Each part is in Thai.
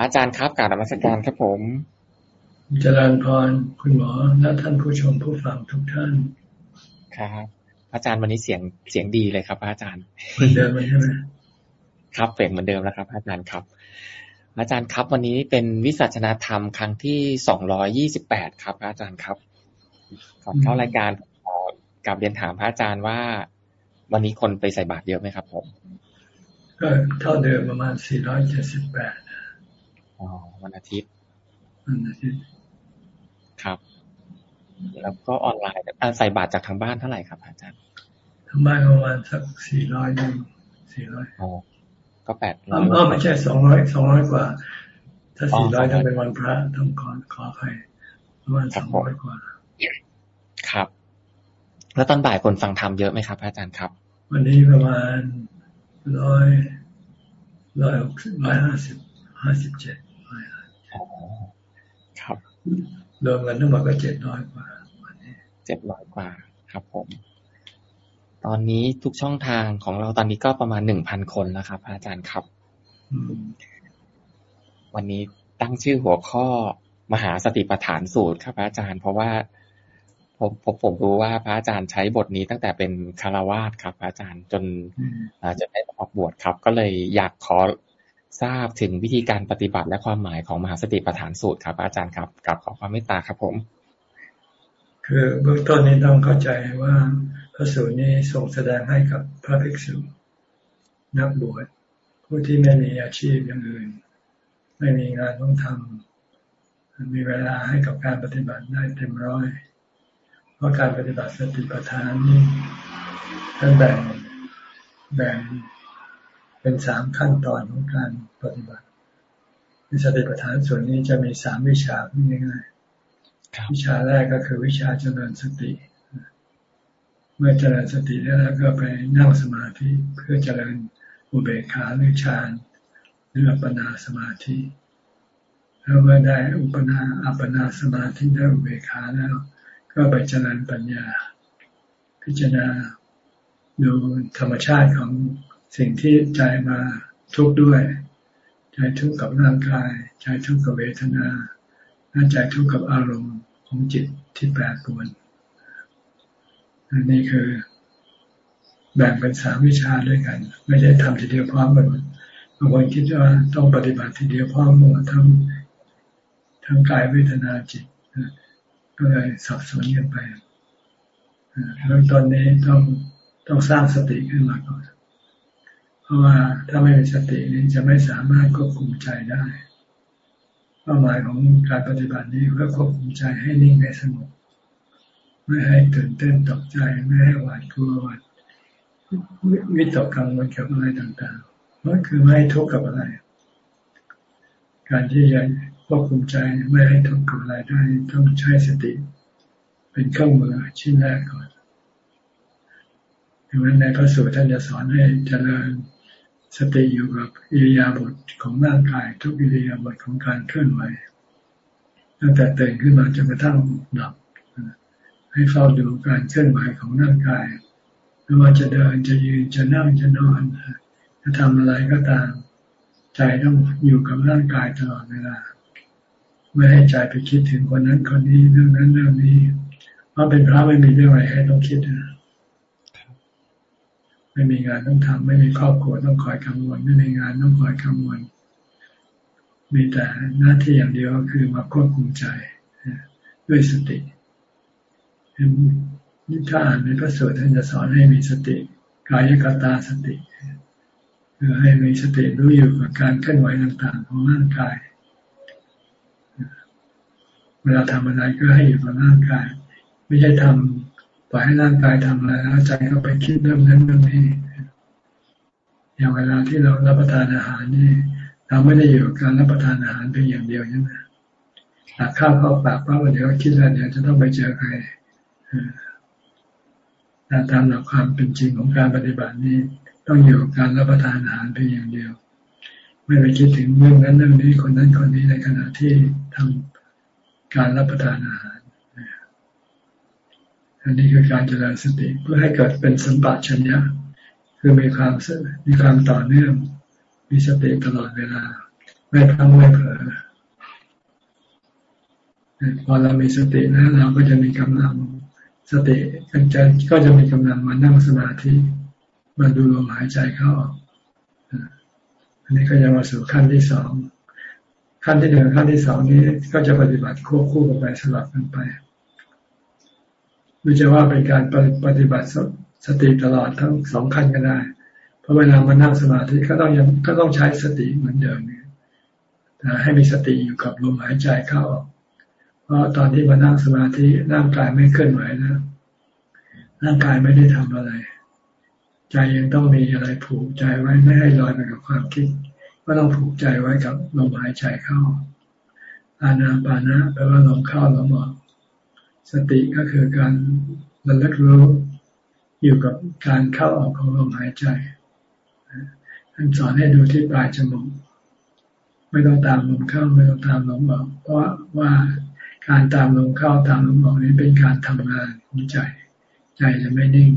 อาจารย์ครับกราบนมัสการครับผม เจริญพรคุณหมอและท่านผู้ชมผู้ฟังทุกท่าน ครับ อาจารย์วันนี้เสียงเสียงดีเลยครับ อาจารย์เหมือนเดิมใช่ไหมครับเสียงเหมือนเดิมแล้วครับ อาจารย์ครับ อาจารย์ครับ วันนี้เป็นวิสัชนาธรรมครั้งที่สองร้อยี่สิบแปดครับ อาจารย์ครับก่อนเข้ารายการกับเรียนถามพระอาจารย์ว่า วันนี้คนไปใส่บาตรเยอะไหมครับ ผม ก็เท่าเดิมประมาณสี่ร้อยเจ็ดสิบแปด อ๋อวันอาทิตย์วันอาทิตย์ครับ แล้วก็ออนไลน์ใส่บาตรจากทางบ้านเท่าไหร่ครับ อาจารย์ทางบ้านประมาณสักสี่ร้อยหนึ่งสี่ร้อยอ๋อก็แปดร้อยอ๋อไม่ใช่สองร้อยสองร้อยกว่า ถ้าสี่ร้อยต้องเป็นวันพระต้องขอขอใครประมาณสองร้อยกว่า ครับ แล้วตอนบ่ายคนฟังธรรมเยอะไหมครับ อาจารย์ครับ วันนี้ประมาณร้อยร้อยหกสิบร้อยห้าสิบห้าสิบเจ็ด ครับรวมกันทั้งหมดก็เจ็ดร้อยกว่าเจ็ดร้อยกว่า ครับ ผม ตอนนี้ทุกช่องทางของเราตอนนี้ก็ประมาณหนึ่งพันคนแล้วครับ อาจารย์ครับ วันนี้ตั้งชื่อหัวข้อมหาสติปัฏฐานสูตรครับอาจารย์ เพราะว่าผมผมผมรู้ว่าพระอาจารย์ใช้บทนี้ตั้งแต่เป็นคารวาสครับ อาจารย์จนจะได้ออกบวชครับ ก็เลยอยากขอ ทราบถึงวิธีการปฏิบัติและความหมายของมหาสติปัฏฐานสูตรครับ อาจารย์ครับกับขอความเมตตาครับผม คือเบื้องต้นนี้ต้องเข้าใจว่าพระสูตรนี้ส่งแสดงให้กับพระภิกษุนักบวชผู้ที่ไม่มีอาชีพอย่างอื่น ไม่มีงานต้องทำมีเวลาให้กับการปฏิบัติได้เต็มร้อย เพราะการปฏิบัติสติปัฏฐานนี้ท่านแบ่งแบ่ง เป็นสามขั้นตอนของการปฏิบัติในสติปัฏฐานส่วนนี้จะมีสามวิชาง่ายๆวิชาแรกก็คือวิชาเจริญสติ เมื่อเจริญสติแล้วก็ไปนั่งสมาธิเพื่อเจริญอุเบกขาหรือฌานหรืออัปปนาสมาธิแล้วเมื่อได้อุปนาอัปปนาสมาธิได้อุเบกขาแล้ว ก็ไปเจริญปัญญา พิจารณาดูธรรมชาติของ สิ่งที่ใจมาทุกข์ด้วย ใจทุกข์กับร่างกาย ใจทุกข์กับเวทนาใจทุกข์กับอารมณ์ของจิตที่แปรปรวนอันนี้คือแบ่งเป็นสามวิชาด้วยกัน ไม่ได้ทำทีเดียวพร้อมกันบางคนคิดว่าต้องปฏิบัติทีเดียวพร้อมหมดทั้งทั้งกายเวทนาจิตก็เลยสับสนกันไปเริ่มต้นนี้ต้องต้องสร้างสติขึ้นมาก่อน เพราะว่าถ้าไม่มีสตินี้จะไม่สามารถควบคุมใจได้ เป้าหมายของการปฏิบัตินี้เพื่อควบคุมใจให้นิ่งให้สงบไม่ให้ตื่นเต้นตกใจไม่ให้หวาดกลัวหวาดวิตกกังวลกับอะไรต่างๆนั่นคือไม่ให้ทุกข์กับอะไร การที่จะควบคุมใจไม่ให้ทุกข์กับอะไรได้ต้องใช้สติ เป็นเครื่องมือชิ้นแรกก่อนดังนั้นในพระสูตรท่านจะสอนให้เจริญ สติอยู่กับอิริยาบถของร่างกายทุกอิริยาบถของการเคลื่อนไหวตั้งแต่ตื่นขึ้นมาจนกระทั่งดับให้เฝ้าดูการเคลื่อนไหวของร่างกายไม่ว่าจะเดินจะยืนจะนั่งจะนอนจะทำอะไรก็ตาม ใจต้องอยู่กับร่างกายตลอดเวลาไม่ให้ใจไปคิดถึงคนนั้นคนนี้เรื่องนั้นเรื่องนี้เพราเป็นพระไม่มีเรื่องอะไรให้ต้องคิดนะ ไม่มีงานต้องทำไม่มีครอบครัวต้องคอยกังวลไม่มีงานต้องคอยกังวลมีแต่หน้าที่อย่างเดียวก็คือมาควบคุมใจด้วยสตินิทานในพระสูตรท่านจะสอนให้มีสติ กายกตาสติคือให้มีสติรู้อยู่กับการเคลื่อนไหวต่างๆ ของร่างกาย เวลาทำอะไรก็ให้อยู่กับร่างกาย ไม่ใช่ทำ ล่อยให้ร่างกายทำอะไรแล้วใจก็ไปคิดเรื่องนั้นเรื่องนี้อย่างเวลาที่เรารับประทานอาหารนี่ เราไม่ได้อยู่กับการรับประทานอาหารเพียงอย่างเดียวใช่ไหมตักข้าวเข้าปากว่าเดี๋ยวคิดแล้วเดี๋ยวจะต้องไปเจอใครต่ตามหลักความเป็นจริงของการปฏิบัตินี้ต้องอยู่กับการรับประทานอาหารเพียงอย่างเดียว ไม่ไปคิดถึงเรื่องนั้นเรื่องนี้คนนั้นคนนี้ในขณะที่ทำการรับประทานอาหาร อันนี้คือการเจริญสติเพื่อให้เกิดเป็นสัมปชัญญะคือมีความมีความต่อเนื่อง มีสติตลอดเวลา ไม่พังไม่เผลอพอเรามีสติแล้วเราก็จะมีกำลังสติก็จะก็จะมีกำลังมานั่งสมาธิมาดูลมหายใจเข้าออกอันนี้ก็จะมาสู่ขั้นที่สองขั้นที่หนึ่งขั้นที่สองนี้ก็จะปฏิบัติควบคู่กันไปสลับกันไป หรือจะว่าเป็นการปฏิบัติสติตลอดทั้งสองขั้นก็ได้ เพราะเวลามานั่งสมาธิก็ต้องยังก็ต้องใช้สติเหมือนเดิมเนี่ยแต่ให้มีสติอยู่กับลมหายใจเข้าออกเพราะตอนที่มานั่งสมาธิร่างกายไม่เคลื่อนไหวนะร่างกายไม่ได้ทำอะไร ใจยังต้องมีอะไรผูกใจไว้ไม่ให้ลอยไปกับความคิดก็ต้องผูกใจไว้กับลมหายใจเข้าอานาปานะแปลว่าลมเข้าลมออก สติก็คือการระลึกรู้อยู่กับการเข้าออกของลมหายใจท่านสอนให้ดูที่ปลายจมูกไม่ต้องตามลมเข้าไม่ต้องตามลมออกเพราะว่าการตามลมเข้าตามลมออกนี้เป็นการทำงานของใจ ใจจะไม่นิ่ง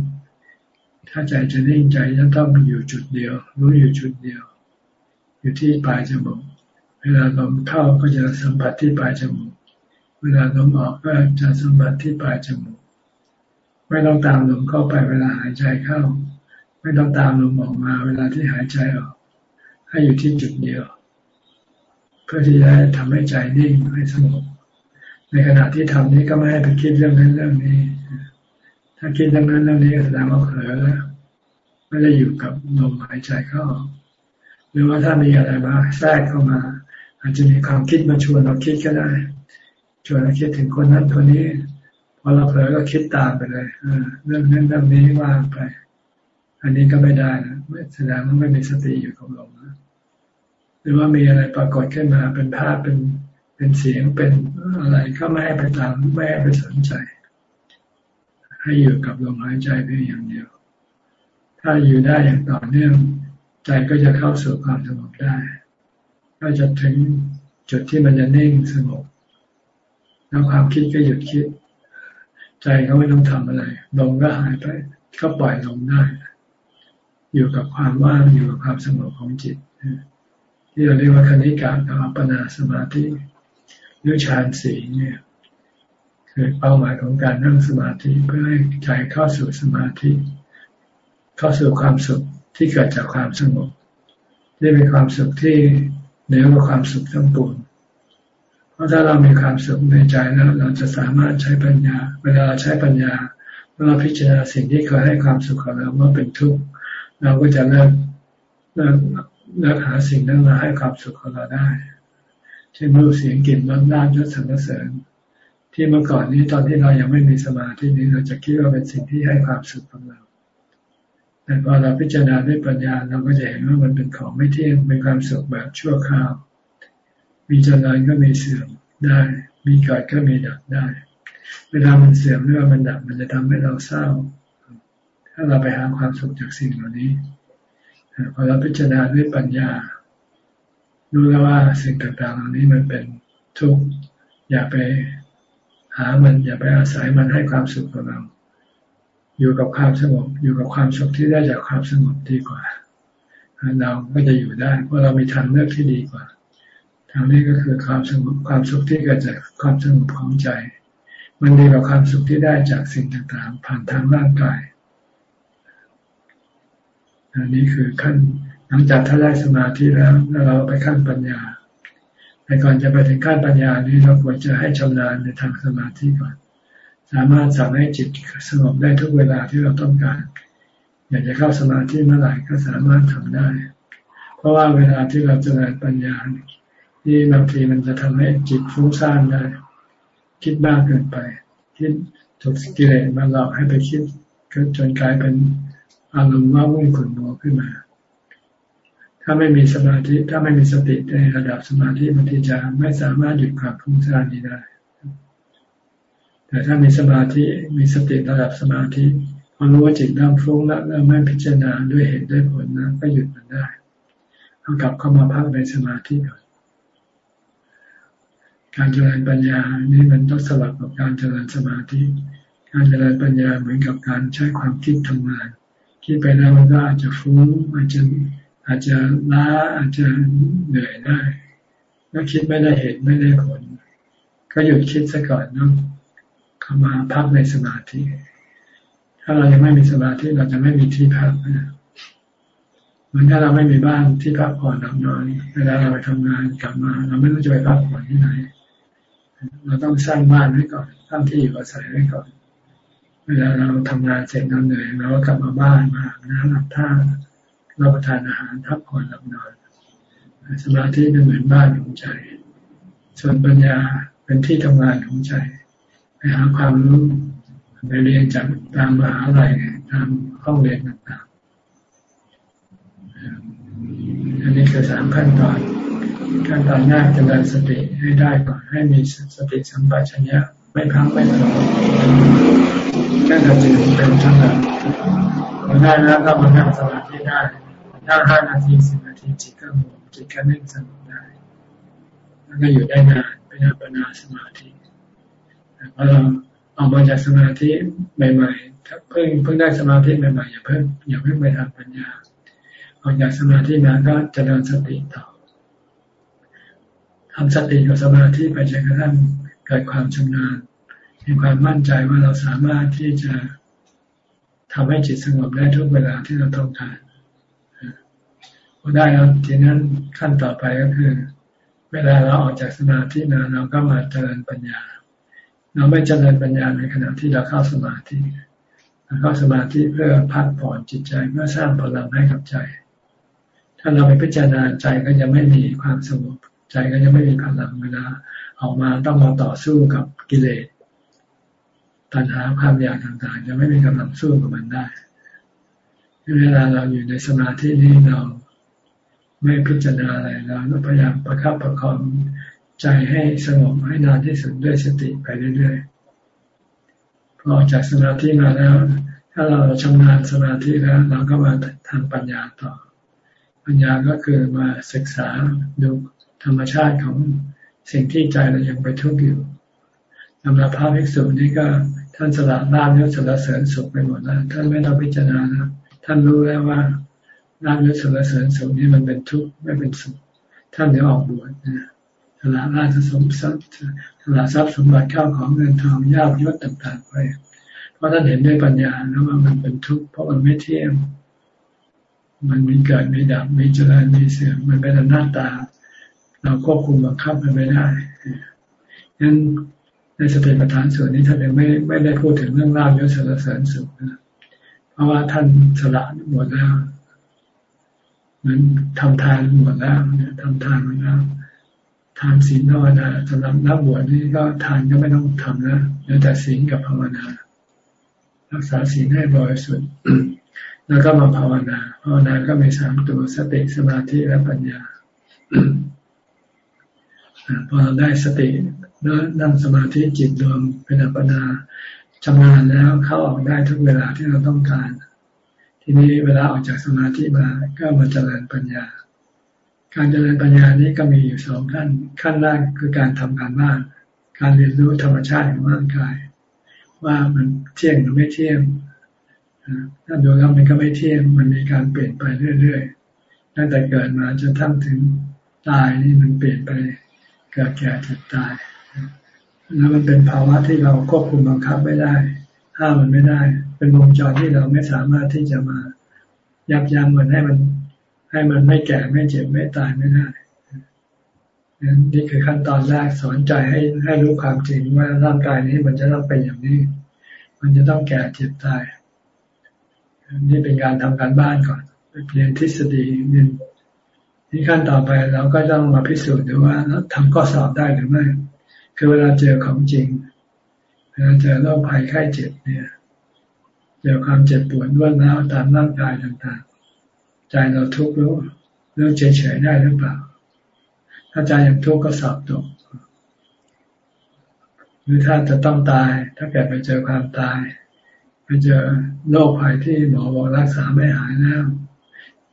ถ้าใจจะนิ่งใจจะต้องอยู่จุดเดียว รู้อยู่จุดเดียว อยู่ที่ปลายจมูกเวลาลมเข้าก็จะสัมผัสที่ปลายจมูก วลาลมออกก็จะสัมผัสที่ปลายจมูก ไม่ต้องตามลมเข้าไปเวลาหายใจเข้า ไม่ต้องตามลมออกมาเวลาที่หายใจออก ให้อยู่ที่จุดเดียว เพื่อที่จะทำให้ใจนิ่งให้สงบในขณะที่ทำนี้ก็ไม่ให้ไปคิดเรื่องนั้นเรื่องนี้ ถ้าคิดเรื่องนั้นเรื่องนี้แสดงว่าเผลอแล้วไม่ได้อยู่กับลมหายใจเข้าหรือว่าถ้ามีอะไรมาแทรกเข้ามา อาจจะมีความคิดมาชวนเราคิดก็ได้ ชวนเราคิดถึงคนนั้นคนนี้ พอเราเผลอก็คิดตามไปเลยเรื่องนั้นเรื่องนี้ว่าไป อันนี้ก็ไม่ได้นะแสดงว่าไม่มีสติอยู่กับลมนะหรือว่ามีอะไรปรากฏขึ้นมาเป็นภาพเป็นเป็นเสียงเป็นอะไรก็ไม่ให้ไปตามไม่ให้ไปสนใจ ให้อยู่กับลมหายใจเพียงอย่างเดียว ถ้าอยู่ได้อย่างต่อเนื่องใจก็จะเข้าสู่ความสงบได้ ก็จะถึงจุดที่มันจะนิ่งสงบ แล้วความคิดก็หยุดคิด ใจก็ไม่ต้องทำอะไรลมก็หายไป ก็ปล่อยลมได้ อยู่กับความว่างอยู่กับความสงบของจิต ที่เราเรียกว่าคณิกากับอัปปนาสมาธิหรือฌานสีเนี่ยคือเป้าหมายของการนั่งสมาธิเพื่อให้ใจเข้าสู่สมาธิ เข้าสู่ความสุขที่เกิดจากความสงบนี่เป็นความสุขที่เหนือกว่าความสุขทั้งปวง เพราะถ้าเรามีความสุขในใจแล้วเราจะสามารถใช้ปัญญา เวลาใช้ปัญญาเมื่อเราพิจารณาสิ่งที่เคยให้ความสุขกับเราว่าเป็นทุกข์เราก็จะเลิกเลิกเลิกหาสิ่งนั้นมาให้ความสุขกับเราได้เช่นรูปเสียงกลิ่นรสน้ำยศสรรเสริญ ที่เมื่อก่อนนี้ตอนที่เรายังไม่มีสมาธินี้เราจะคิดว่าเป็นสิ่งที่ให้ความสุขกับเราแต่พอเราพิจารณาด้วยปัญญาเราก็จะเห็นว่ามันเป็นของไม่เที่ยงเป็นความสุขแบบชั่วคราว มีเจริญก็มีเสื่อมได้ มีเกิดก็มีดับได้ เวลามันเสื่อมหรือว่ามันดับ มันจะทำให้เราเศร้า ถ้าเราไปหาความสุขจากสิ่งเหล่านี้พอเราพิจารณาด้วยปัญญารู้แล้วว่าสิ่งต่างๆเหล่านี้มันเป็นทุกข์อย่าไปหามัน อย่าไปอาศัยมันให้ความสุขกับเรา อยู่กับความสงบอยู่กับความสุขที่ได้จากความสงบดีกว่าเราก็จะอยู่ได้เพราะเรามีทางเลือกที่ดีกว่า ทางนี้ก็คือความสงบความสุขที่เกิดจากความสงบของใจ มันดีกว่าความสุขที่ได้จากสิ่งต่างๆ ผ่านทางร่างกายอันนี้คือขั้นหลังจากถ้าได้สมาธิแล้วแล้วเราไปขั้นปัญญาแต่ก่อนจะไปถึงขั้นปัญญานี้เราควรจะให้ชำนาญในทางสมาธิก่อน สามารถสั่งให้จิตสงบได้ทุกเวลาที่เราต้องการ อยากจะเข้าสมาธิเมื่อไหร่ก็สามารถทำได้ เพราะว่าเวลาที่เราจเจริญปัญญา ที่บางทีมันจะทำให้จิตฟุ้งซ่านได้ คิดมากเกินไปคิดถูกกิเลสมาหลอกให้ไปคิดจนกลายเป็นอารมณ์ว่าวุ่นขุ่นมัวขึ้นมา ถ้าไม่มีสมาธิถ้าไม่มีสติในระดับสมาธิบางทีจะไม่สามารถหยุดความฟุ้งซ่านนี้ได้แต่ถ้ามีสมาธิมีสติระดับสมาธิพอรู้ว่าจิตเริ่มฟุ้งแล้วเริ่มไม่พิจารณาด้วยเหตุด้วยผลนะก็หยุดมันได้เอากลับเข้ามาพักในสมาธิก่อน การเจริญปัญญานี่มันต้องสลับกับการเจริญสมาธิ การเจริญปัญญาเหมือนกับการใช้ความคิดทำงาน คิดไปแล้วมันก็อาจจะฟุ้งอาจจะอาจจะล้าอาจจะเหนื่อยได้ก็คิดไม่ได้เหตุไม่ได้ผล ก็หยุดคิดซะก่อนเนาะเข้ามาพักในสมาธิ ถ้าเรายังไม่มีสมาธิเราจะไม่มีที่พักนะเหมือนถ้าเราไม่มีบ้านที่พักผ่อนหลับนอนเวลาเราไปทำงานกลับมา เราไม่รู้จะไปพักผ่อนที่ไหน เราต้องสร้างบ้านไว้ก่อนสร้างที่อยู่อาศัยไว้ก่อน เวลาเราทำงานเสร็จเราเหนื่อยเราก็กลับมาบ้านมาน้ำหลับท่าเราประทานอาหารพักผ่อนหลับนอนสมาธิเป็นเหมือนบ้านของใจ ส่วนปัญญาเป็นที่ทำงานของใจ ไปหาความรู้ไปเรียนจากตามมหาลัยตามห้องเรียนต่างๆ อันนี้คือสามขั้นตอน ขั้นตอนแรกจะเริญสติให้ได้ก่อนให้มีสติสัมปชัญญะไม่พังไม่เผลอแค่เราจะเป็นทั้นั้นพอได้แล้วก็มานั่งสมาธิได้นั่งห้านาทีสิบนาทีจิตก็หมดจิตก็นิ่งสงบได้แล้วก็อยู่ได้นานเป็นอัปปนาสมาธิพอเราออกมาจากสมาธิใหม่ๆถ้าเพิ่งเพิ่งได้สมาธิใหม่ๆอย่าเพิ่งอย่าเพิ่งไปทำปัญญาออกจากสมาธิมาก็จะเดินสติต่อ ทำสติกับสมาธิไปจนกระทั่งเกิดความชำนาญมีความมั่นใจว่าเราสามารถที่จะทำให้จิตสงบได้ทุกเวลาที่เราต้องการพอได้แล้วทีนั้นขั้นต่อไปก็คือ เวลาเราออกจากสมาธิมาเราก็มาเจริญปัญญา เราไม่เจริญปัญญาในขณะที่เราเข้าสมาธิเราเข้าสมาธิเพื่อพักผ่อนจิตใจเพื่อสร้างพลังให้กับใจ ถ้าเราไปพิจารณาใจก็จะไม่มีความสงบ ใจก็จะไม่มีพลังเวลาออกมาต้องมาต่อสู้กับกิเลสตัณหาความอยากต่างๆ จะไม่มีกำลังสู้กับมันได้ เวลาเราอยู่ในสมาธินี้เราไม่พิจารณาอะไรเราพยายามประคับประคองใจให้สงบให้นานที่สุดด้วยสติไปเรื่อยๆพอจากสมาธิมาแล้ว ถ้าเราชำนาญสมาธิแล้วเราก็มาทางปัญญาต่อ ปัญญาก็คือมาศึกษาดู ธรรมชาติของสิ่งที่ใจเรายังไปทุกข์อยู่สำหรับพระภิกษุนี่ก็ท่านสละลาบยศสละเสริญสุขไปหมดแล้วท่านไม่ต้องพิจารณาท่านรู้แล้วว่าลาบยศสละเสริญสุขนี่มันเป็นทุกข์ไม่เป็นสุข ท่านเดี๋ยวออกบวชนะสละราชสมบัติสละทรัพย์สมบัติข้าวของเงินทองยาบยศต่างๆไปเพราะท่านเห็นด้วยปัญญาแล้วว่ามันเป็นทุกข์เพราะมันไม่เที่ยงมันมีเกิดมีดับมีเจริญมีเสื่อมมันเป็นอนัตตา เราควบคุมบังคับมันไม่ได้งั้นในสติปัฏฐานส่วนนี้ท่านยังไม่ไม่ได้พูดถึงเรื่องลาบยศสารเสริญสุขนะเพราะว่าท่านสละหมดแล้วเหมือนทำทานหมดแล้วเนี่ยทำทานหมดแล้วทานศีลภาวนาสำหรับนักบวชนี่ก็ทานก็ไม่ต้องทำนะเหลือแต่ศีลกับภาวนา รักษาศีลให้บริสุทธิ์แล้วก็มาภาวนา ภาวนาก็มีสามตัวสติสมาธิและปัญญา พอเราได้สติแล้วนั่งสมาธิจิตรวมเป็นอัปปนาชำนาญแล้วเข้าออกได้ทุกเวลาที่เราต้องการ ทีนี้เวลาออกจากสมาธิมาก็มาเจริญปัญญา การเจริญปัญญานี้ก็มีอยู่สองขั้น ขั้นแรกคือการทำการบ้าน การเรียนรู้ธรรมชาติของร่างกาย ว่ามันเที่ยงหรือไม่เที่ยงถ้าดูแล้วมันก็ไม่เที่ยงมันมีการเปลี่ยนไปเรื่อยๆตั้งแต่เกิดมาจนทั้งถึงตายนี่มันเปลี่ยนไป เกิดแก่เจ็บตาย แล้วมันเป็นภาวะที่เราควบคุมบังคับไม่ได้ ห้ามมันไม่ได้ เป็นวงจรที่เราไม่สามารถที่จะมายับยั้งมันให้มัน ให้มันไม่แก่ไม่เจ็บไม่ตายไม่ได้นี่คือขั้นตอนแรกสอนใจให้ให้รู้ความจริงว่าร่างกายนี้มันจะต้องเป็นอย่างนี้ มันจะต้องแก่เจ็บตาย นี่เป็นการทำการบ้านก่อนเรียนทฤษฎีเรียน ที่ขั้นต่อไปเราก็ต้องมาพิสูจน์ดูว่าทำข้อสอบได้หรือไม่ คือเวลาเจอของจริงเวลาเจอโรคภัยไข้เจ็บเนี่ยเจอความเจ็บปวดรวดร้าวตามร่างกายต่างๆ ใจเราทุกข์รู้เรื่องเฉยๆได้หรือเปล่า ถ้าใจยังทุกข์ก็สอบตกหรือถ้าจะต้องตาย ถ้าเกิดไปเจอความตาย ไปเจอโรคภัยที่หมอบอกรักษาไม่หายแล้ว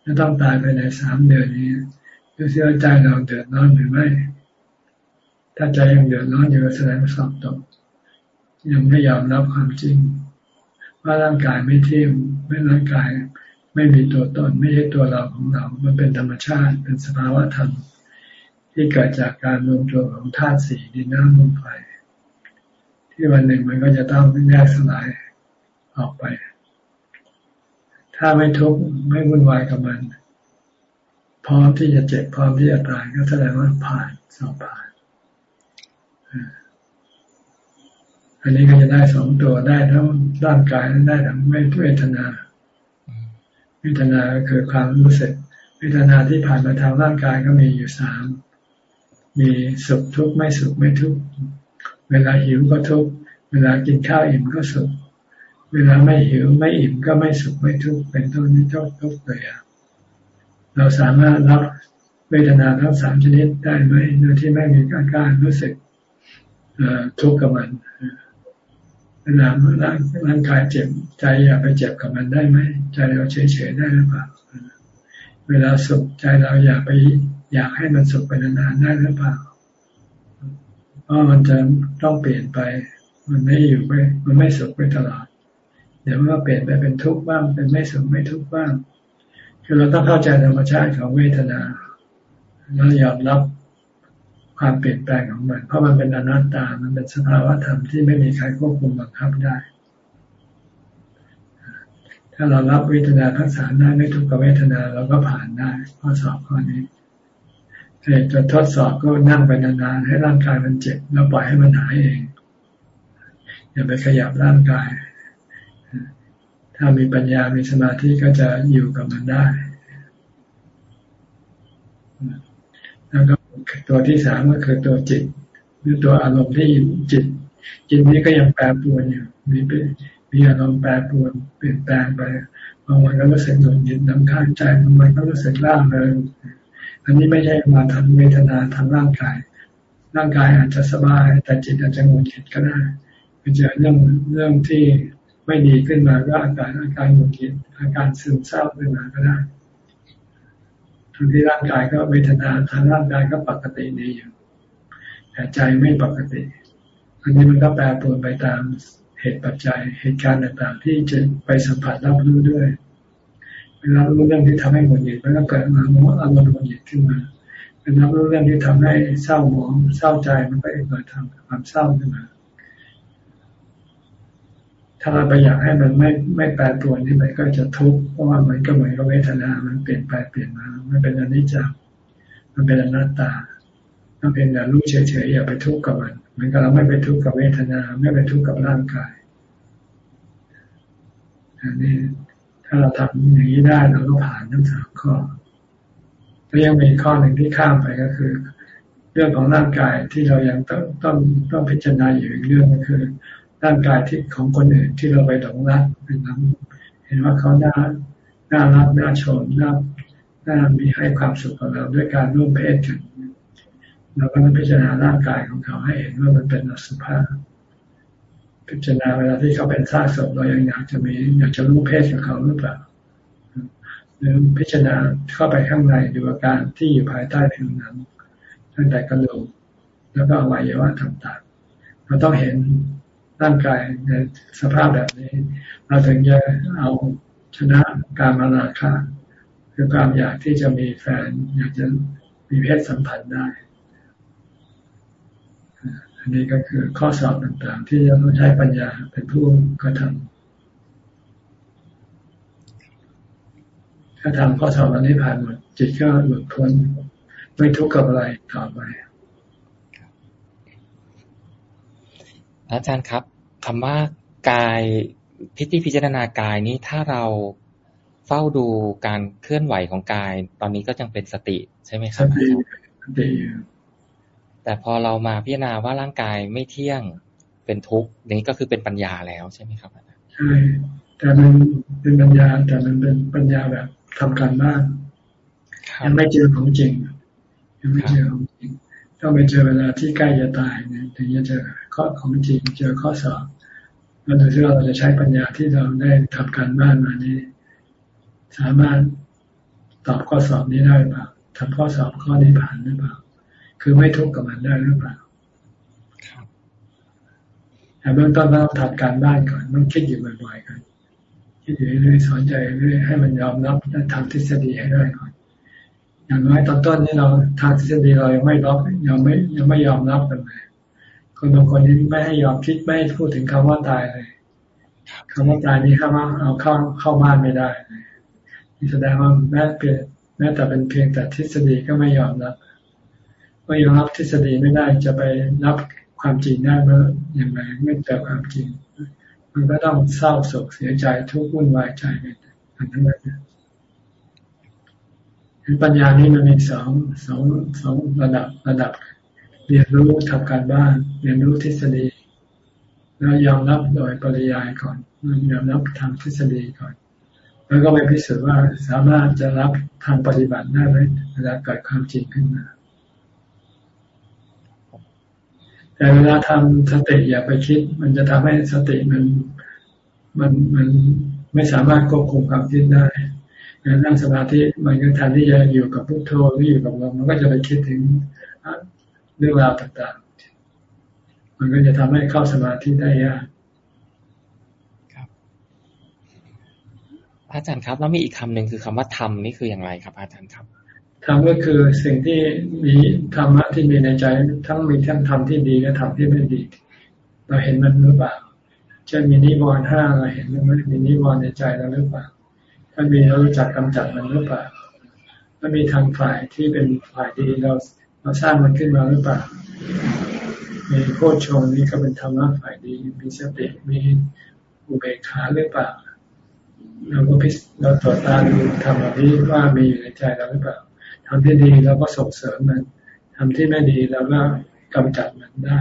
จะต้องตายไปในสามเดือนนี้ดูสิว่าใจเราเดือดร้อนหรือไม่ ถ้าใจยังเดือดร้อนอยู่แสดงสอบตก ยังไม่ยอมรับความจริง ว่าร่างกายไม่เที่ยงไม่ร่างกาย ไม่มีตัวตนไม่ใช่ตัวเราของเรา มันเป็นธรรมชาติเป็นสภาวะธรรม ที่เกิดจากการรวมตัวของธาตุสี่ดินน้ำลมไฟที่วันหนึ่งมันก็จะต้องแยกสลายออกไป ถ้าไม่ทุกข์ไม่วุ่นวายกับมัน พร้อมที่จะเจ็บพร้อมที่จะตายก็แสดงว่าผ่านสอบผ่าน อันนี้ก็จะได้สองตัวได้ทั้งร่างกายและได้ทั้งเวทนาเวทนาคือความรู้สึกเวทนาที่ผ่านมาทางร่างกายก็มีอยู่สามมีสุขทุกข์ไม่สุขไม่ทุกข์เวลาหิวก็ทุกข์เวลากินข้าวอิ่มก็สุข เวลาไม่หิวไม่อิ่มก็ไม่สุขไม่ทุกข์เป็นต้นนี้ทุกทุกเลยอะเราสามารถรับเวทนาทั้งสามชนิดได้ไหมโดยที่ไม่มีการการรู้สึกทุกข์กับมันเวลาร่างร่างกายเจ็บใจอย่าไปเจ็บกับมันได้ไหมใจเราเฉยๆได้หรือเปล่าเวลาสุขใจเราอย่าไปอยากให้มันสุขไปนานๆได้หรือเปล่าเพราะมันจะต้องเปลี่ยนไป มันไม่อยู่ไปมันไม่สุขไปตลอด เดี๋ยวมันก็เปลี่ยนไปเป็นทุกข์บ้าง เป็นไม่สุขไม่ทุกข์บ้าง คือเราต้องเข้าใจธรรมชาติของเวทนาแล้วยอมรับความเปลี่ยนแปลงของมัน เพราะมันเป็นอนัตตา มันเป็นสภาวะธรรมที่ไม่มีใครควบคุมบังคับได้ ถ้าเรารับเวทนาทั้งสามได้ไม่ทุกขเวทนาเราก็ผ่านได้ข้อสอบข้อนี้แต่จะทดสอบก็นั่งไปนานๆให้ร่างกายมันเจ็บแล้วปล่อยให้มันหายเองอย่าไปขยับร่างกาย ถ้ามีปัญญา มีสมาธิก็จะอยู่กับมันได้ แล้วก็ตัวที่สามก็คือตัวจิต หรือตัวอารมณ์ที่อยู่จิต จิตนี้ก็ยังแปรปรวนอยู่มีมีอารมณ์แปรปรวนเปลี่ยนแปลงไปบางวันก็รู้สึกหงุดหงิดน้ำข้างใจบางวันก็รู้สึกร่างเลยอันนี้ไม่ใช่มาทำเวทนาทางร่างกาย ร่างกายอาจจะสบาย แต่จิตอาจจะหงุดหงิดก็ได้ไปเจอเรื่องเรื่องที่ ไม่ดีขึ้นมาก็อาการอาการหงุดหงิดอาการซึมเศร้าขึ้นมาก็ได้ทั้งที่ร่างกายก็เวทนาทางร่างกายก็ปกติดีอยู่แต่ใจไม่ปกติ อันนี้มันก็แปรปรวนไปตามเหตุปัจจัยเหตุการณ์ต่างๆ ที่จะไปสัมผัสรับรู้ด้วยเวลารู้เรื่องที่ทำให้หงุดหงิดมันก็เกิดมาโมอารมณ์หงุดหงิดขึ้นมาเวลารู้เรื่องที่ทำให้เศร้าหมองเศร้าใจมันก็เกิดทำความเศร้าขึ้นมา ถ้าเราไปอยากให้มันไม่ไม่แปรปรวนนี่มันก็จะทุกข์เพราะว่ามันก็เหมือนกับเวทนา มันเปลี่ยนไปเปลี่ยนมามันเป็นอนิจจ์มันเป็นอนัตตามันเป็นแต่รู้เฉยๆอย่าไปทุกข์กับมันเหมือนกับเราไม่ไปทุกข์กับเวทนา ไม่ไปทุกข์กับร่างกายอันนี้ถ้าเราทำอย่างนี้ได้เราก็ผ่านทั้งสามข้อแล้วยังมีข้อหนึ่งที่ข้ามไปก็คือ เรื่องของร่างกายที่เรายังต้องต้องต้องพิจารณาอยู่อีกเรื่องก็คือ ร่างกายที่ของคนอื่นที่เราไปหลงรักเป็นน้เห็นว่าเขาน่าน่ารักน่าชมน่าน่ามีให้ความสุขกับเราด้วยการร่วมเพศกันเราก็ต้องพิจารณาร่างกายของเขาให้เห็นว่ามันเป็นอสุภะพิจารณาเวลาที่เขาเป็นซากศพเรายังอยากจะมีอยากจะร่วมเพศกับเขาหรือเปล่าหรือพิจารณาเข้าไปข้างในดูอาการที่อยู่ภายใต้ผิวหนังตั้งแต่กระดูกแล้วก็อวัยวะต่างๆเราต้องเห็น ร่างกายในสภาพแบบนี้ เราถึงจะเอาชนะการมาราคะคือความอยากที่จะมีแฟน อยากจะมีเพศสัมพันธ์ได้ อันนี้ก็คือข้อสอบต่างๆ ที่จะต้องใช้ปัญญาเป็นผู้กระทำถ้าทำข้อสอบอันนี้ผ่านหมดจิตก็หลุดพ้นไม่ทุกข์กับอะไรต่อไป อาจารย์ครับคำว่ากายพิธีพิจารณากายนี้ถ้าเราเฝ้าดูการเคลื่อนไหวของกาย ตอนนี้ก็ยังเป็นสติใช่ไหมครับสติแต่พอเรามาพิจารณาว่าร่างกายไม่เที่ยงเป็นทุกข์นี้ก็คือเป็นปัญญาแล้วใช่ไหมครับใช่แต่มันเป็นปัญญาแต่มันเป็นปัญญาแบบทำการบ้านยังไม่เจอของจริงยังไม่เจอของจริง ต้องไปเจอเวลาที่ใกล้จะตายเนี่ยถึงจะเจอข้อของจริงเจอข้อสอบแล้วดูที่เราจะใช้ปัญญาที่เราได้ทำการบ้านมานี้ สามารถตอบข้อสอบนี้ได้หรือเปล่าทำข้อสอบข้อนี้ผ่านหรือเปล่า คือไม่ทุกข์กับมันได้หรือเปล่าแต่เบื้องต้นต้องทำการบ้านก่อนต้องคิดอยู่บ่อยๆก่อนคิดอยู่เรื่อยๆสอนใจเรื่อยให้มันยอมรับและทำทฤษฎีให้ได้ก่อน อย่างน้อยตอนต้นนี้เราทางทฤษฎีเรายังไม่รับยังไม่ยังไม่ยอมรับกันเลยคนบางคนนี้ไม่ให้ยอมคิดไม่ให้พูดถึงคำว่าตายเลยคำว่าตายนี้เข้ามาเอาเข้าเข้าบ้านไม่ได้นี่แสดงว่าแม้เพียงแม้แต่เป็นเพียงแต่ทฤษฎีก็ไม่ยอมรับไม่ยอมรับทฤษฎีไม่ได้จะไปรับความจริงได้เมื่ออย่างไรไม่เจอความจริง มันก็ต้องเศร้าโศกเสียใจทุกข์วุ่นวายใจไปอันนั้นนะ ปัญญานี้มันมีสองสองสองระดับระดับ เรียนรู้ทำการบ้าน เรียนรู้ทฤษฎี แล้วยอมรับโดยปริยายก่อนยอมรับทางทฤษฎีก่อน แล้วก็ไปพิสูจน์ว่าสามารถจะรับทางปฏิบัติได้ไหมเวลาเกิดความจริงขึ้นมา แต่เวลาทำสติอย่าไปคิด มันจะทำให้สติมันมันมันไม่สามารถควบคุมความคิดได้ นั่งสมาธิมันก็แทนที่จะอยู่กับพุทโธหรืออยู่กับลมมันก็จะไปคิดถึงเรื่องราวต่างๆ มันก็จะทำให้เข้าสมาธิได้ยากครับอาจารย์ครับ แล้วมีอีกคำหนึ่งคือคำว่าธรรมนี่คืออย่างไรครับ อาจารย์ครับธรรมก็คือสิ่งที่มีธรรมะที่มีในใจทั้งมีทั้งธรรมที่ดีและธรรมที่ไม่ดี เราเห็นมันหรือเปล่าเช่นมีนิวรณ์ห้าเราเห็นมันมีนิวรณ์ในใจเราหรือเปล่า ถ้ามีเรารู้จักกำจัดมันหรือเปล่าถ้ามีทางฝ่ายที่เป็นฝ่ายดีเราเราสร้างมันขึ้นมาหรือเปล่ามีโคชชงนี้ก็เป็นธรรมะฝ่ายดีมีสติมีอุเบกขาหรือเปล่าเราก็พิสเราตรวจตาดูทำแบบนี้ว่ามีอยู่ในใจเราหรือเปล่าทำที่ดีเราก็ส่งเสริมมันทำที่ไม่ดีเราก็กำจัดมันได้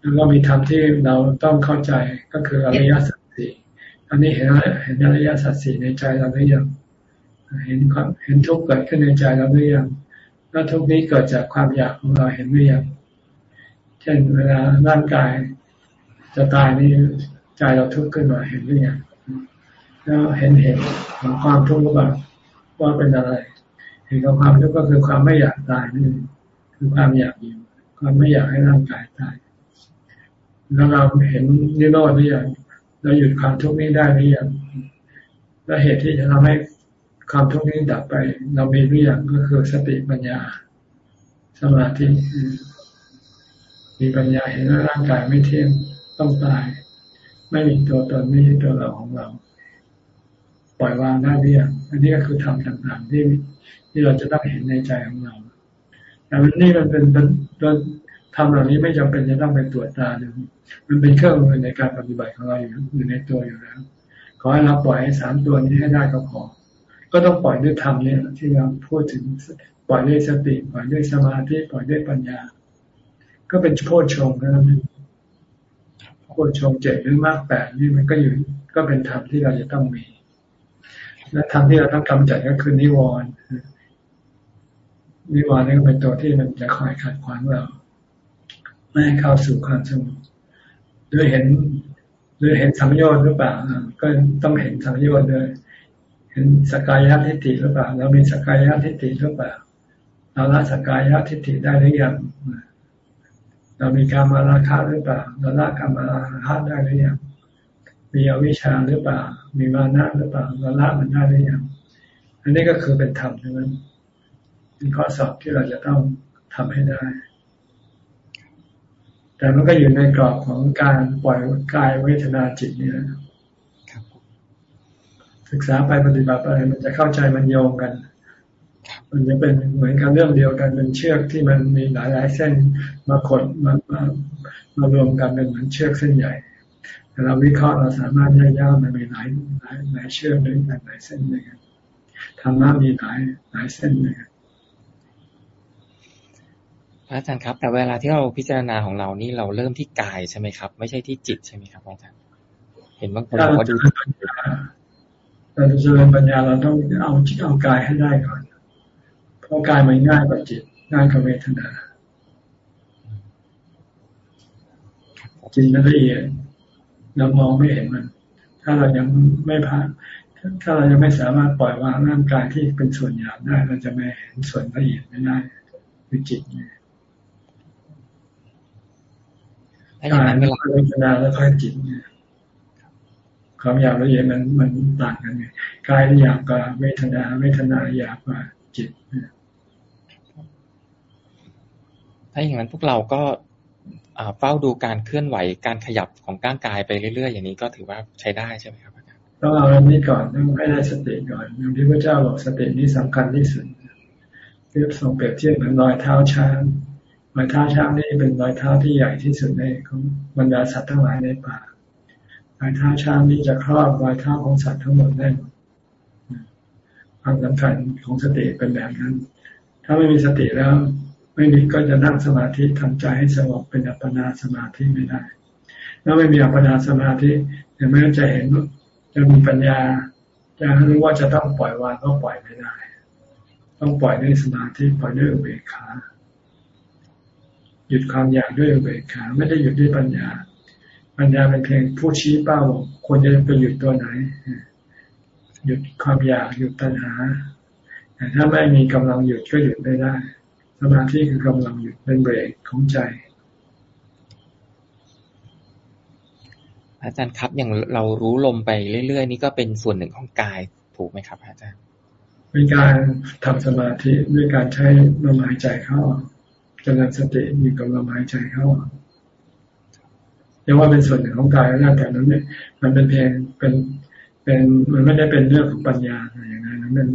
แล้วก็มีธรรมที่เราต้องเข้าใจก็คืออริยสั จสี่อันนี้เห็นเห็นอริยสัจสี่ในใจเราหรือยังเห็นความเห็นทุกข์เกิดขึ้นในใจเราหรือยังแล้วทุกข์นี้เกิดจากความอยากของเราเห็นหรือยังเช่นเวลาร่างกายจะตายนี่ใจเราทุกข์ขึ้นมาเห็นหรือยังแล้วเห็นเห็นของความทุกข์หรือเปล่าว่าเป็นอะไร เห็นความทุกข์ก็คือความไม่อยากตายนี่คือความอยากอยู่ความไม่อยากให้ร่างกายตายแล้วเราเห็นนิโรธหรือยัง เราหยุดความทุกข์นี้ได้หรือยังและเหตุที่จะทำให้ความทุกข์นี้ดับไป เรามีหรือยังก็คือสติปัญญา สมาธิมีปัญญาเห็นว่าร่างกายไม่เที่ยงต้องตาย ไม่มีตัวตนไม่มีตัวเราของเรา ปล่อยวางได้หรือยังอันนี้ก็คือทำต่างๆที่ที่เราจะต้องเห็นในใจของเราแต่วันนี้มันเป็นเป็น ทำเหล่านี้ไม่จำเป็นจะต้องไปตรวจตาดูมันเป็นเครื่องมือในการปฏิบัติของเราอยู่อยู่ในตัวอยู่แล้ว ขอให้เราปล่อยให้สามตัวนี้ให้ได้ก็พอ ก็ต้องปล่อยด้วยธรรมเนี่ยที่เราพูดถึงปล่อยด้วยสติปล่อยด้วยสมาธิปล่อยด้วยปัญญา ก็เป็นโพชงนั้นโพชงเจ็ดหรือมากแปดนี่มันก็อยู่ก็เป็นธรรมที่เราจะต้องมี และธรรมที่เราต้องกำจัดก็คือนิวรณ์นิวรณ์นี่ก็เป็นตัวที่มันจะคอยขัดขวางเรา ไม่ให้เข้าสู่ความสงบด้วยเห็นด้วยเห็นสัมยชน์หรือเปล่าก็ต้องเห็นสัมยชน์ด้วย เห็นสกายทิฏฐิหรือเปล่า เรามีสกายทิฏฐิหรือเปล่าเราละสกายทิฏฐิได้หรือยังเรามีการมาราคาหรือเปล่าเราละการมาราคาได้หรือยังมีอวิชชาหรือเปล่า มีมานะหรือเปล่าเราละมันได้หรือยังอันนี้ก็คือเป็นธรรมทั้งนั้นเป็นข้อสอบที่เราจะต้องทำให้ได้ แต่มันก็อยู่ในกรอบของการปล่อยกายเวทนาจิตนี่แหละศึกษาไปปฏิบัติไปมันจะเข้าใจมันโยงกัน มันจะเป็นเหมือนกันเรื่องเดียวกันเป็นเชือกที่มันมีหลายหลายเส้นมาขดมามามารวมกันเป็นเหมือนเชือกเส้นใหญ่แต่เราวิเคราะห์เราสามารถแยกย่อยมันมีหลายหลายหลายเชือกด้วยกันหลายเส้นด้วยกันธรรมะมีหลายหลายเส้นด้วยกันพระ อาจารย์ครับ แต่เวลาที่เราพิจารณาของเรานี่เราเริ่มที่กายใช่ไหมครับ ไม่ใช่ที่จิตใช่ไหมครับอาจารย์เห็นบางคนบอกว่าดูเราจะเจริญปัญญาเราต้องเอาจิตเอากายให้ได้ก่อน เพราะกายมันง่ายกว่าจิตง่ายกว่าเวทนาจิตละเอียดเรามองไม่เห็นมัน ถ้าเรายังไม่ผ่านถ้าเรายังไม่สามารถปล่อยวางร่างกายที่เป็นส่วนหยาบได้ เราจะไม่เห็นส่วนละเอียดไม่ได้คือจิตเนี่ย กายเวลาเวทนาแล้วค่อยจิตเนี่ยความอยากละเอียดมันมันต่างกันไงกายหยาบกว่าเวทนาเวทนาหยาบกว่าจิตถ้าอย่างนั้นพวกเราก็เฝ้าดูการเคลื่อนไหวการขยับของร่างกายไปเรื่อยๆ อย่างนี้ก็ถือว่าใช้ได้ใช่ไหมครับต้องเอาอันนี้ก่อนต้องให้ได้สติก่อนอย่างที่พระเจ้าบอกสตินี้สำคัญที่สุดเรียบทรงเปรียบเทียบเหมือนรอยเท้าช้าง รอยเท้าช้างนี่เป็นรอยเท้าที่ใหญ่ที่สุดในของบรรดาสัตว์ทั้งหลายในป่ารอยเท้าช้างนี่จะครอบรอยเท้าของสัตว์ทั้งหมดได้ความสำคัญของสติเป็นแบบนั้น ถ้าไม่มีสติแล้ว ไม่มีก็จะนั่งสมาธิทำใจให้สงบเป็นอัปปนาสมาธิไม่ได้ถ้าไม่มีอัปปนาสมาธิถึงแม้จะเห็นจะมีปัญญา จะรู้ว่าจะต้องปล่อยวางก็ปล่อยไม่ได้ ต้องปล่อยด้วยสมาธิปล่อยด้วยอุเบกขา หยุดความอยากด้วยอุเบกขาไม่ได้หยุดด้วยปัญญา ปัญญาเป็นเพียงผู้ชี้เป้าควรจะไปหยุดตัวไหน หยุดความอยากหยุดตัณหาแต่ถ้าไม่มีกำลังหยุดก็หยุดไม่ได้สมาธิคือกำลังหยุดเป็นเบรกของใจ อาจารย์ครับอย่างเรารู้ลมไปเรื่อย ๆ นี่ก็เป็นส่วนหนึ่งของกายถูกไหมครับ อาจารย์เป็นการทำสมาธิด้วยการใช้ลมหายใจเข้า จริญสติอยู่กับลมหายใจเข้าเรียกว่าเป็นส่วนหนึ่งของกายแล้วแต่นั้นเนี่ยมันเป็นเพียงเป็นเป็นมันไม่ได้เป็นเรื่องของปัญญาอะไรอย่างนั้นมันเป็น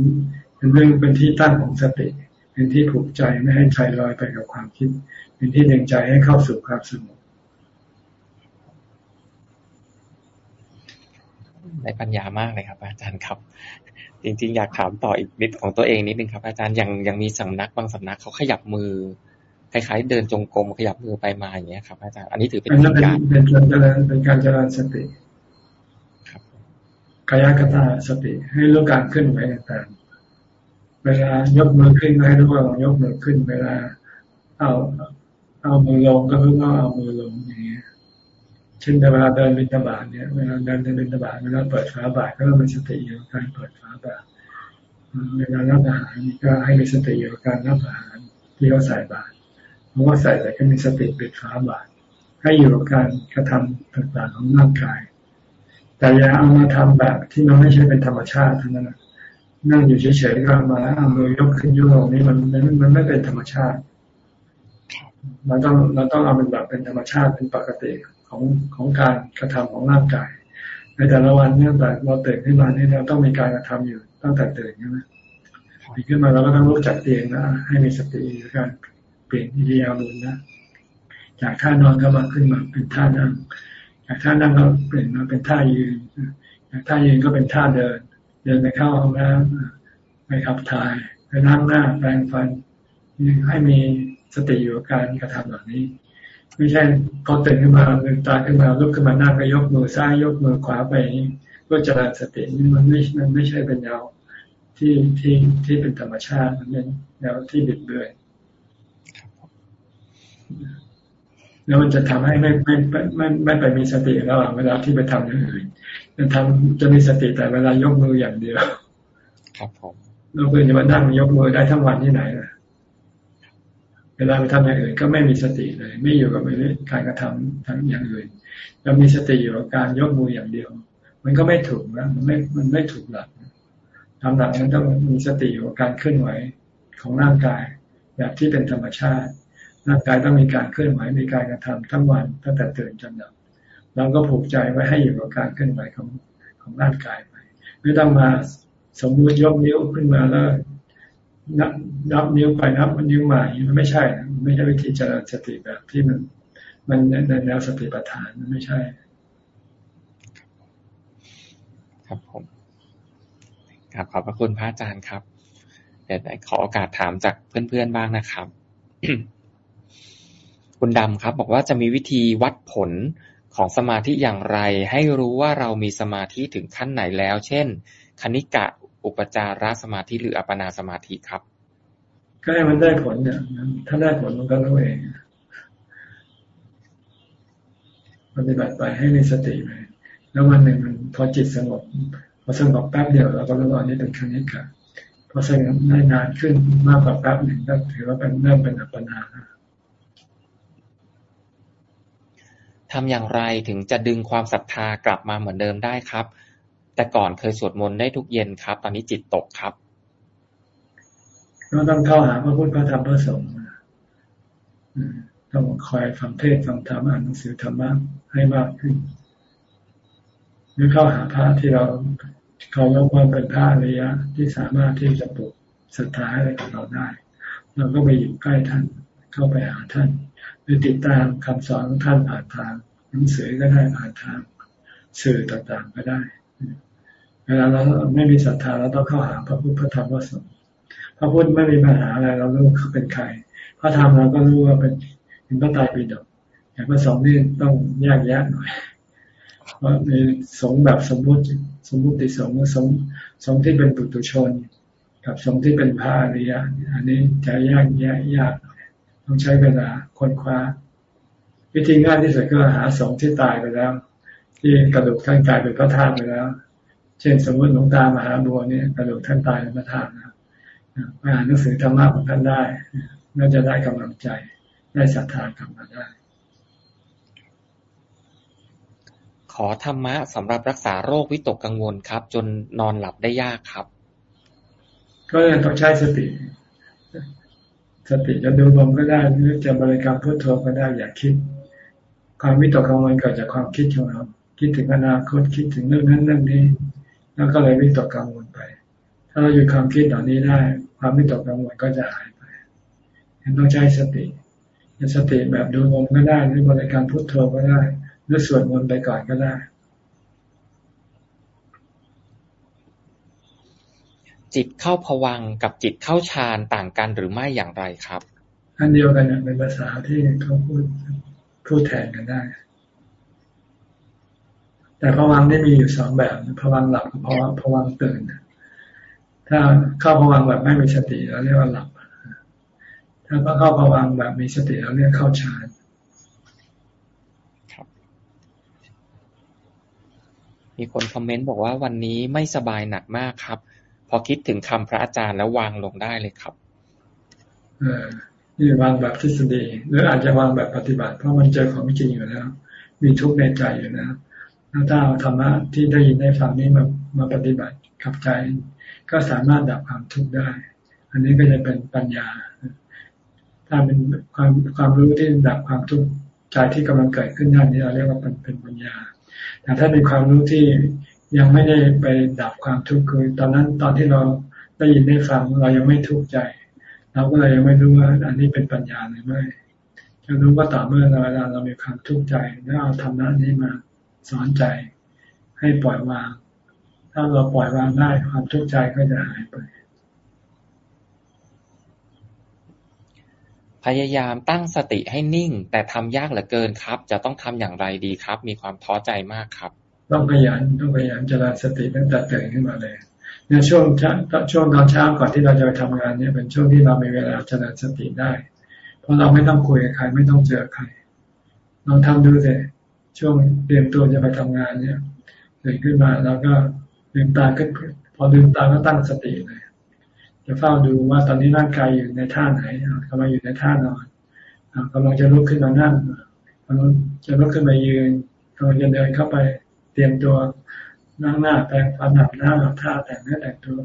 เรื่องเป็นที่ตั้งของสติ เป็นที่ผูกใจไม่ให้ใจลอยไปกับความคิด เป็นที่ดึงใจให้เข้าสู่ความสงบได้ปัญญามากเลยครับ อาจารย์ครับ จริง ๆ อยากถามต่ออีกนิดของตัวเองนิดนึงครับ อาจารย์ยังยังมีสำนักบางสำนักเขาขยับมือ คล้ายๆเดินจงกรมขยับมือไปมาอย่างเงี้ยครับอาจารย์อันนี้ถือเป็นการเป็นการเจริญเป็นการเจริญสติครับกายกตาสติ ให้รู้การขึ้นไหวต่างๆเวลายกมือขึ้นให้รู้ว่าเรายกมือขึ้น เวลา เอาเอามือลงก็รู้ว่าเอามือลงอย่างเงี้ยเช่นเวลาเดินบิณฑบาตเนี่ยเวลาเดินบิณฑบาตเวลาเปิดฝาบาตก็ต้องมีสติอยู่การเปิดฝาบาตเวลารับอาหารก็ให้มีสติอยู่การรับอาหารที่เขาใส่บาตร เพราะว่าใส่แต่ก็มีสติปิดฝาบาตรให้อยู่กับการกระทำต่างๆของร่างกาย แต่อย่าเอามาทำแบบที่มันไม่ใช่เป็นธรรมชาติเท่านั้นนั่งอยู่เฉยๆก็มาเอามือยกขึ้นยกลงนี่มันมันไม่เป็นธรรมชาติเราต้องเราต้องเอาเป็นแบบเป็นธรรมชาติเป็นปกติของของการกระทำของร่างกาย ในแต่ละวันเนี่ยแต่เราตื่นขึ้นมาเนี่ยเราต้องมีการกระทำอยู่ตั้งแต่ตื่นใช่ไหมตื่นขึ้นมาเราก็ต้องลุกจากเตียงนะให้มีสติในการ ปลี่ยนอิริยาบถนะ จากท่านอนก็มาขึ้นมาเป็นท่านั่ง จากท่านั่งก็เปลี่ยนมาเป็นท่ายืน จากท่ายืนก็เป็นท่าเดิน เดินไปเข้าห้องน้ำไปขับถ่ายไปนั่งหน้าแปรงฟันให้มีสติอยู่กับการกระทำเหล่านี้ ไม่ใช่พอตื่นขึ้นมาลืมตาขึ้นมาลุกขึ้นมานั่งก็ยกมือซ้ายยกมือขวาไปก็เจริญสตินี่มันไม่มันไม่ใช่เป็นแนวที่ที่ที่เป็นธรรมชาติมันเป็นแนวที่บิดเบือน แล้วมันจะทำให้ไม่ไม่ไม่ไม่ไปมีสติระหว่างเวลาที่ไปทำอย่างอื่นจะทำจะมีสติแต่เวลายกมืออย่างเดียว ครับผมเราเพื่อจะมานั่งยกมือได้ทั้งวันที่ไหนล่ะเวลาไปทำอย่างอื่นก็ไม่มีสติเลย ไม่อยู่กับการกระทำทั้งอย่างอื่นเรามีสติอยู่กับการยกมืออย่างเดียว มันก็ไม่ถูกนะมันไม่มันไม่ถูกหลักทำหลักมันต้องมีสติอยู่กับการเคลื่อนไหวของร่างกาย แบบที่เป็นธรรมชาติ ร่างกายต้องมีการเคลื่อนไหวมีการกระทำทั้งวันตั้งแต่ตื่นจนหลับเราก็ผูกใจไว้ให้อยู่กับการเคลื่อนไหวของของร่างกายไปไม่ต้องมาสมมุติยกนิ้วขึ้นมาแล้วนับนับนิ้วไปนับนิ้วมามันไม่ใช่ไม่ใช่วิธีเจริญสติแบบที่มัน มันในแนวสติปัฏฐานมันไม่ใช่ ครับผมครับขอบพระคุณพระอาจารย์ครับเดี๋ยวขอโอกาสถามจากเพื่อนๆบ้างนะครับ คุณดำครับบอกว่าจะมีวิธีวัดผลของสมาธิอย่างไร ให้รู้ว่าเรามีสมาธิถึงขั้นไหนแล้ว เช่น คณิกะอุปจารสมาธิหรืออัปนาสมาธิครับ ก็ให้มันได้ผลเนี่ยถ้าได้ผลมันก็รู้เองปฏิบัติไปให้มีสติไปแล้ววันหนึ่งมันพอจิตสงบพอสงบแป๊บเดียวเราก็รู้ว่านี้เป็นคณิกะพอสงบได้นานขึ้นมากกว่าแป๊บหนึ่งก็ถือว่าเป็นเริ่มเป็นอัปปนา ทำอย่างไรถึงจะดึงความศรัทธากลับมาเหมือนเดิมได้ครับ แต่ก่อนเคยสวดมนต์ได้ทุกเย็นครับ ตอนนี้จิตตกครับเราต้องเข้าหาพระพุทธพระธรรมพระสงฆ์ต้องคอยฟังเทศฟังธรรมอ่านหนังสือธรรมะให้มากขึ้นหรือเข้าหาพระที่เราเขายกว่าเป็นพระอริยะที่สามารถที่จะปลุกศรัทธาให้กับเราได้ เราก็ไปอยู่ใกล้ท่าน เข้าไปหาท่าน หรือติดตามคำสอนของท่านผ่านทางหนังสือก็ได้ผ่านทางสื่อต่างๆก็ได้ เวลาเราไม่มีศรัทธาเราต้องเข้าหาพระพุทธพระธรรมพระสงฆ์พระพุทธไม่มีปัญหาอะไรเรารู้เขาเป็นใครพระธรรมเราก็รู้ว่าเป็นเป็นพระไตรปิฎกแต่พระสงฆ์นี่ต้องแยกแยะหน่อยเพราะในสงฆ์แบบสมมุติสมมุติสงสงฆ์สงฆ์ที่เป็นปุถุชน กับสงฆ์ที่เป็นพระอริยะอันนี้จะยากแยะยาก ต้องใช้เวลาค้นคว้า วิธีง่ายที่สุดก็หาสงฆ์ที่ตายไปแล้ว ที่กระดูกท่านกลายเป็นพระธาตุไปแล้ว เช่นสมมติหลวงตามหาบัวเนี่ยกระดูกท่านตายเป็นพระธาตุนะอ่านหนังสือธรรมะของท่านได้น่าจะได้กำลังใจได้ศรัทธากลับมาได้ ขอธรรมะสำหรับรักษาโรควิตกกังวลครับ จนนอนหลับได้ยากครับ ก็ต้องใช้สติ สติจะดูลมก็ได้หรือจะบริกรรมพุทโธก็ได้อย่าคิด ความวิตกกังวลเกิดจากความคิดของเรา คิดถึงอนาคตคิดถึงเรื่องนั้นเรื่องนี้ แล้วก็เลยวิตกกังวลไป ถ้าเราหยุดความคิดเหล่านี้ได้ ความวิตกกังวลก็จะหายไปต้องใช้สติสติแบบดูลมก็ได้หรือบริการพุทโธก็ได้ หรือสวดมนต์ไปก่อนก็ได้ จิตเข้าผวังกับจิตเข้าฌานต่างกันหรือไม่อย่างไรครับ อันเดียวกันเป็นภาษาที่เขาพูดพูดแทนกันได้ แต่ผวังได้มีอยู่สองแบบผวังหลับกับผวังตื่น ถ้าเข้าผวังแบบไม่มีสติเราเรียกว่าหลับ ถ้าเข้าภวังแบบมีสติแล้วเรียกเข้าฌานมีคนคอมเมนต์บอกว่าวันนี้ไม่สบายหนักมากครับ พอคิดถึงคำพระอาจารย์แล้ววางลงได้เลยครับนี่วางแบบทฤษฎีหรืออาจจะวางแบบปฏิบัติ เพราะมันเจอของจริงอยู่แล้ว มีทุกข์ในใจอยู่แล้วถ้าเอาธรรมะที่ได้ยินได้ฟังนี้มามาปฏิบัติขับใจ ก็สามารถดับความทุกข์ได้ อันนี้ก็จะเป็นปัญญา ถ้าเป็นความความรู้ที่ดับความทุกข์ใจที่กำลังเกิดขึ้นนั่นนี่เราเรียกว่าเป็นเป็นปัญญา แต่ถ้าเป็นความรู้ที่ ยังไม่ได้ไปดับความทุกข์คือ ตอนนั้นตอนที่เราได้ยินได้ฟังเรายังไม่ทุกข์ใจ เราก็เลยยังไม่รู้ว่าอันนี้เป็นปัญญาหรือไม่จะรู้ว่าต่อเมื่อเราเวลาเรามีความทุกข์ใจแล้วเอาธรรมะนี้มาสอนใจ ให้ปล่อยวาง ถ้าเราปล่อยวางได้ความทุกข์ใจก็จะหายไป พยายามตั้งสติให้นิ่ง แต่ทำยากเหลือเกินครับ จะต้องทำอย่างไรดีครับ มีความท้อใจมากครับ ต้องขยันต้องขยันเจริญสติตั้งแต่ตื่นขึ้นมาเลยในช่วงช่วงตอนเช้าก่อนที่เราจะไปทำงานเนี่ยเป็นช่วงที่เรามีเวลาเจริญสติได้ เพราะเราไม่ต้องคุยกับใครไม่ต้องเจอใครลองทำดูเลยช่วงเตรียมตัวจะไปทำงานเนี่ยตื่นขึ้นมาแล้วก็ลืมตาขึ้นพอลืมตาก็ตั้งสติเลย จะเฝ้าดูว่าตอนนี้ร่างกายอยู่ในท่าไหนกำลังอยู่ในท่านอนกำลังจะลุกขึ้นมานั่งกำลังจะลุกขึ้นมายืนกำลังจะเดินเข้าไป เตรียมตัวนั่งหน้าแปรงฟันหับหน้าหับท่าแต่งเนื้อแต่งตัว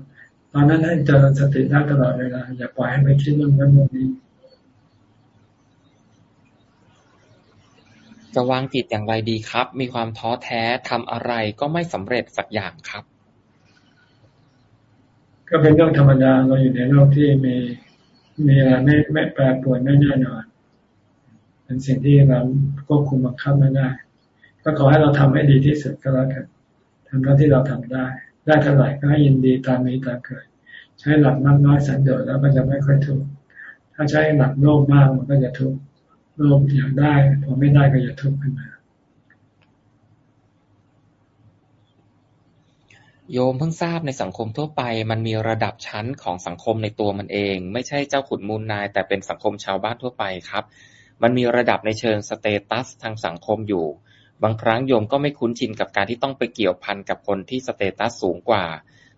ตอนนั้นให้เจริญสติได้ตลอดเวลาอย่าปล่อยให้ไปคิดเรื่องนั้นเรื่องนี้ จะวางจิตอย่างไรดีครับ มีความท้อแท้ทำอะไรก็ไม่สำเร็จสักอย่างครับ ก็เป็นเรื่องธรรมดาเราอยู่ในโลกที่มีมีอะไรไม่ไม่แปรปรวนไม่แน่นอนเป็นสิ่งที่เราควบคุมบังคับไม่ได้ ก็ขอให้เราทำให้ดีที่สุดก็แล้วกันทำเท่าที่เราทำได้ ได้เท่าไหร่ก็ให้ยินดีตามมีตามเกิด ใช้หลักมากน้อยสันโดษแล้วก็จะไม่ค่อยทุกข์ถ้าใช้หลักโลภมากมันก็จะทุกข์โลภอยากได้พอไม่ได้ก็จะทุกข์ขึ้นมาโยมเพิ่งทราบในสังคมทั่วไป มันมีระดับชั้นของสังคมในตัวมันเอง ไม่ใช่เจ้าขุนมูลนาย แต่เป็นสังคมชาวบ้านทั่วไปครับ มันมีระดับในเชิง status ทางสังคมอยู่ บางครั้งโยมก็ไม่คุ้นชินกับการที่ต้องไปเกี่ยวพันกับคนที่ status สูงกว่า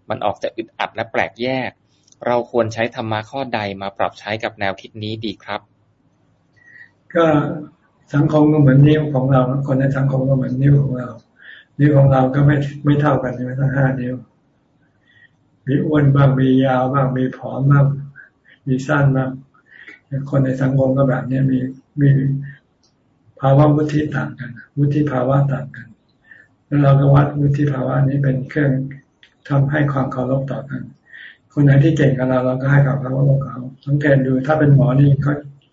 มันออกจะอึดอัดและแปลกแยก เราควรใช้ธรรมะข้อใดมาปรับใช้กับแนวคิดนี้ดีครับ ก็สังคมก็เหมือนนิ้วของเรา คนในสังคมก็เหมือนนิ้วของเรา นิ้วของเราก็ไม่ไม่เท่ากันใช่ไหมทั้งห้านิ้ว มีอ้วนบ้าง มียาวบ้าง มีผอมบ้าง มีสั้นมากคนในสังคมก็แบบนี้มีมี ภาวะวุฒิต่างกัน วุฒิภาวะต่างกัน แล้วเราก็วัดวุฒิภาวะนี้เป็นเครื่องทำให้ความเคารพต่อกัน คนไหนที่เก่งกับเราเราก็ให้กับเขาเขาสังเกตดูถ้าเป็นหมอนี่เขา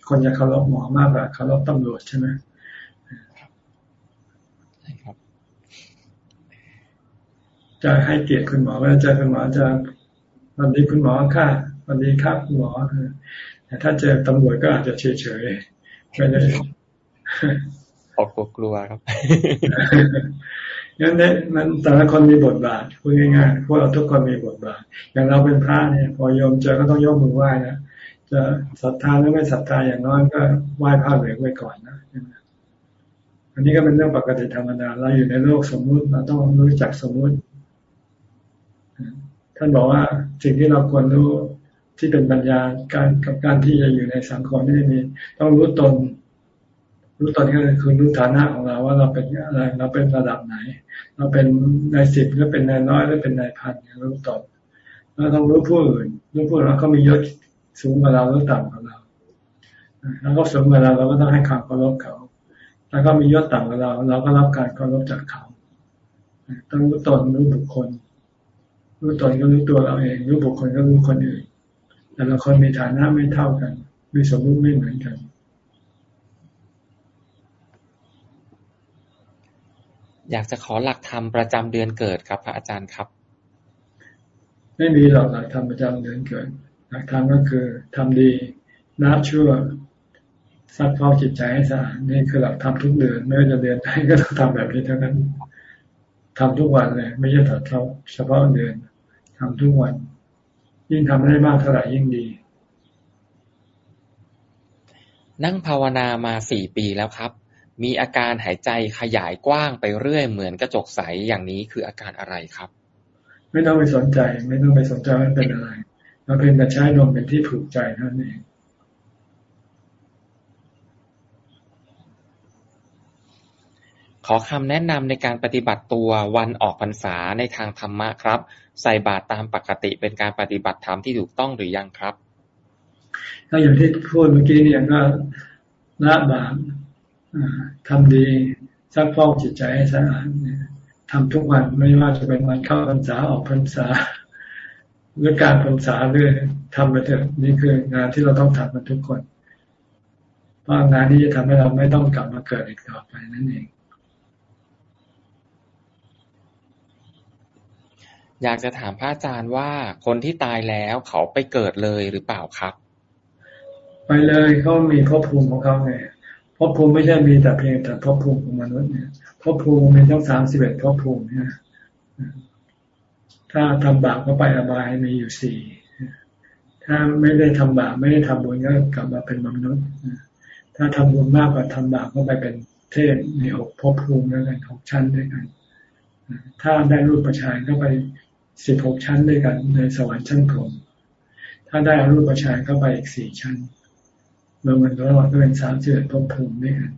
คนจะเคารพหมอมากกว่าเคารพตำรวจใช่ไหมจะให้เกียรติคุณหมอเวลาเจอคุณหมอจะวันนี้คุณหมอค่ะวันนี้ครับคุณหมอแต่ถ้าเจอตำรวจก็อาจจะเฉยเฉยไม่ได้ ออกกลัวครับงั้นเนี่ยมันแต่ละคนมีบทบาทพูดง่ายๆพวกเราทุกคนมีบทบาท อย่างเราเป็นพระเนี่ย พอโยมเจอก็ต้องยกมือไหว้นะจะศรัทธาหรือไม่ศรัทธาอย่างน้อยก็ไหว้พระเหลืองไว้ก่อนนะอันนี้ก็เป็นเรื่องปกติธรรมดาเราอยู่ในโลกสมมุติเราต้องรู้จักสมมุติท่านบอกว่าสิ่งที่เราควรรู้ที่เป็นปัญญาการกับการที่จะอยู่ในสังคมนี่มีต้องรู้ตน รู้ตอนก็คือรู้ฐานะของเราว่าเราเป็นอะไรเราเป็นระดับไหน เราเป็นนายสิบหรือเป็นนายน้อยหรือเป็นนายพันรู้ตนเราต้องรู้ผู้อื่นรู้ผู้อื่นแล้วเขามียศสูงกว่าเราหรือต่ำกว่าเราแล้วก็สูงกว่าเราเราก็ต้องให้ความเคารพเขา แล้วก็มียศต่ำกว่าเรา เราก็รับการเคารพจากเขาต้องรู้ตนรู้บุคคล รู้ตนก็รู้ตัวเราเอง รู้บุคคลก็รู้คนอื่น แต่ละคนมีฐานะไม่เท่ากัน มีสมมติไม่เหมือนกัน อยากจะขอหลักธรรมประจำเดือนเกิดครับ พระอาจารย์ครับ ไม่มีหรอกหลักธรรมประจำเดือนเกิด หลักธรรมก็คือทำดีนับชั่วซักพอกจิตใจให้สะอาดนี่คือหลักธรรมทุกเดือนไม่ว่าจะเดือนไหนก็ต้องทำแบบนี้เท่านั้นทำทุกวันเลย ไม่ใช่แต่เฉพาะเดือนทำทุกวัน ยิ่งทำได้มากเท่าไหร่ยิ่งดี นั่งภาวนามาสี่ปีแล้วครับ มีอาการหายใจขยายกว้างไปเรื่อยเหมือนกระจกใส อย่างนี้คืออาการอะไรครับ ไม่ต้องไปสนใจ ไม่ต้องไปสนใจว่าเป็นอะไรเราเพียงแต่ใช้ลมเป็นที่ผูกใจเท่านั้นเองขอคำแนะนำในการปฏิบัติตัววันออกพรรษาในทางธรรมะครับ ใส่บาตรตามปกติเป็นการปฏิบัติธรรมที่ถูกต้องหรือยังครับก็อย่างที่พูดเมื่อกี้เนี่ยก็ละบาป ทำดีซักฟอกจิตใจให้สะอาดทำทุกวันไม่ว่าจะเป็นวันเข้าพรรษาออกพรรษาหรือการพรรษาเรื่อยทำไปเถอะนี่คืองานที่เราต้องทำกันทุกคนเพราะงานนี้จะทำให้เราไม่ต้องกลับมาเกิดอีกต่อไปนั่นเอง อยากจะถามพระอาจารย์ว่าคนที่ตายแล้วเขาไปเกิดเลยหรือเปล่าครับ ไปเลยเขามีภพภูมิของเขาไง ภพภูมิไม่ใช่มีแต่เพียงแต่ภพภูมิของมนุษย์เนี่ยภพภูมิมีทั้งสามสิบเอ็ดภพภูมิเนี่ยถ้าทำบาปก็ไปอบายมีอยู่สี่ถ้าไม่ได้ทำบาปไม่ได้ทำบุญก็กลับมาเป็นมนุษย์ ถ้าทำบุญมากกว่าทำบาปก็ไปเป็นเทพในหกภพภูมิด้วยกันหกชั้นด้วยกัน ถ้าได้รูปประชานก็ไปสิบหกชั้นด้วยกันในสวรรค์ชั้นพรหมถ้าได้อรูปฌานเข้าไปอีกสี่ชั้น รวมกันทั้งหมดก็เป็นสามสิบเอ็ดภพภูมิด้วยกัน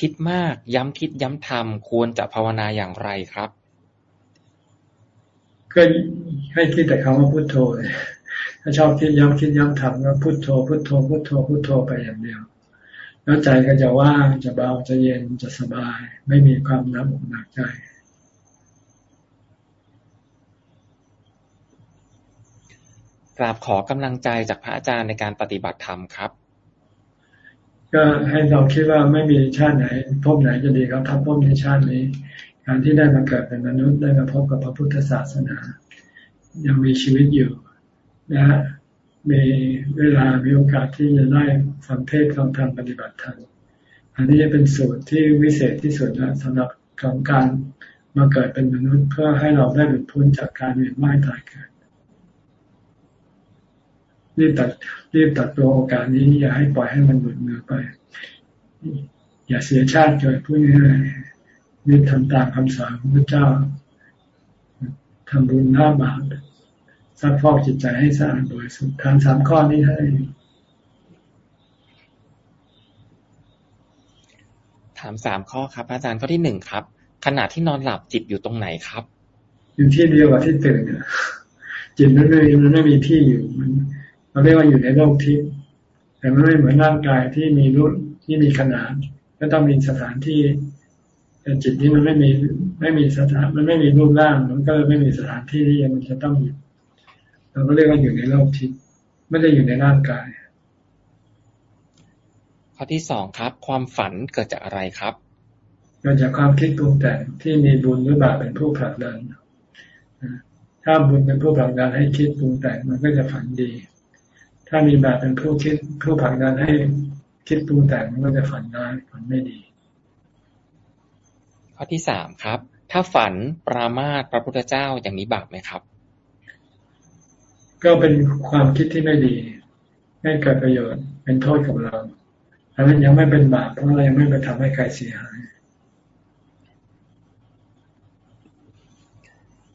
คิดมากย้ำคิดย้ำทำควรจะภาวนาอย่างไรครับก็ให้คิดแต่คำว่าพุโทโธเลยถ้าชอบคิดย้ำคิดย้ำทำก็พุโทโธพุโทโธพุโทโธพุโทโธไปอย่างเดียว แล้วใจก็จะว่างจะเบาจะเย็นจะสบาย ไม่มีความนับอกหนักใจ กราบขอกำลังใจจากพระอาจารย์ในการปฏิบัติธรรมครับ ก็ให้เราคิดว่าไม่มีชาติไหนพบไหนจะดีครับทำพบในชาตินี้ การที่ได้มาเกิดเป็นมนุษย์ได้มาพบกับพระพุทธศาสนา ยังมีชีวิตอยู่นะมีเวลา มีโอกาสที่จะได้ฟังเทศฟังธรรมปฏิบัติธรรม อันนี้จะเป็นสูตรที่วิเศษที่สุดนะสำหรับของการมาเกิดเป็นมนุษย์เพื่อให้เราได้หลุดพ้นจากการเวียนว่ายตายเกิด รีบตัดรีบตัดตัวโอกาสนี้อย่าให้ปล่อยให้มันหลุดมือไป อย่าเสียชาติเกิดพูดง่ายๆรีบทำตามคำสอนของพระเจ้าทำบุญหน้าบาปซักฟอกจิตใจให้สะอาดบริสุทธิ์ทางสามข้อนี้ให้ถามสามข้อครับ อาจารย์ข้อที่หนึ่งครับ ขณะที่นอนหลับจิตอยู่ตรงไหนครับ อยู่ที่เดียวกับที่ตื่นจิตมันไม่มันไม่มีที่อยู่มัน เราเรียกว่าอยู่ในโลกทิพย์แต่มันไม่เหมือนร่างกายที่มีรูปที่มีขนาดก็ต้องมีสถานที่แต่จิตที่มันไม่มีไม่มีสถาน มันไม่มีรูปร่าง มันก็ไม่มีสถานที่ที่มันจะต้องอยู่เราก็เรียกว่าอยู่ในโลกทิพย์ไม่ได้อยู่ในร่างกายข้อที่สองครับ ความฝันเกิดจากอะไรครับเกิดจากความคิดปรุงแต่งที่มีบุญหรือบาปเป็นผู้ผลักดันถ้าบุญเป็นผู้ผลักดันให้คิดปรุงแต่งมันก็จะฝันดี ถ้ามีบาปเป็นผู้คิดผู้ผลักดันให้คิดปรุงแต่งมันก็จะฝันร้ายฝันไม่ดี ข้อที่สามครับ ถ้าฝันปรามาสพระพุทธเจ้าอย่างนี้บาปไหมครับ ก็เป็นความคิดที่ไม่ดีไม่เกิดประโยชน์เป็นโทษกับเราแต่มันยังไม่เป็นบาปเพราะเรายังไม่ไปทำให้ใครเสียหาย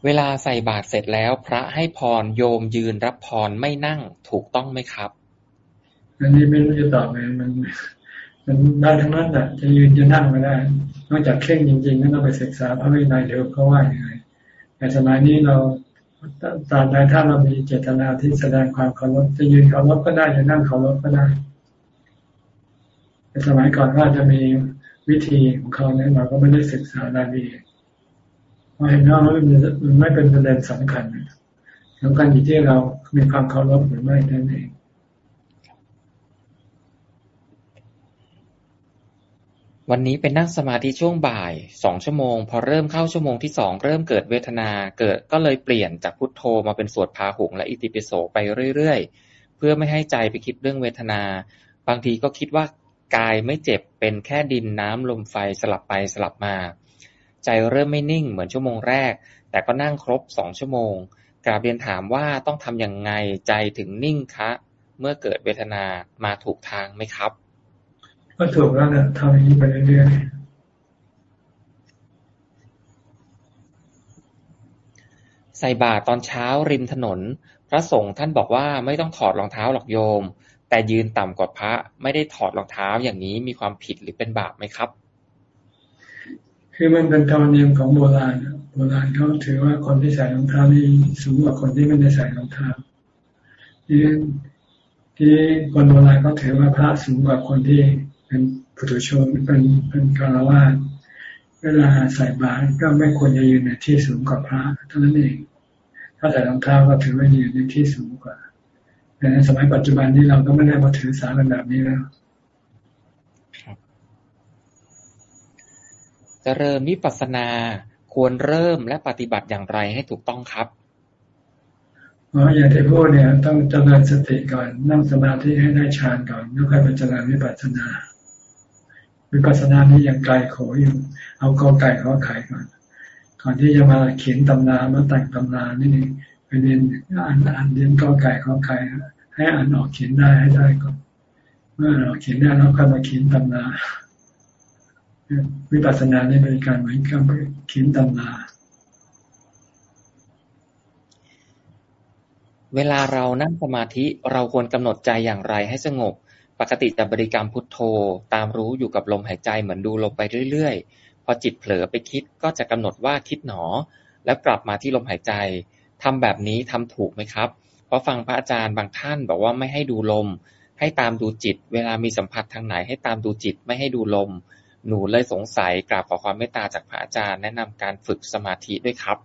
เวลาใส่บาตรเสร็จแล้วพระให้พรโยมยืนรับพรไม่นั่งถูกต้องไหมครับ อันนี้ไม่รู้จะตอบไงมันมันได้ทั้งนั้นแหละจะยืนจะนั่งไม่ได้ นอกจากเข่งจริงๆก็ต้องไปศึกษาพระวินัยเดี๋ยวเขาว่าอย่างไรแต่สมัยนี้เราตามใดถ้าเรามีเจตนาที่แสดงความเคารพจะยืนเคารพก็ได้จะนั่งเคารพก็ได้แต่สมัยก่อนก็จะมีวิธีของเขาเนี่ยเราก็ไม่ได้ศึกษารายละเอียด ราะเห็นว่ามันไม่เป็นประเด็นสำคัญสำคัญอยู่ที่เรามีความเคารพหรือไม่นั่นเองวันนี้เป็นนั่งสมาธิช่วงบ่ายสองชั่วโมง พอเริ่มเข้าชั่วโมงที่สองเริ่มเกิดเวทนาเกิดก็เลยเปลี่ยนจากพุทโธมาเป็นสวดพาหุงและอิติปิโสไปเรื่อยๆ เพื่อไม่ให้ใจไปคิดเรื่องเวทนา บางทีก็คิดว่ากายไม่เจ็บเป็นแค่ดินน้ำลมไฟสลับไปสลับมา ใจเริ่มไม่นิ่งเหมือนชั่วโมงแรก แต่ก็นั่งครบสองชั่วโมง กราบเรียนถามว่าต้องทำอย่างไงใจถึงนิ่งคะ เมื่อเกิดเวทนามาถูกทางไหมครับ ก็ถูกแล้วนะทำอย่างนี้ไปเรื่อยๆใส่บาตรตอนเช้าริมถนน พระสงฆ์ท่านบอกว่าไม่ต้องถอดรองเท้าหรอกโยม แต่ยืนต่ำกว่าพระไม่ได้ถอดรองเท้าอย่างนี้มีความผิดหรือเป็นบาปไหมครับ คือมันเป็นธรรมเนียมของโบราณโบราณเขาถือว่าคนที่ใส่รองเท้านี่สูงกว่าคนที่ไม่ได้ใส่รองเท้าที่ที่คนโบราณเขาถือว่าพระสูงกว่าคนที่เป็นผู้ถุชนเป็นเป็นคารวะเวลาใส่บาตรก็ไม่ควรจะยืนในที่สูงกว่าพระเท่านั้นเอง ถ้าใส่รองเท้าก็ถือว่ายืนในที่สูงกว่าแต่ในสมัยปัจจุบันนี้เราก็ไม่ได้มาถือสารแบบนี้แล้ว จเริญวิปัสสนา ควรเริ่มและปฏิบัติอย่างไรให้ถูกต้องครับอย่างที่พูดเนี่ยต้องเจริญสติก่อนนั่งสมาธิให้ได้ฌานก่อนแล้วค่อยไปเจริญวิปัสสนาวิปัสสนานี้ยังไกลโขอยู่เอากอไก่ขอไข่ก่อนก่อนที่จะมาเขียนตำนามาแต่งตำนานี่ไปเรียนอ่านอ่านเรียนกอไก่ขอไข่ให้อ่านออกเขียนได้ให้ได้ก่อนเมื่อเราเขียนได้แล้วค่อยมาเขียนตำนา วิปัสสนาเนี่เป็นการเหมือนกับเขียนตำนาเวลาเรานั่งสมาธิเราควรกำหนดใจอย่างไรให้สงบ ปกติจะบริกรรมพุทโธ ตามรู้อยู่กับลมหายใจเหมือนดูลมไปเรื่อยๆ พอจิตเผลอไปคิดก็จะกำหนดว่าคิดหนอ แล้วกลับมาที่ลมหายใจทำแบบนี้ทำถูกไหมครับ เพราะฟังพระอาจารย์บางท่านบอกว่าไม่ให้ดูลม ให้ตามดูจิต เวลามีสัมผัสทางไหนให้ตามดูจิตไม่ให้ดูลม หนูเลยสงสัยกราบขอความเมตตาจากพระอาจารย์แนะนำการฝึกสมาธิด้วยครับ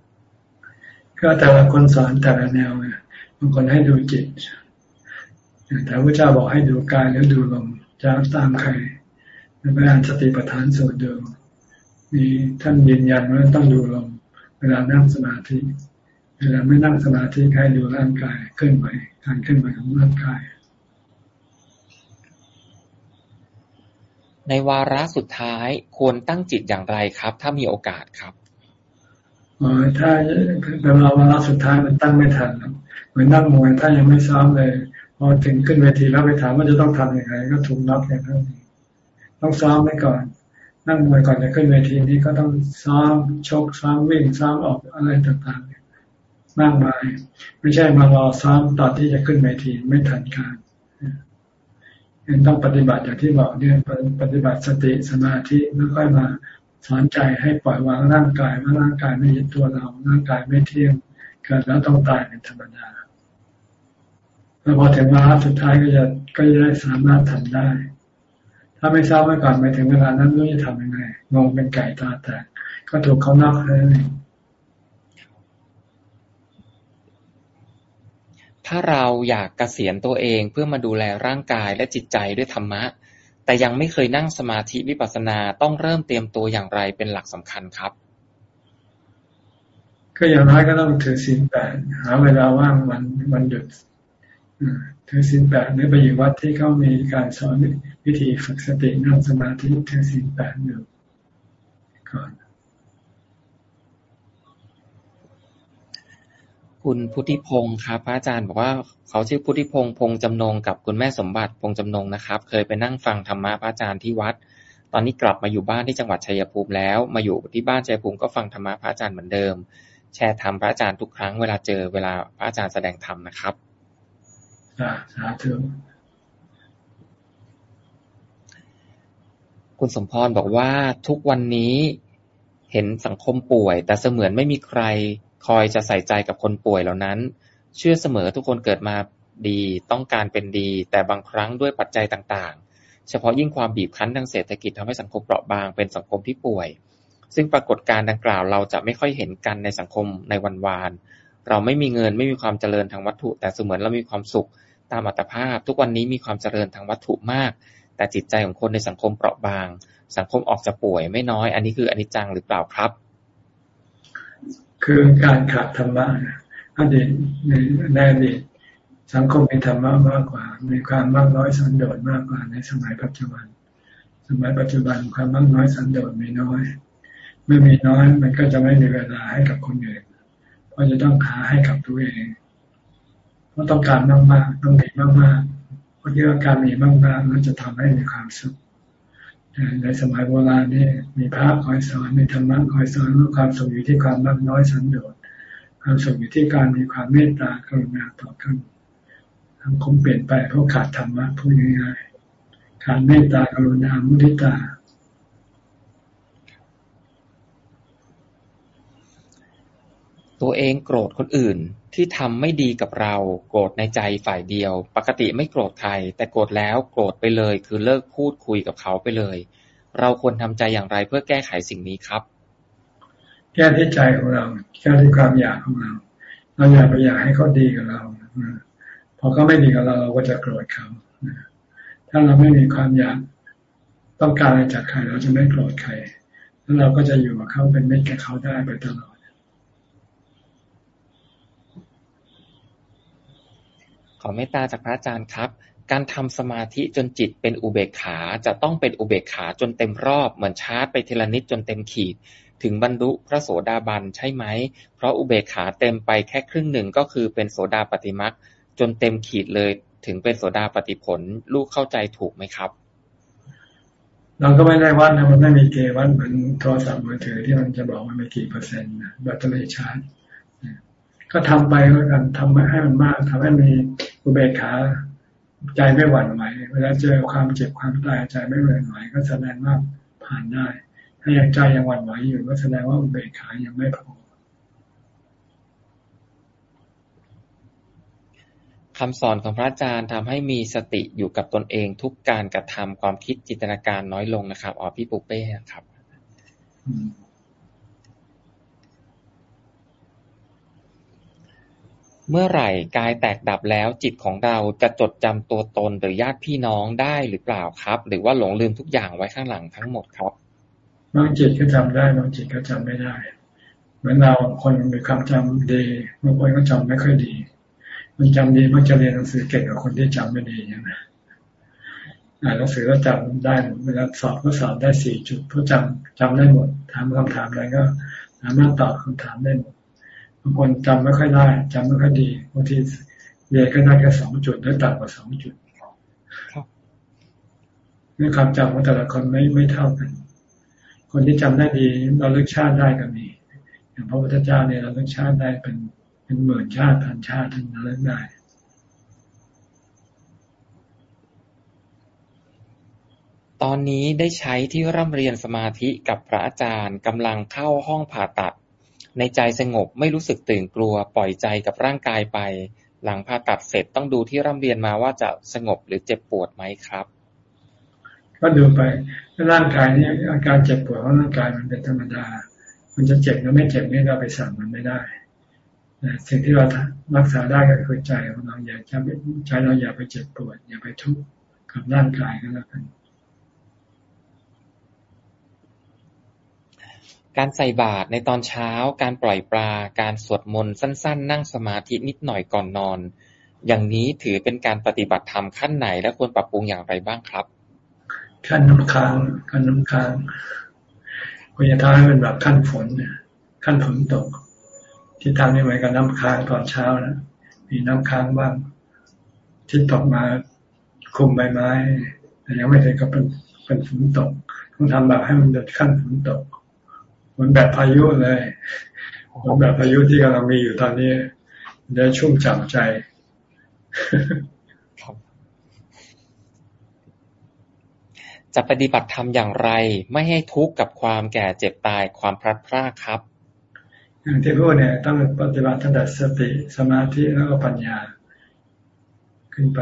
ก็แต่ละคนสอนแต่ละแนวไงบางคนให้ดูจิตแต่พระเจ้าบอกให้ดูกายแล้วดูลมจะตามใครไปอ่านสติปัฏฐานสูตรเดิมมีท่านยืนยันว่าต้องดูลมเวลานั่งสมาธิ เวลาไม่นั่งสมาธิให้ดูร่างกายเคลื่อนไหวการเคลื่อนไหวของร่างกาย ในวาระสุดท้ายควรตั้งจิตอย่างไรครับ ถ้ามีโอกาสครับถ้าเป็นวาระสุดท้ายมันตั้งไม่ทันเหมือนนั่งมวยถ้ายังไม่ซ้อมเลย พอถึงขึ้นเวทีแล้วไปถามว่าจะต้องทำอย่างไรก็ถูกนับอย่างนั้นต้องซ้อมไว้ก่อนนั่งมวยก่อนจะขึ้นเวทีนี้ก็ต้องซ้อมชกซ้อมวิ่งซ้อมออกอะไรต่างๆมากมาย ไม่ใช่มารอซ้อมตอนที่จะขึ้นเวทีไม่ทันการ ยังต้องปฏิบัติอย่างที่บอกเนี่ยปฏิบัติสติสมาธิแล้วค่อยมาสอนใจให้ปล่อยวางร่างกายว่าร่างกายไม่ใช่ตัวเรา ร่างกายไม่เที่ยงเกิดแล้วต้องตายเป็นธรรมดาแล้วพอถึงเวลาสุดท้ายก็จะก็จะได้สามารถทำได้ ถ้าไม่ทราบมาก่อนไปถึงเวลานั้นรู้จะทำยังไงงงเป็นไก่ตาแตกก็ถูกเขานับเลย ถ้าเราอยากกเกษียณตัวเองเพื่อมาดูแลร่างกายและจิตใจด้วยธรรมะ แต่ยังไม่เคยนั่งสมาธิวิปัสสนาต้องเริ่มเตรียมตัวอย่างไรเป็นหลักสำคัญครับ ก็อย่างน้อยก็ต้องถือศีลแปดหาเวลาว่างวันวันหยุดถือศีลแปดหรือไปอยู่วัดที่เขามีการสอนวิธีฝึกสตินั่งสมาธิถือศีลแปดอยู่ก่อน คุณพุทธิพงศ์ครับ พระอาจารย์บอกว่าเขาชื่อพุทธิพงศ์พงจำนงกับคุณแม่สมบัติพงจำนงนะครับ เคยไปนั่งฟังธรรมะพระอาจารย์ที่วัด ตอนนี้กลับมาอยู่บ้านที่จังหวัดชัยภูมิแล้ว มาอยู่ที่บ้านชัยภูมิก็ฟังธรรมะพระอาจารย์เหมือนเดิม แชร์ธรรมพระอาจารย์ทุกครั้งเวลาเจอเวลาพระอาจารย์แสดงธรรมนะครับสาธุคุณสมพรบอกว่าทุกวันนี้เห็นสังคมป่วย แต่เสมือนไม่มีใคร คอยจะใส่ใจกับคนป่วยเหล่านั้น เชื่อเสมอทุกคนเกิดมาดีต้องการเป็นดี แต่บางครั้งด้วยปัจจัยต่างๆ เฉพาะยิ่งความบีบคั้นทางเศรษฐกิจทำให้สังคมเปราะบางเป็นสังคมที่ป่วย ซึ่งปรากฏการณ์ดังกล่าวเราจะไม่ค่อยเห็นกันในสังคมในวันวาน เราไม่มีเงินไม่มีความเจริญทางวัตถุ แต่เสมือนเรามีความสุขตามอัตภาพ ทุกวันนี้มีความเจริญทางวัตถุมาก แต่จิตใจของคนในสังคมเปราะบาง สังคมออกจะป่วยไม่น้อย อันนี้คืออนิจจังหรือเปล่าครับ คือการขาดธรรมะอดีตในในอดีตสังคมมีธรรมะมากกว่า มีความมากน้อยสันโดษมากกว่าในสมัยปัจจุบัน สมัยปัจจุบันความมากน้อยสันโดษมีน้อย เมื่อมีน้อยมันก็จะไม่มีเวลาให้กับคนอื่นเพราะจะต้องหาให้กับตัวเองเพราะต้องการมากๆต้องมีมากๆเพราะที่ว่าการมีมากๆมันจะทำให้มีความสุข ในสมัยโบราณนี่มีพระคอยสอนมีธรรมะคอยสอนว่าความสุขอยู่ที่ความมากน้อยสันโดษความสุขอยู่ที่การมีความเมตตากรุณาต่อกันสังคมเปลี่ยนไปเพราะขาดธรรมะพูดง่ายๆขาดเมตตากรุณามุทิตาตัวเองโกรธคนอื่น ที่ทำไม่ดีกับเรา โกรธในใจฝ่ายเดียว ปกติไม่โกรธใคร แต่โกรธแล้วโกรธไปเลย คือเลิกพูดคุยกับเขาไปเลย เราควรทำใจอย่างไรเพื่อแก้ไขสิ่งนี้ครับ แก้ที่ใจของเรา แก้ที่ความอยากของเรา เราอยากไปอยากให้เขาดีกับเราพอเขาไม่ดีกับเราเราก็จะโกรธเขาถ้าเราไม่มีความอยากต้องการอะไรจากใครเราจะไม่โกรธใครแล้วเราก็จะอยู่กับเขาเป็นมิตรกับเขาได้ไปตลอด อเมตตาจากพระอาจารย์ครับ การทำสมาธิจนจิตเป็นอุเบกขา จะต้องเป็นอุเบกขาจนเต็มรอบ เหมือนชาร์จไปทีละนิดจนเต็มขีด ถึงบรรลุพระโสดาบันใช่ไหม เพราะอุเบกขาเต็มไปแค่ครึ่งหนึ่งก็คือเป็นโสดาปฏิมักจนเต็มขีดเลยถึงเป็นโสดาปฏิผล ลูกเข้าใจถูกไหมครับ เราก็ไม่ได้วัดนะมันไม่มีเกวัดเหมือนโทรศัพท์มือถือที่มันจะบอกว่ามีกี่เปอร์เซ็นต์แบตเตอรี่ชาร์จ ก็ทำไปแล้วกันทำให้มันมากทำให้มีอุเบกขาใจไม่หวั่นไหวเวลาเจอความเจ็บความตายใจไม่หวั่นไหวก็แสดงว่าผ่านได้ ถ้ายังใจยังหวั่นไหวอยู่ก็แสดงว่าอุเบกขายังไม่พอคำสอนของพระอาจารย์ทำให้มีสติอยู่กับตนเองทุกการกระทำความคิดจินตนาการน้อยลงนะครับอ๋อพี่ปุเป้ครับ เมื่อไหร่กายแตกดับแล้ว จิตของเราจะจดจำตัวตนหรือญาติพี่น้องได้หรือเปล่าครับ หรือว่าหลงลืมทุกอย่างไว้ข้างหลังทั้งหมดครับบางจิตก็จำได้บางจิตก็จำไม่ได้ เหมือนเราคนมีความจำดีบางคนก็จำไม่ค่อยดีมันจำดีมันจะเรียนหนังสือเก่งกว่าคนที่จำไม่ดีอย่างนี้อ่านหนังสือก็จำได้เวลาสอบก็สอบได้สี่จุดเพราะจำจำได้หมดถามคำถามอะไรก็สามารถตอบคำถามได้หมดางคนจำไม่ค่อยได้จำไม่ค่อยดีบางทีเรียนก็ได้แค่สองจุดหรือต่ำกว่าสองจุดเรื่องความจำของแต่ละคนไม่ไม่เท่ากัน คนที่จำได้ดีเราเลือกชาติได้ก็มีอย่างพระพุทธเจ้าเนี่ยเราเลือกชาติได้เป็นเป็นหมื่นชาติพันชาติท่านเลือกได้ตอนนี้ได้ใช้ที่ร่ำเรียนสมาธิกับพระอาจารย์กำลังเข้าห้องผ่าตัด ในใจสงบไม่รู้สึกตื่นกลัว ปล่อยใจกับร่างกายไป หลังผ่าตัดเสร็จต้องดูที่ร่ำเรียนมาว่าจะสงบหรือเจ็บปวดไหมครับ ก็ดูไปร่างกายนี้อาการเจ็บปวดของร่างกายมันเป็นธรรมดา มันจะเจ็บหรือไม่เจ็บนี่เราไปสั่งมันไม่ได้สิ่งที่เรารักษาได้ก็คือใจของเราอย่าใจเราอย่าไปเจ็บปวด อย่าไปทุกข์กับร่างกายก็แล้วกัน การใส่บาตรในตอนเช้า การปล่อยปลา การสวดมนต์สั้น ๆ นั่งสมาธินิดหน่อยก่อนนอน อย่างนี้ถือเป็นการปฏิบัติธรรมขั้นไหนและควรปรับปรุงอย่างไรบ้างครับ ขั้นน้ำค้างขั้นน้ำค้างควรจะทำให้เป็นแบบขั้นฝนเนี่ยขั้นฝนตก ที่ทำนี่เหมือนกับน้ำค้างตอนเช้านะมีน้ำค้างบ้าง ที่ตกมาคุมใบไม้แต่ยังไม่ถึงกับเป็นเป็นฝนตกต้องทำแบบให้มันเดือดขั้นฝนตก เหมือนแบบพายุเลยเหมือนแบบพายุที่กำลังมีอยู่ตอนนี้ได้ชุ่มฉ่ำใจจะปฏิบัติธรรมอย่างไร ไม่ให้ทุกข์กับความแก่เจ็บตายความพลัดพรากครับอย่างที่พูดเนี่ย ต้องปฏิบัติทั้งแต่สติสมาธิแล้วก็ปัญญา ขึ้นไป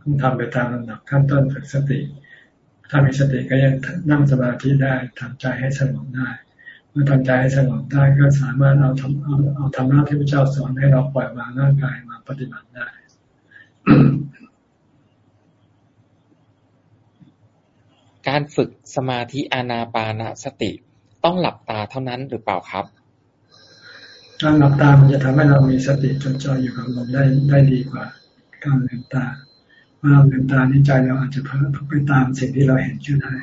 ต้องทำไปตามลำดับขั้นต้นฝึกสติ ถ้ามีสติก็ยังนั่งสมาธิได้ทำใจให้สงบได้ เมื่อทำใจให้สงบได้ก็สามารถเอาทำเอาเอาธรรมะที่พระเจ้าสอนให้เราปล่อยวางร่างกายมาปฏิบัติได้การฝึกสมาธิอานาปานสติต้องหลับตาเท่านั้นหรือเปล่าครับการหลับตามันจะทำให้เรามีสติจดจ่ออยู่กับลมได้ได้ดีกว่า การลืมตามื่อ เราลืมตาในใจเราอาจจะเพิ่มไปตามสิ่งที่เราเห็นก็ได้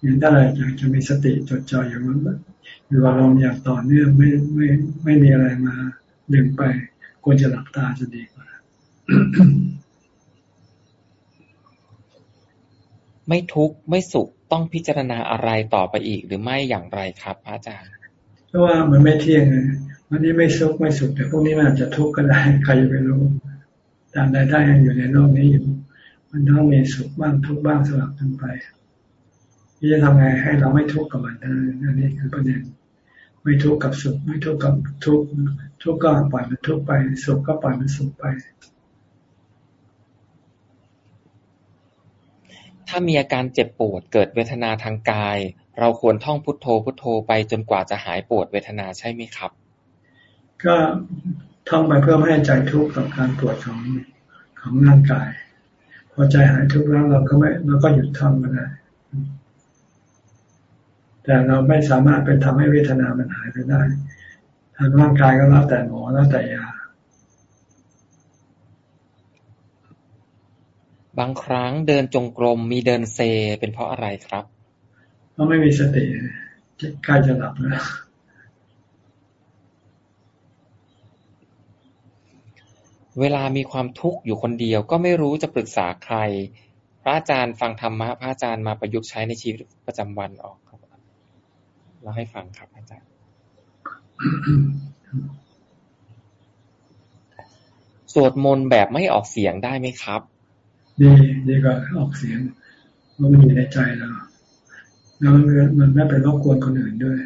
อย่างถ้าเราอยากจะมีสติจดจ่ออย่างนั้นอยู่กับลมอย่างต่อเนื่องไม่ไม่ไม่มีอะไรมาดึงไป ควรจะหลับตาจะดีกว่า ไม่ทุกข์ไม่สุขต้องพิจารณาอะไรต่อไปอีกหรือไม่อย่างไรครับอาจารย์เพราะว่ามันไม่เที่ยงเลยวันนี้ไม่สุขไม่สุขแต่พวกนี้มันอาจจะทุกข์ก็ได้ใครจะไปรู้ ตามใดได้ยังอยู่ในโลกนี้อยู่ มันต้องมีสุขบ้างทุกบ้างสลับกันไปที่จะทำไงให้เราไม่ทุกข์กับมันนั่นนี่คือประเด็น ไม่ทุกข์กับสุข ไม่ทุกข์กับทุกข์ทุกข์ก็ปล่อยมันทุกข์ไป สุขก็ปล่อยมันสุขไป ถ้ามีอาการเจ็บปวดเกิดเวทนาทางกาย เราควรท่องพุทโธพุทโธไปจนกว่าจะหายปวดเวทนาใช่ไหมครับ ก็ ท่องไปเพื่อไม่ให้ใจทุกข์กับการปวดของของร่างกาย พอใจหายทุกข์แล้วเราก็ไม่เราก็หยุดท่องก็ได้ แต่เราไม่สามารถไปทำให้เวทนามันหายไปได้ทางร่างกายก็แล้วแต่หมอแล้วแต่ยาบางครั้งเดินจงกรมมีเดินเซเป็นเพราะอะไรครับ เพราะไม่มีสติใกล้จะหลับแล้ว เวลามีความทุกข์อยู่คนเดียวก็ไม่รู้จะปรึกษาใคร พระอาจารย์ฟังธรรมะพระอาจารย์มาประยุกต์ใช้ในชีวิตประจำวันออกครับเราให้ฟังครับอาจารย์ สวดมนต์แบบไม่ออกเสียงได้ไหมครับ ดีดีกว่าออกเสียงมันอยู่ในใจเราแล้วมันไม่ไปรบกวนคนอื่นด้วย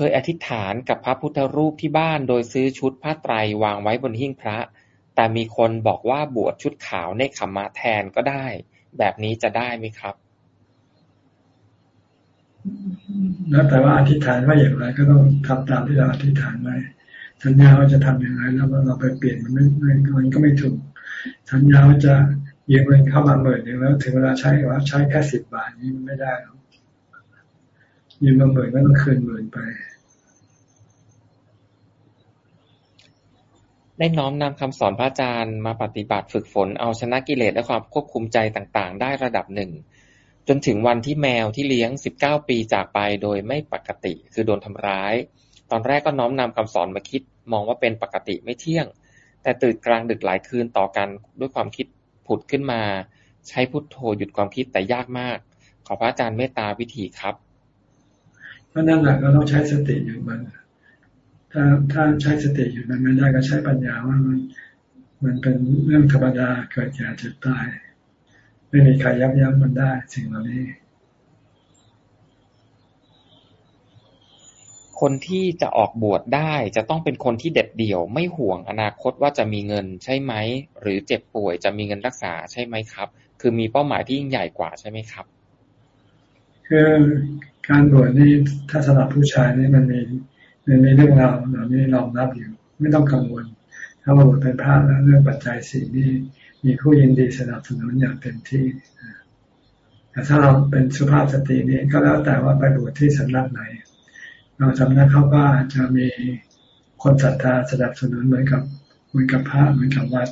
เคยอธิษฐานกับพระพุทธรูปที่บ้านโดยซื้อชุดผ้าไตรวางไว้บนหิ้งพระ แต่มีคนบอกว่าบวชชุดขาวในขมะแทนก็ได้ แบบนี้จะได้ไหมครับ แล้วแต่ว่าอธิษฐานว่าอย่างไรก็ต้องทำตามที่เราอธิษฐานไว้สัญญาว่าจะทำอย่างไรแล้วเราไปเปลี่ยนมันไม่มันก็ไม่ถูก สัญญาว่าจะยืมเงินเข้ามาหมื่นหนึ่งแล้วถึงเวลาใช้ว่าใช้แค่สิบบาทนี้มันไม่ได้หรอกยืมมาหมื่นก็ต้องคืนหมื่นไป ได้น้อมนำคำสอนพระอาจารย์มาปฏิบัติฝึกฝนเอาชนะกิเลสและความควบคุมใจต่างๆ ได้ระดับหนึ่ง จนถึงวันที่แมวที่เลี้ยงสิบเก้าปีจากไปโดยไม่ปกติคือโดนทำร้าย ตอนแรกก็น้อมนำคำสอนมาคิด มองว่าเป็นปกติไม่เที่ยง แต่ตื่นกลางดึกหลายคืนต่อกันด้วยความคิดผุดขึ้นมา ใช้พุทโธหยุดความคิดแต่ยากมาก ขอพระอาจารย์เมตตาวิธีครับเพราะนั่นแหละก็ต้องใช้สติอยู่มัน ถ้าถ้าใช้สติอยู่มันไม่ได้ก็ใช้ปัญญาว่ามันมันเป็นเรื่องธรรมดาเกิดแก่เจ็บตาย ไม่มีใครยับยั้งมันได้สิ่งเหล่านี้ คนที่จะออกบวชได้จะต้องเป็นคนที่เด็ดเดี่ยว ไม่ห่วงอนาคตว่าจะมีเงินใช่ไหม หรือเจ็บป่วยจะมีเงินรักษาใช่ไหมครับ คือมีเป้าหมายที่ยิ่งใหญ่กว่าใช่ไหมครับ คือการบวชนี่ถ้าสำหรับผู้ชายนี่มันมี มันมีเรื่องราวเหล่านี้รองรับอยู่ ไม่ต้องกังวล ถ้ามาบวชเป็นพระแล้วเรื่องปัจจัยสี่นี่มีผู้ยินดีสนับสนุนอย่างเต็มที่แต่ถ้าเราเป็นสุภาพสตรีนี่ก็แล้วแต่ว่าไปบวชที่สำนักไหนเราสำนักเขาก็อาจจะมีคนศรัทธาสนับสนุนเหมือนกับเหมือนกับพระเหมือนกับวัด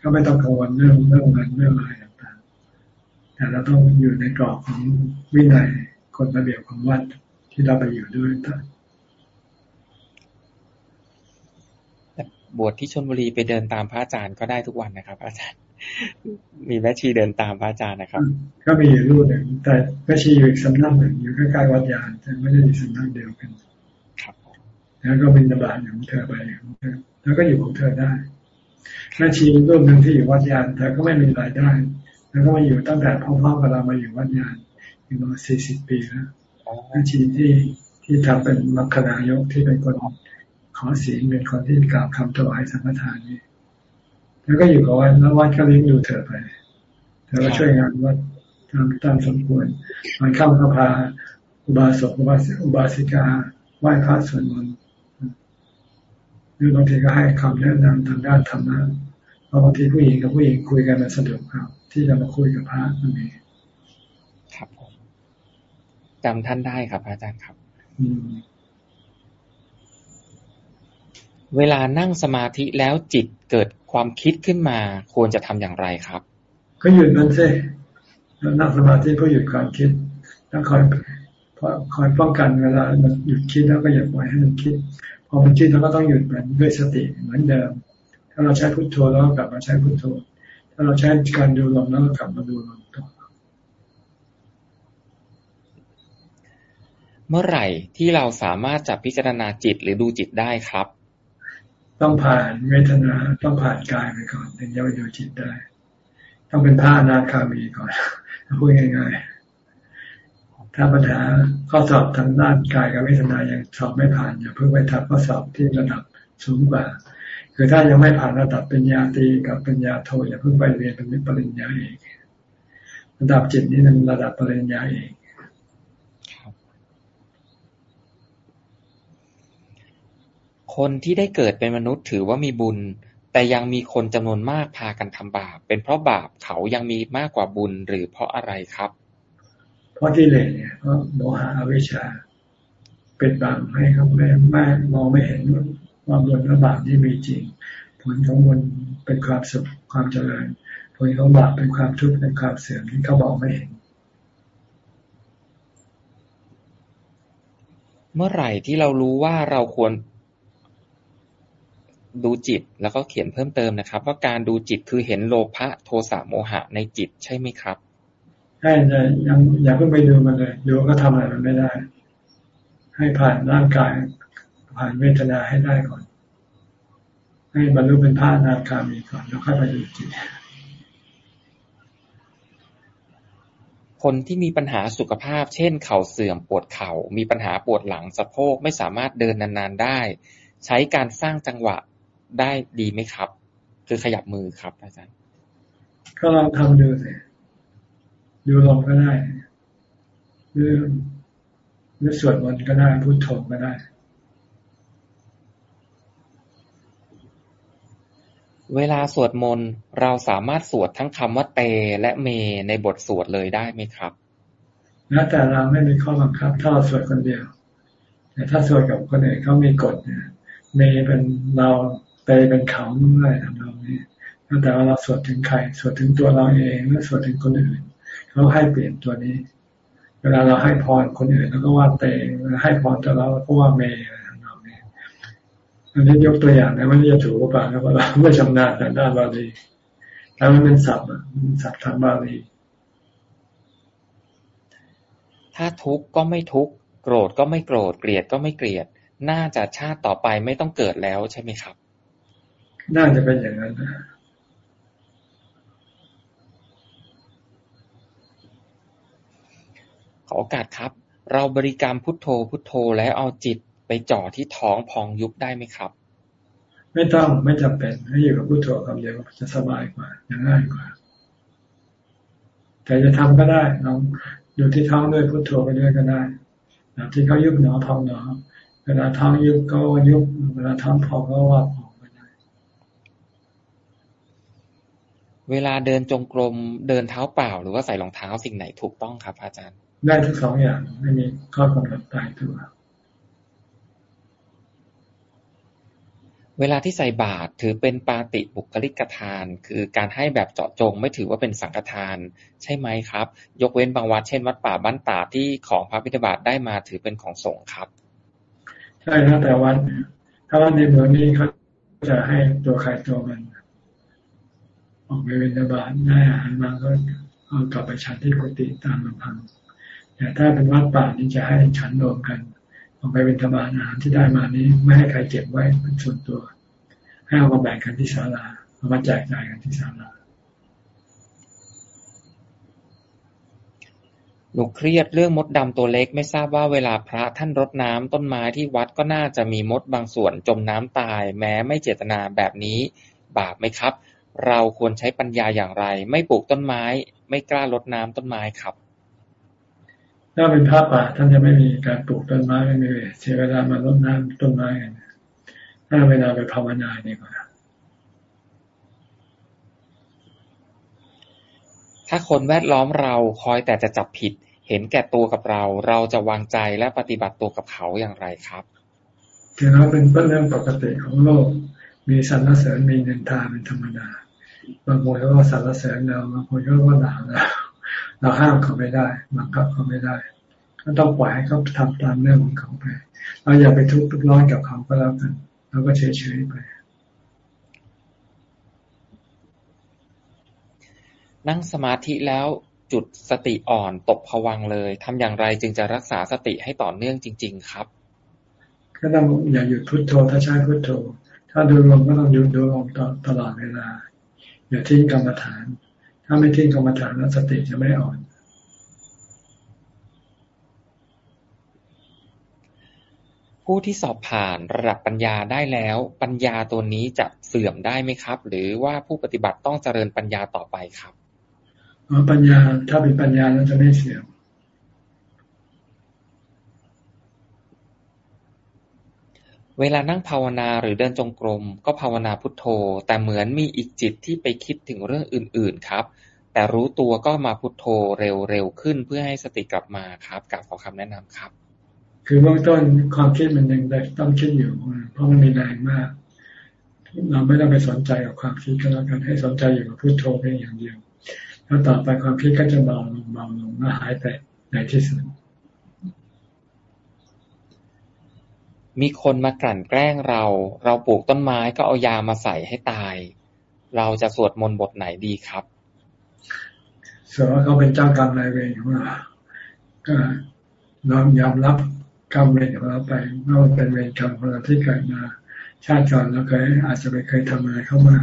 ก็ไม่ต้องกังวลเรื่องเรื่องเงินเรื่องอะไรต่างๆ แต่เราต้องอยู่ในกรอบของวินัยกฎระเบียบของวัดที่เราไปอยู่ด้วย บวชที่ชนบุรีไปเดินตามพระอาจารย์ก็ได้ทุกวันนะครับ อาจารย์ มีแม่ชีเดินตามพระอาจารย์นะครับ ก็มีอยู่รูปหนึ่งแต่แม่ชีอยู่อีกสำนักหนึ่งอยู่ใกล้ๆวัดยานแต่ไม่ได้อยู่สำนักเดียวกันครับแล้วก็บินบาตของเธอไปของเธอแล้วก็อยู่ของเธอได้แม่ชีรูปหนึ่งที่อยู่วัดยานเธอก็ไม่มีรายได้ แล้วก็มาอยู่ตั้งแต่พ่อๆกับเรามาอยู่วัดยานอยู่มาสี่สิบปีแล้วแม่ชีที่ที่ทำเป็นมัคคณายกที่เป็นคน ขอศีลเป็นคนที่กล่าวคำถวายสังฆทานนี่แล้วก็อยู่กับวัดแล้ววัดก็เลี้ยงดูเธอไปเธอก็ช่วยงานวัดตามตามสมควรมันเข้าก็พาอุบาสกอุบาสิอุบาสิกาไหว้พระสวดมนต์หรือบางทีก็ให้คำแนะนำทางด้านธรรมะเพราะบางทีผู้หญิงกับผู้หญิงคุยกันมันสะดวกครับ ที่จะมาคุยกับพระนั่นเองครับผมจำท่านได้ครับอาจารย์ครับ อืม เวลานั่งสมาธิแล้วจิตเกิดความคิดขึ้นมา ควรจะทำอย่างไรครับ ก็หยุดมันสินั่งสมาธิก็หยุดความคิดแล้วคอยคอยป้องกันเวลามันหยุดคิดแล้วก็อย่าปล่อยให้มันคิด พอมันคิดเราก็ต้องหยุดมันด้วยสติเหมือนเดิม ถ้าเราใช้พุทโธแล้วกลับมาใช้พุทโธ ถ้าเราใช้การดูลมแล้วก็กลับมาดูลมต่อเมื่อไหร่ที่เราสามารถจับพิจารณาจิตหรือดูจิตได้ครับ ต้องผ่านเวทนาต้องผ่านกายไปก่อนถึงจะไปดูจิตได้ ต้องเป็นพระอนาคามีก่อนพูดง่ายๆ ถ้าปัญหาข้อสอบทางด้านกายกับเวทนายังสอบไม่ผ่านอย่าเพิ่งไปทำข้อสอบที่ระดับสูงกว่า คือถ้ายังไม่ผ่านระดับเป็นญาตีกับเป็นญาโทอย่าเพิ่งไปเรียนเป็นปริญญาเอกระดับจิตนี่เป็นระดับปริญญาเอก คนที่ได้เกิดเป็นมนุษย์ถือว่ามีบุญ แต่ยังมีคนจำนวนมากพากันทำบาป เป็นเพราะบาปเขายังมีมากกว่าบุญหรือเพราะอะไรครับ เพราะที่เลสเนี่ยเพราะโมหะอวิชชา เป็นบาปให้เขาไม่ไม่มองไม่เห็นว่าบุญและบาปนี่มีจริง ผลของบุญเป็นความสุขความเจริญ ผลของบาปเป็นความทุกข์เป็นความเสื่อมที่เขาบอกไม่เห็นเมื่อไหร่ที่เรารู้ว่าเราควร ดูจิต แล้วก็เขียนเพิ่มเติมนะครับ ว่าการดูจิตคือเห็นโลภะโทสะโมหะในจิตใช่ไหมครับใช่ใช่ยังอย่าเพิ่งไปดูมันเลยดูก็ทำอะไรมันไม่ได้ ให้ผ่านร่างกายผ่านเวทนาให้ได้ก่อน ให้บรรลุเป็นพระนาคามีก่อน แล้วค่อยไปดูจิตคนที่มีปัญหาสุขภาพ เช่น เข่าเสื่อมปวดเข่ามีปัญหาปวดหลังสะโพกไม่สามารถเดินนานๆได้ ใช้การสร้างจังหวะ ได้ดีไหมครับ คือขยับมือครับ อาจารย์ ก็ลองทำดูสิดูลองก็ได้หรือหรือสวดมนต์ก็ได้พูดโธก็ได้ เวลาสวดมนต์เราสามารถสวดทั้งคำว่าเตและเมในบทสวดเลยได้ไหมครับแล้วแต่เราไม่มีข้อบังคับ ถ้าเราสวดคนเดียว แต่ถ้าสวดกับคนอื่นเขามีกฎเนี่ยเมเป็นเรา ไปเป็นเขาอะไรทำนองนี้แต่ว่าเราสวดถึงใครสวดถึงตัวเราเองหรือสวดถึงคนอื่นเขาให้เปลี่ยนตัวนี้ เวลาเราให้พรคนอื่นแล้วก็ว่าเตงให้พรตัวเราก็ว่าเมย์ทำนองนี้อันนี้ยกตัวอย่างนะไม่ได้จะถูกหรือเปล่านะเพราะเราไม่ชำนาญแต่ด้านบาลีแต่มันเป็นศัพท์มันศัพท์ทางบาลีถ้าทุกข์ก็ไม่ทุกข์โกรธก็ไม่โกรธเกลียดก็ไม่เกลียด น่าจะชาติต่อไปไม่ต้องเกิดแล้วใช่ไหมครับ น่าจะเป็นอย่างนั้นนะขอโอกาสครับ เราบริกรรมพุทโธพุทโธแล้วเอาจิตไปจ่อที่ท้องพองยุบได้ไหมครับ ไม่ต้องไม่จำเป็นให้อยู่กับพุทโธคำเดียวจะสบายกว่าง่ายกว่า แต่จะทำก็ได้ลองอยู่ที่ท้องด้วยพุทโธไปด้วยก็ได้ที่เขายุบหนอพองหนอเวลาท้องยุบก็ยุบเวลาท้องพองก็ว่าพองไปได้ เวลาเดินจงกรมเดินเท้าเปล่า หรือว่าใส่รองเท้าสิ่งไหนถูกต้องครับ อาจารย์ ได้ทั้งสองอย่างไม่มีข้อกำหนดตายตัวเวลาที่ใส่บาตรถือเป็นปาติบุคลิกทาน คือการให้แบบเจาะจงไม่ถือว่าเป็นสังฆทาน ใช่ไหมครับ ยกเว้นบางวัดเช่นวัดป่าบ้านตาที่ของพระพิธบาตได้มาถือเป็นของสงฆ์ครับ ใช่แล้วแต่วัดถ้าวัดในเมืองนี้เขาจะให้ตัวใครตัวมัน ออกไปเวนบาตได้อาหารมาก็เอากลับไปฉันที่กุฏิตามลำพังแต่ถ้าเป็นวัดป่านี่จะให้ฉันรวมกันออกไปเป็นธบาลอาหารที่ได้มานี้ ไม่ให้ใครเก็บไว้เป็นส่วนตัว ให้เอามาแบ่งกันที่ศาลาเอามาแจกจ่ายกันที่ศาลาหนูเครียดเรื่องมดดำตัวเล็กไม่ทราบว่าเวลาพระท่านรดน้ำต้นไม้ที่วัดก็น่าจะมีมดบางส่วนจมน้ำตาย แม้ไม่เจตนาแบบนี้ บาปไหมครับ เราควรใช้ปัญญาอย่างไร ไม่ปลูกต้นไม้ ไม่กล้ารดน้ำต้นไม้ครับ ถ้าเป็นพระป่าท่านจะไม่มีการปลูกต้นไม้ไม่มีเสียเวลามารดน้ำต้นไม้กันถ้าเวลาไปภาวนาดีกว่าถ้าคนแวดล้อมเราคอยแต่จะจับผิด เห็นแก่ตัวกับเรา เราจะวางใจและปฏิบัติตัวกับเขาอย่างไรครับถือว่าเป็นเรื่องปกติของโลก มีสรรเสริญมีเงินทาเป็นธรรมดา บางคนก็สรรเสริญเราบางคนก็ว่าด่าเราเราห้ามเขาไม่ได้บังคับเขาไม่ได้ ก็ต้องปล่อยให้เขาทำตามเรื่องของเขาไป เราอย่าไปทุกข์ทุกร้อนกับเขาก็แล้วกันเราก็เฉยๆไป นั่งสมาธิแล้วจุดสติอ่อนตกผวังเลยทำอย่างไรจึงจะรักษาสติให้ต่อเนื่องจริง ๆ ครับ ก็ต้องอย่าหยุดพุดโทโธถ้าใช้พุโทโธ ถ้าดูลมก็ต้องหยุดดูลมตลอดเวลา อย่าทิ้งกรรมฐาน ถ้าไม่ทิ้งกรรมฐานแล้วสติจะไม่อ่อนผู้ที่สอบผ่านระดับปัญญาได้แล้ว ปัญญาตัวนี้จะเสื่อมได้ไหมครับ หรือว่าผู้ปฏิบัติต้องเจริญปัญญาต่อไปครับปัญญาถ้าเป็นปัญญาแล้วจะไม่เสื่อม เวลานั่งภาวนาหรือเดินจงกรม ก็ภาวนาพุทโธ แต่เหมือนมีอีกจิตที่ไปคิดถึงเรื่องอื่น ๆ ครับ แต่รู้ตัวก็มาพุทโธเร็ว ๆ ขึ้นเพื่อให้สติกลับมาครับกับขอคำแนะนำครับ คือเบื้องต้นความคิดมันยังต้องคิดอยู่ เพราะมันมีแรงมาก เราไม่ต้องไปสนใจกับความคิดก็แล้วกันให้สนใจอยู่กับพุทโธเพียงอย่างเดียว แล้วต่อไปความคิดก็จะเบาลงเบาลงและหายไปในที่สุด มีคนมากลั่นแกล้งเรา เราปลูกต้นไม้ก็เอายามาใส่ให้ตาย เราจะสวดมนต์บทไหนดีครับสวดว่าเขาเป็นเจ้ากรรมนายเวรของเราก็น้อมยอมรับกรรมเวรของเราไปว่าเป็นเวรกรรมของเราที่เกิดมาชาติก่อนเราเคยอาจจะไปเคยทำอะไรเข้ามา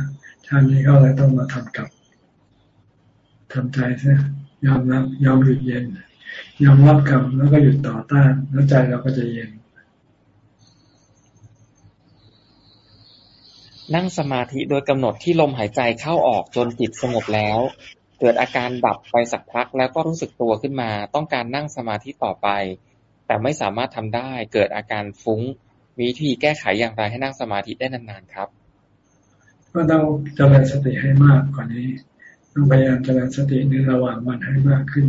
ชาตินี้เขาเลยต้องมาทำกับทำใจซะยอมรับยอมหยุดเย็น ยอมรับกรรมแล้วก็หยุดต่อต้านแล้วใจเราก็จะเย็น นั่งสมาธิโดยกำหนดที่ลมหายใจเข้าออกจนจิตสงบแล้ว เกิดอาการดับไปสักพักแล้วก็รู้สึกตัวขึ้นมา ต้องการนั่งสมาธิต่อไป แต่ไม่สามารถทำได้ เกิดอาการฟุ้ง มีวิธีแก้ไขอย่างไรให้นั่งสมาธิได้นานๆครับ ก็ต้องเจริญสติให้มากกว่านี้ต้องพยายามเจริญสติในระหว่างวันให้มากขึ้น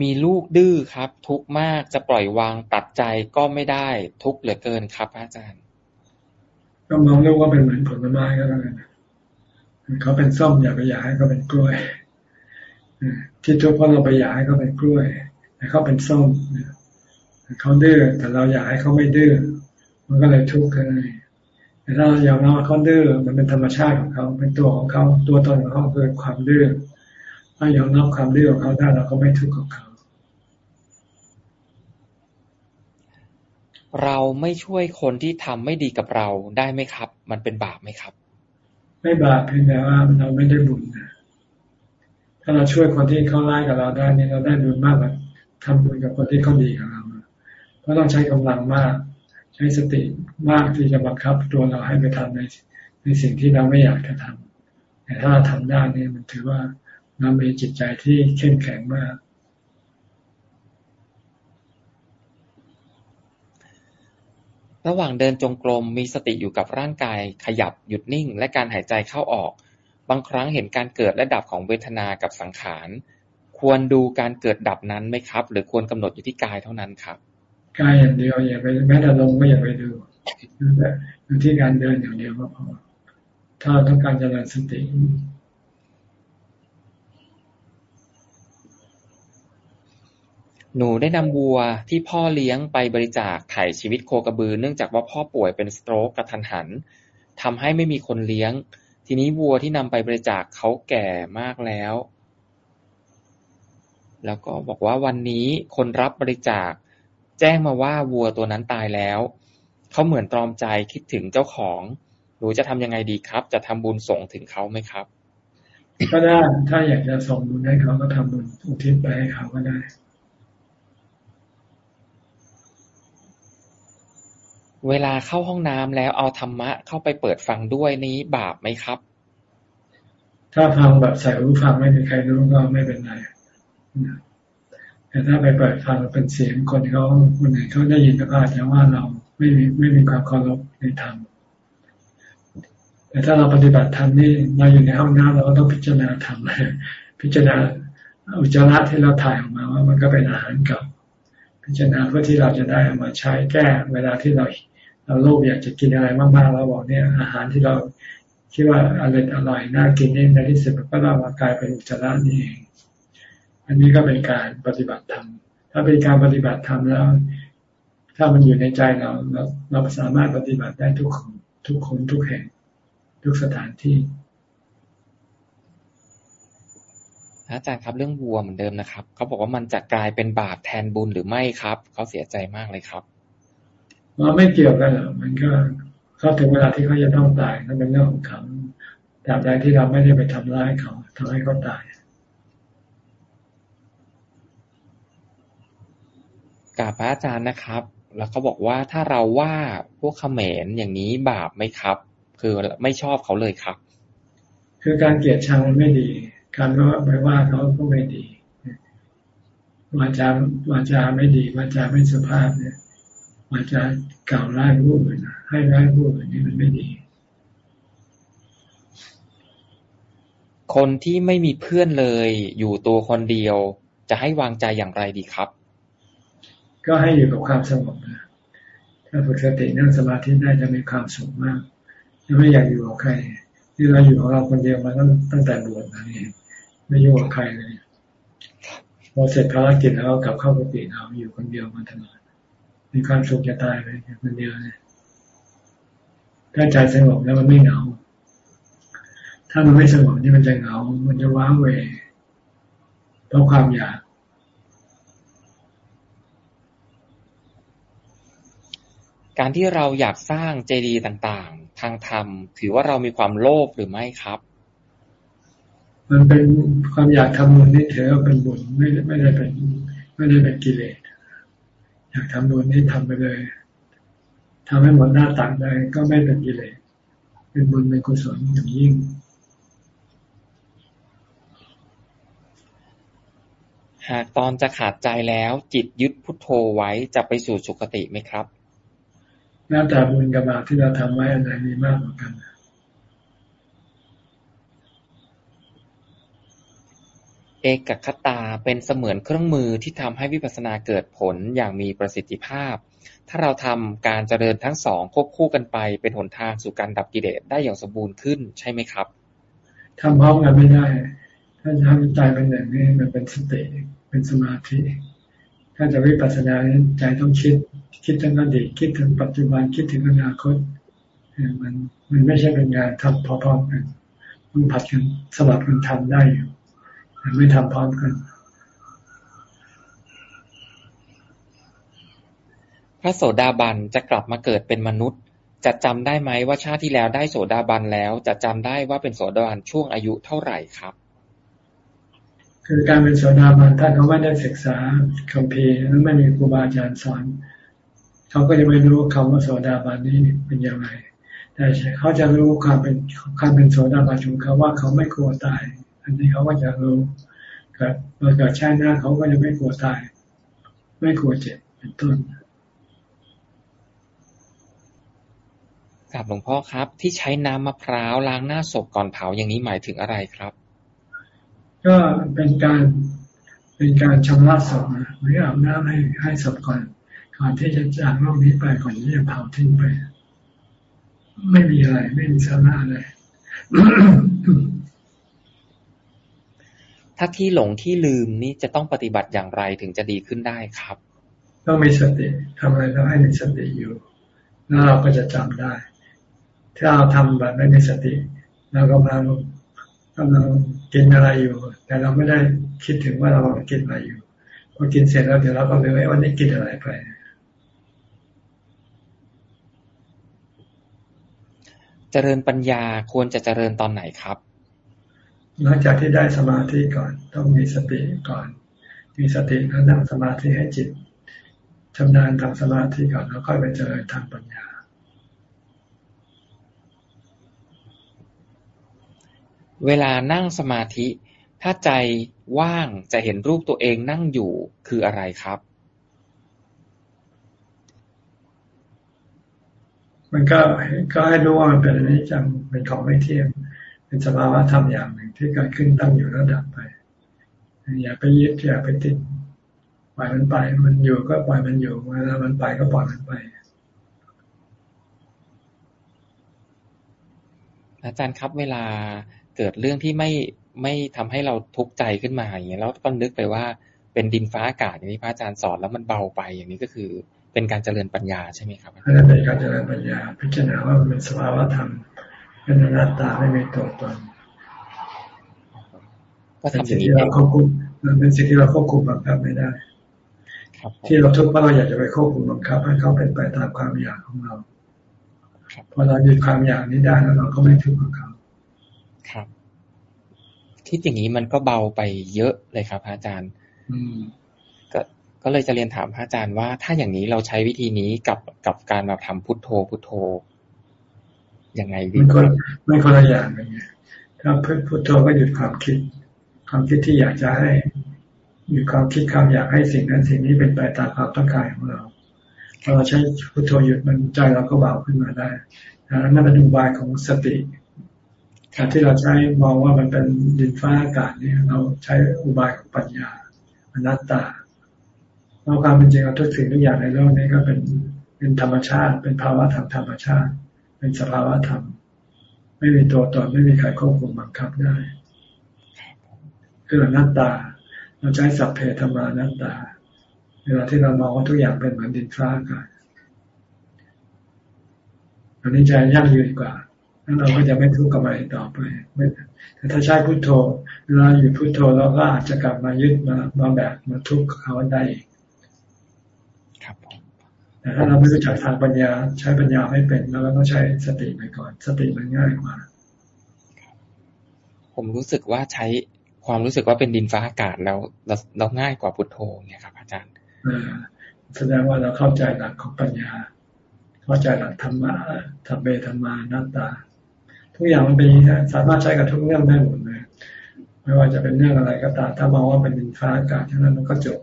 มีลูกดื้อครับ ทุกมากจะปล่อยวางตัดใจก็ไม่ได้ ทุกเหลือเกินครับ อาจารย์ก็มองลูกว่าเป็นเหมือนผลไม้ก็แล้วกันเขาเป็นส้มอย่าไปอยากให้เขาเป็นกล้วยที่ทุกเพราะเราไปอยากให้เขาเป็นกล้วยแต่เขาเป็นส้มเขาดื้อแต่เราอยากให้เขาไม่ดื้อมันก็เลยทุกข์เลยแต่ถ้าเรายอมรับว่าเขาดื้อมันเป็นธรรมชาติของเขา เป็นตัวของเขา ตัวตนของเขาคือความดื้อ ถ้ายอมรับความดื้อของเขาได้เราก็ไม่ทุกข์กับเขา เราไม่ช่วยคนที่ทำไม่ดีกับเราได้ไหมครับ มันเป็นบาปไหมครับ ไม่บาปเพียงแต่ว่าเราไม่ได้บุญนะถ้าเราช่วยคนที่เขาร้ายกับเราได้นี่เราได้บุญมากกว่าทำบุญกับคนที่เขาดีกับเราเพราะต้องใช้กำลังมาก ใช้สติมากที่จะบังคับตัวเราให้ไปทำในในสิ่งที่เราไม่อยากจะทำแต่ถ้าเราทำได้นี่มันถือว่า เรามีจิตใจที่เข้มแข็งมาก ระหว่างเดินจงกรมมีสติอยู่กับร่างกาย ขยับหยุดนิ่ง และการหายใจเข้าออก บางครั้งเห็นการเกิดและดับของเวทนากับสังขาร ควรดูการเกิดดับนั้นไหมครับ หรือควรกำหนดอยู่ที่กายเท่านั้นครับกายอย่างเดียวอย่าไปแม้แต่ลงก็อย่าไปดูดูที่การเดินอย่างเดียวก็พอถ้าต้องการเจริญสติ หนูได้นำวัวที่พ่อเลี้ยงไปบริจาคไถ่ชีวิตโคกระบือ เนื่องจากว่าพ่อป่วยเป็นสโตรกกระทันหัน ทำให้ไม่มีคนเลี้ยง ทีนี้วัวที่นำไปบริจาคเขาแก่มากแล้ว แล้วก็บอกว่าวันนี้คนรับบริจาค แจ้งมาว่าวัวตัวนั้นตายแล้ว เขาเหมือนตรอมใจคิดถึงเจ้าของหนูจะทำยังไงดีครับ จะทำบุญส่งถึงเขาไหมครับ ก็ได้ ถ้าอยากจะส่งบุญให้เขาก็ทำบุญอุทิศไปให้เขาก็ได้ เวลาเข้าห้องน้ำแล้วเอาธรรมะเข้าไปเปิดฟังด้วยนี้บาปไหมครับ ถ้าฟังแบบใส่หูฟังไม่มีใครรู้ก็ไม่เป็นไรแต่ถ้าไปเปิดฟังเป็นเสียงคนเขาคนไหนเขาได้ยินก็อาจจะว่าเราไม่มีไม่มีความเคารพในธรรมแต่ถ้าเราปฏิบัติธรรมนี่เราอยู่ในห้องน้ำเราก็ต้องพิจารณาธรรมพิจารณาอุจจาระที่เราถ่ายออกมาว่ามันก็เป็นอาหารเกับพิจารณาเพื่อที่เราจะได้เอามาใช้แก้เวลาที่เรา เราโลภอยากจะกินอะไรมากๆเราบอกเนี่ยอาหารที่เราคิดว่าอร่อยอร่อยน่ากินนี่ในที่สุดก็เรามากลายเป็นอุจจาระนี่เอง อันนี้ก็เป็นการปฏิบัติธรรม ถ้าเป็นการปฏิบัติธรรมแล้ว ถ้ามันอยู่ในใจเราเราเราสามารถปฏิบัติได้ทุกคนทุกคนทุกแห่ง ทุกสถานที่ อาจารย์ครับเรื่องวัวเหมือนเดิมนะครับเขาบอกว่ามันจะกลายเป็นบาปแทนบุญหรือไม่ครับเขาเสียใจมากเลยครับ มันไม่เกี่ยวกันหรอกมันก็เขาถึงเวลาที่เขาจะต้องตายนั่นเป็นเรื่องของเขาตราบใดที่เราไม่ได้ไปทำร้ายเขาทำให้เขาตายกาบพระอาจารย์นะครับ แล้วเขาบอกว่าถ้าเราว่าพวกเขมรอย่างนี้บาปไหมครับ คือไม่ชอบเขาเลยครับ คือการเกลียดชังมันไม่ดี การว่าไปว่าเขาก็ไม่ดีวาจาวาจาไม่ดีวาจาไม่สุภาพเนี่ย มันจะกล่าวร้ายผู้อื่นให้ร้ายผู้อื่นนี่มันไม่ดี คนที่ไม่มีเพื่อนเลย อยู่ตัวคนเดียว จะให้วางใจอย่างไรดีครับ ก็ให้อยู่กับความสงบนะถ้าฝึกสตินั่งสมาธิได้จะมีความสุขมากจะไม่อยากอยู่กับใครที่เราอยู่ของเราคนเดียวมาตั้งตั้งแต่บวชมานี่ไม่ยุ่งกับใครเลยพอเสร็จภารกิจแล้วกลับเข้ากุฏิเราอยู่คนเดียวมาตลอด มีความสุขจะตายไปคนเดียวเนี่ยถ้าใจสงบแล้วมันไม่เหงา ถ้ามันไม่สงบนี่มันจะเหงา มันจะว้าเวเพราะความอยาก การที่เราอยากสร้างเจดีย์ต่าง ๆ ทางธรรม ถือว่าเรามีความโลภหรือไม่ครับ มันเป็นความอยากทำบุญนี่ถือว่าเป็นบุญไม่ไม่ได้เป็น ไม่ได้เป็นกิเลส อยากทำบุญนี่ทำไปเลยทำให้หมดหน้าตักได้ก็ไม่เป็นกิเลสเป็นบุญเป็นกุศลอย่างยิ่ง หากตอนจะขาดใจแล้วจิตยึดพุทโธไว้จะไปสู่สุคติไหมครับ แล้วแต่บุญกับบาปที่เราทำไว้อันไหนมีมากกว่ากัน เอกคตาเป็นเสมือนเครื่องมือที่ทำให้วิปัสสนาเกิดผลอย่างมีประสิทธิภาพ ถ้าเราทำการเจริญทั้งสองควบคู่กันไป เป็นหนทางสู่การดับกิเลสได้อย่างสมบูรณ์ขึ้นใช่ไหมครับทำพร้อมกันไม่ได้ ถ้าทำใจเป็นอย่างนี้มันเป็นสติเป็นสมาธิ ถ้าจะวิปัสสนาใจต้องคิด คิดถึงอดีตคิดถึงปัจจุบันคิดถึงอนาคตมันมันไม่ใช่เป็นงานทำพร้อมๆกันมันผัดกันสลับกันทำได้อยู่ ไม่ทำพร้อมกันพระโสดาบันจะกลับมาเกิดเป็นมนุษย์ จะจำได้ไหมว่าชาติที่แล้วได้โสดาบันแล้ว จะจำได้ว่าเป็นโสดาบันช่วงอายุเท่าไหร่ครับ คือการเป็นโสดาบันถ้าเขาไม่ได้ศึกษาคัมภีร์แล้วไม่มีครูบาอาจารย์สอน เขาก็จะไม่รู้คำว่าโสดาบันนี้เป็นยังไงแต่เขาจะรู้ความเป็นความเป็นโสดาบันของเขาว่าเขาไม่กลัวตาย อันนี้เขาก็จะรู้เกิดเกิดชาติหน้าเขาก็จะไม่กลัวตาย ไม่กลัวเจ็บเป็นต้นกับหลวงพ่อครับ ที่ใช้น้ำมะพร้าวล้างหน้าศพก่อนเผาอย่างนี้หมายถึงอะไรครับ ก็เป็นการเป็นการชำระศพนะหรืออาบน้ำให้ให้ศพก่อนก่อนที่จะจากโลกนี้ไปก่อนที่จะเผาทิ้งไป ไม่มีอะไร ไม่มีสาระอะไร ถ้าที่หลงที่ลืมนี่จะต้องปฏิบัติอย่างไรถึงจะดีขึ้นได้ครับ ต้องมีสติทำอะไรต้องให้มีสติอยู่ แล้วเราก็จะจำได้ ถ้าเราทำแบบไม่มีสติเรากำลังกำลังกินอะไรอยู่ แต่เราไม่ได้คิดถึงว่าเรากำลังกินอะไรอยู่พอกินเสร็จแล้วเดี๋ยวเราก็เลยว่าวันนี้กินอะไรไปเจริญปัญญาควรจะเจริญตอนไหนครับ หลังจากที่ได้สมาธิก่อน ต้องมีสติก่อน มีสติแล้วนั่งสมาธิให้จิตชำนาญทำสมาธิก่อนแล้วค่อยไปเจริญทางปัญญาเวลานั่งสมาธิ ถ้าใจว่างจะเห็นรูปตัวเองนั่งอยู่คืออะไรครับ มันก็ก็ให้รู้ว่ามันเป็นอนิจจังเป็นของไม่เที่ยง เป็นสภาวะธรรมอย่างหนึ่งที่เกิดขึ้นตั้งอยู่แล้วดับไป อย่าไปยึดอย่าไปติดปล่อยมันไป มันอยู่ก็ปล่อยมันอยู่เวลามันไปก็ปล่อยมันไป อาจารย์ครับเวลาเกิดเรื่องที่ไม่ไม่ทำให้เราทุกข์ใจขึ้นมาอย่างเงี้ยแล้วก็นึกไปว่าเป็นดินฟ้าอากาศอย่างที่พระอาจารย์สอนแล้วมันเบาไปอย่างนี้ก็คือเป็นการเจริญปัญญาใช่ไหมครับนั่นเป็นการเจริญปัญญา พิจารณาว่ามันเป็นสภาวะธรรม เป็นอนัตตาไม่มีตัวตนก็ทำอย่างนี้เราควบคุมมันเป็นสิ่งที่เราควบคุมบังคับไม่ได้ที่เราทุกข์เพราะเราอยากจะไปควบคุมบังคับ ให้เขาเป็นไปตามความอยากของเราพอเราหยุดความอยากนี้ได้แล้วเราก็ไม่ทุกข์กับเขาครับที่อย่างนี้มันก็เบาไปเยอะเลยครับอาจารย์ อืมก็เลยจะเรียนถามพระอาจารย์ว่าถ้าอย่างนี้เราใช้วิธีนี้กับกับการมาทำพุทโธพุทโธ ยังไงดีไม่คนไม่คนละอย่างเลยถ้าพุทโธก็หยุดความคิด ความคิดที่อยากจะให้หยุดความคิดความอยากให้สิ่งนั้นสิ่งนี้เป็นไปตามความต้องการของเราพอเราใช้พุทโธหยุดมันใจเราก็เบาขึ้นมาได้นั่นเป็นอุบายของสติการที่เราใช้มองว่ามันเป็นดินฟ้าอากาศเนี่ย เราใช้อุบายของปัญญาอนัตตาเราความเป็นจริงเราทุกสิ่งทุกอย่างในโลกนี้ก็เป็นเป็นธรรมชาติ เป็นภาวะธรรมธรรมชาติ เป็นสภาวะธรรม ไม่มีตัวตนไม่มีใครควบคุมบังคับได้ คืออนัตตา เราใช้สัพเพธรรมานัตตา เวลาที่เรามองว่าทุกอย่างเป็นเหมือนดินฟ้าอากาศอันนี้ใจยั่งยืนกว่าแล้วเราก็จะไม่ทุกข์กับอะไรต่อไปไม่แต่ถ้าใช้พุโทโธเวลาอยู่พุโทโธเราก็อาจจะกลับมายึดมามาแบบมาทุกข์เขาได้ แต่ถ้าเราไม่รู้จักทางปัญญา ใช้ปัญญาไม่เป็นเราก็ต้องใช้สติไปก่อน สติมันง่ายกว่า ผมรู้สึกว่าใช้ความรู้สึกว่าเป็นดินฟ้าอากาศแล้วเราเราง่ายกว่าพุทโธเนี่ยครับ อาจารย์แสดงว่าเราเข้าใจหลักของปัญญา เข้าใจหลักธรรมะธรรมเบธรรมานัตตา ทุกอย่างมันเป็นสามารถใช้กับทุกเรื่องได้หมดเลยไม่ว่าจะเป็นเรื่องอะไรก็ตามถ้ามองว่าเป็นดินฟ้าอากาศทั้งนั้นมันก็จบ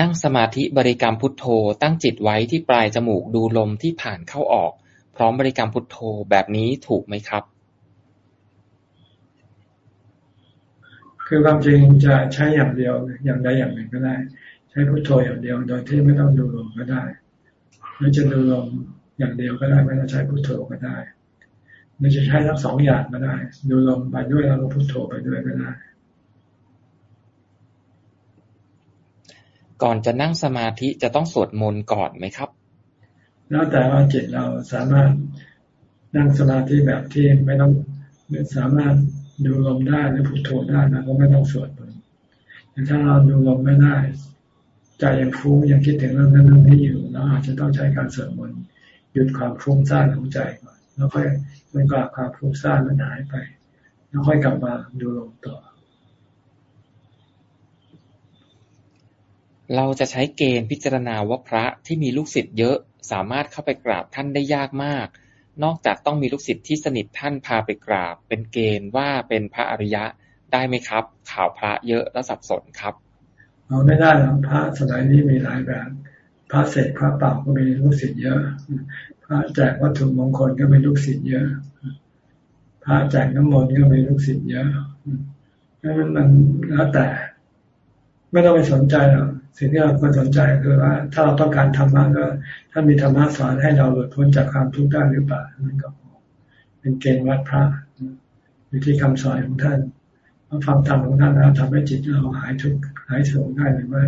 นั่งสมาธิบริกรรมพุทโธ ตั้งจิตไว้ที่ปลายจมูกดูลมที่ผ่านเข้าออก พร้อมบริกรรมพุทโธแบบนี้ถูกไหมครับ คือความจริงจะใช้อย่างเดียวอย่างใดอย่างหนึ่งก็ได้ ใช้พุทโธอย่างเดียวโดยที่ไม่ต้องดูลมก็ได้หรือจะดูลมอย่างเดียวก็ได้ไม่ต้องใช้พุทโธก็ได้หรือจะใช้ทั้งสองอย่างก็ได้ ดูลมไปด้วยแล้วก็พุทโธไปด้วยก็ได้ ก่อนจะนั่งสมาธิจะต้องสวดมนต์ก่อนไหมครับ แล้วแต่ว่าจิตเราสามารถนั่งสมาธิแบบที่ไม่ต้องสามารถดูลมได้หรือพุทโธได้นะก็ไม่ต้องสวดมนต์แต่ถ้าเราดูลมไม่ได้ใจยังฟุ้งยังคิดถึงเรื่องนั้นเรื่องนี้อยู่เราอาจจะต้องใช้การสวดมนต์หยุดความฟุ้งซ่านของใจก่อนแล้วค่อยจนกว่าความฟุ้งซ่านมันหายไป แล้วค่อยกลับมาดูลมต่อ เราจะใช้เกณฑ์พิจารณาว่าพระที่มีลูกศิษย์เยอะ สามารถเข้าไปกราบท่านได้ยากมาก นอกจากต้องมีลูกศิษย์ที่สนิทท่านพาไปกราบ เป็นเกณฑ์ว่าเป็นพระอริยะได้ไหมครับ ข่าวพระเยอะและสับสนครับเราไม่ได้หรอกพระสมัยนี้มีหลายแบบ พระเสกพระเป่าก็มีลูกศิษย์เยอะ พระแจกวัตถุมงคลก็มีลูกศิษย์เยอะ พระแจกน้ำมนต์ก็มีลูกศิษย์เยอะนั่นมันแล้วแต่ ไม่ต้องไปสนใจหรอก สิ่งที่เราควรสนใจคือว่า ถ้าเราต้องการธรรมะก็ถ้ามีธรรมะสอนให้เราหลุดพ้นจากความทุกข์ได้หรือเปล่านั่นก็เป็นเกณฑ์วัดพระอยู่ที่คำสอนของท่านเราฟังธรรมของท่านแล้วทำให้จิตเราหายทุกข์หายโศกได้หรือไม่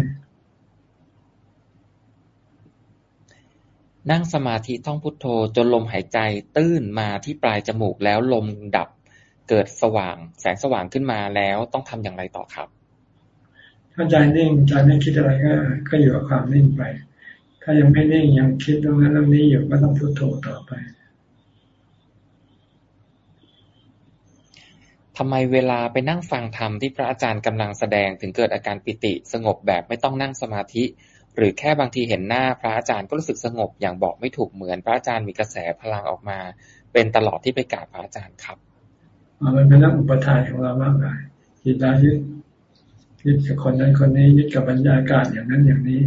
นั่งสมาธิท่องพุทโธจนลมหายใจตื้นมาที่ปลายจมูกแล้วลมดับเกิดสว่าง แสงสว่างขึ้นมาแล้วต้องทำอย่างไรต่อครับ ถ้าใจนิ่งใจไม่คิดอะไรก็ ก็อยู่กับความนิ่งไป ถ้ายังไม่นิ่งยังคิดตรงนั้นเรื่องนี้อยู่ก็ต้องพุทโธต่อไป ทำไมเวลาไปนั่งฟังธรรมที่พระอาจารย์กำลังแสดงถึงเกิดอาการปิติสงบแบบไม่ต้องนั่งสมาธิ หรือแค่บางทีเห็นหน้าพระอาจารย์ก็รู้สึกสงบอย่างบอกไม่ถูกเหมือน พระอาจารย์มีกระแสพลังออกมา เป็นตลอดที่ไปกราบพระอาจารย์ครับมันเป็นเรื่องอุปทานของเรามากเลยจิตเรายึด ยึดกับคนนั้นคนนี้ยึดกับบรรยากาศอย่างนั้นอย่างนี้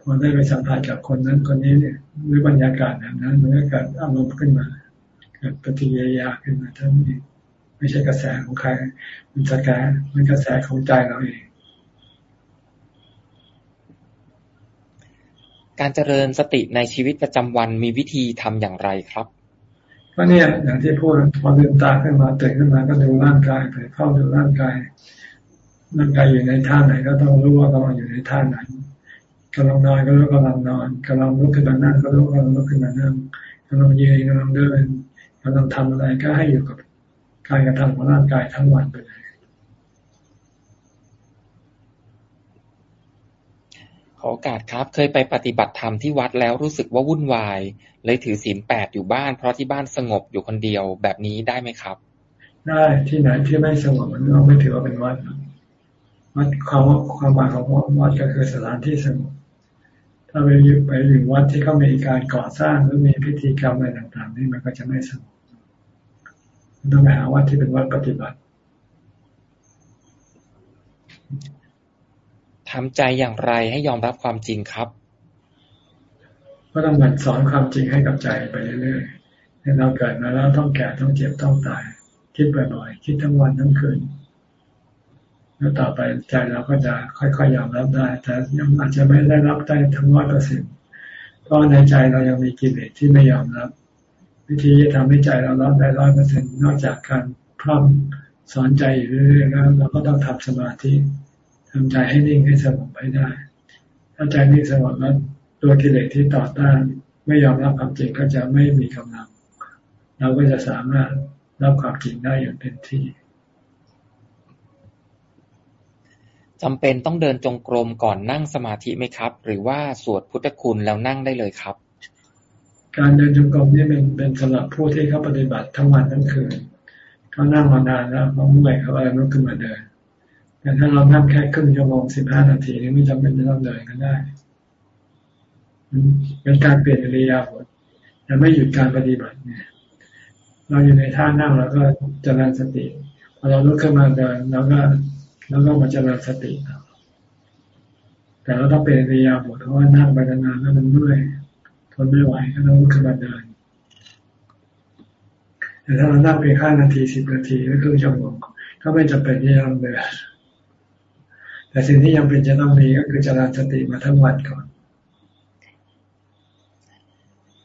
พอได้ไปสัมผัสกับคนนั้นคนนี้เนี่ยหรือบรรยากาศแบบนั้นมันก็เกิดอารมณ์ขึ้นมาเกิดปฏิกิริยาขึ้นมาทั้งนี้ไม่ใช่กระแสของใครมันกระแสมันกระแสของใจเราเองการเจริญสติในชีวิตประจำวันมีวิธีทำอย่างไรครับก็เนี่ยอย่างที่พูดพอลืมตาขึ้นมาตื่นขึ้นมาก็ดูร่างกายไปเข้าดูร่างกาย ร่างกายอยู่ในท่าไหนก็ต้องรู้ว่ากำลังอยู่ในท่าไหนกำลังนอนก็รู้กำลังนอนกำลังลุกขึ้นมานั่งก็รู้กำลังลุกขึ้นมานั่งกำลังยืนกำลังเดินกำลังทำอะไรก็ให้อยู่กับการกระทำของร่างกายทั้งวันไปเลยขอโอกาสครับ เคยไปปฏิบัติธรรมที่วัดแล้วรู้สึกว่าวุ่นวาย เลยถือศีลแปดอยู่บ้าน เพราะที่บ้านสงบอยู่คนเดียวแบบนี้ได้ไหมครับ ได้ที่ไหนที่ไม่สงบมันเราไม่ถือว่าเป็นวัด วัดความความหมายของวัดก็คือสถานที่สงบถ้าไปอยู่ไปอยู่วัดที่เขามีการก่อสร้างหรือมีพิธีกรรมอะไรต่างๆนี่มันก็จะไม่สงบต้องไปหาวัดที่เป็นวัดปฏิบัติทำใจอย่างไรให้ยอมรับความจริงครับ ก็ต้องหมั่นสอนความจริงให้กับใจไปเรื่อยๆเราเกิดมาแล้วต้องแก่ต้องเจ็บต้องตาย คิดบ่อยๆ คิดทั้งวันทั้งคืน แล้วต่อไปใจเราก็จะค่อยๆยอมรับได้ แต่ยังอาจจะไม่ได้รับได้ทั้งร้อยเปอร์เซ็นต์เพราะในใจเรายังมีกิเลสที่ไม่ยอมรับ วิธีจะทำให้ใจเรารับได้ร้อยเปอร์เซ็นนอกจากการพร่ำสอนใจอยู่เรื่อยๆแล้วเราก็ต้องทำสมาธิทำใจให้นิ่งให้สงบให้ได้ ถ้าใจนิ่งสงบแล้วตัวกิเลสที่ต่อต้านไม่ยอมรับความจริงก็จะไม่มีกำลัง เราก็จะสามารถรับความจริงได้อย่างเต็มที่ จำเป็นต้องเดินจงกรมก่อนนั่งสมาธิไหมครับ หรือว่าสวดพุทธคุณแล้วนั่งได้เลยครับ การเดินจงกรมนี่เป็นเป็นสำหรับผู้ที่เขาปฏิบัติทั้งวันทั้งคืนเขานั่งมานานแล้วเขาเมื่อยเขาอะไรลุกขึ้นมาเดินแต่ถ้าเรานั่งแค่ครึ่งชั่วโมงสิบห้านาทีนี่ไม่จำเป็นจะต้องเดินก็ได้เป็นการเปลี่ยนอริยาบทแต่ไม่หยุดการปฏิบัติเนี่ยเราอยู่ในท่านั่งแล้วก็เจริญสติพอเราลุกขึ้นมาเดินแล้วก็ แล้วก็มาเจริญสติแต่เราต้องเปลี่ยนอริยาบทเพราะว่านั่งไปนานๆแล้วมันเมื่อยนไม่ไหวก็ต้องลุกขึ้นมาเดินแต่ถ้าเรานั่งเพียงห้านาทีสิบนาทีหรือครึ่งชั่วโมงก็ไม่จำเป็นที่จะต้องเดินแต่สิ่งที่ยังเป็นจะต้องมีก็คือเจริญสติมาทั้งวันก่อน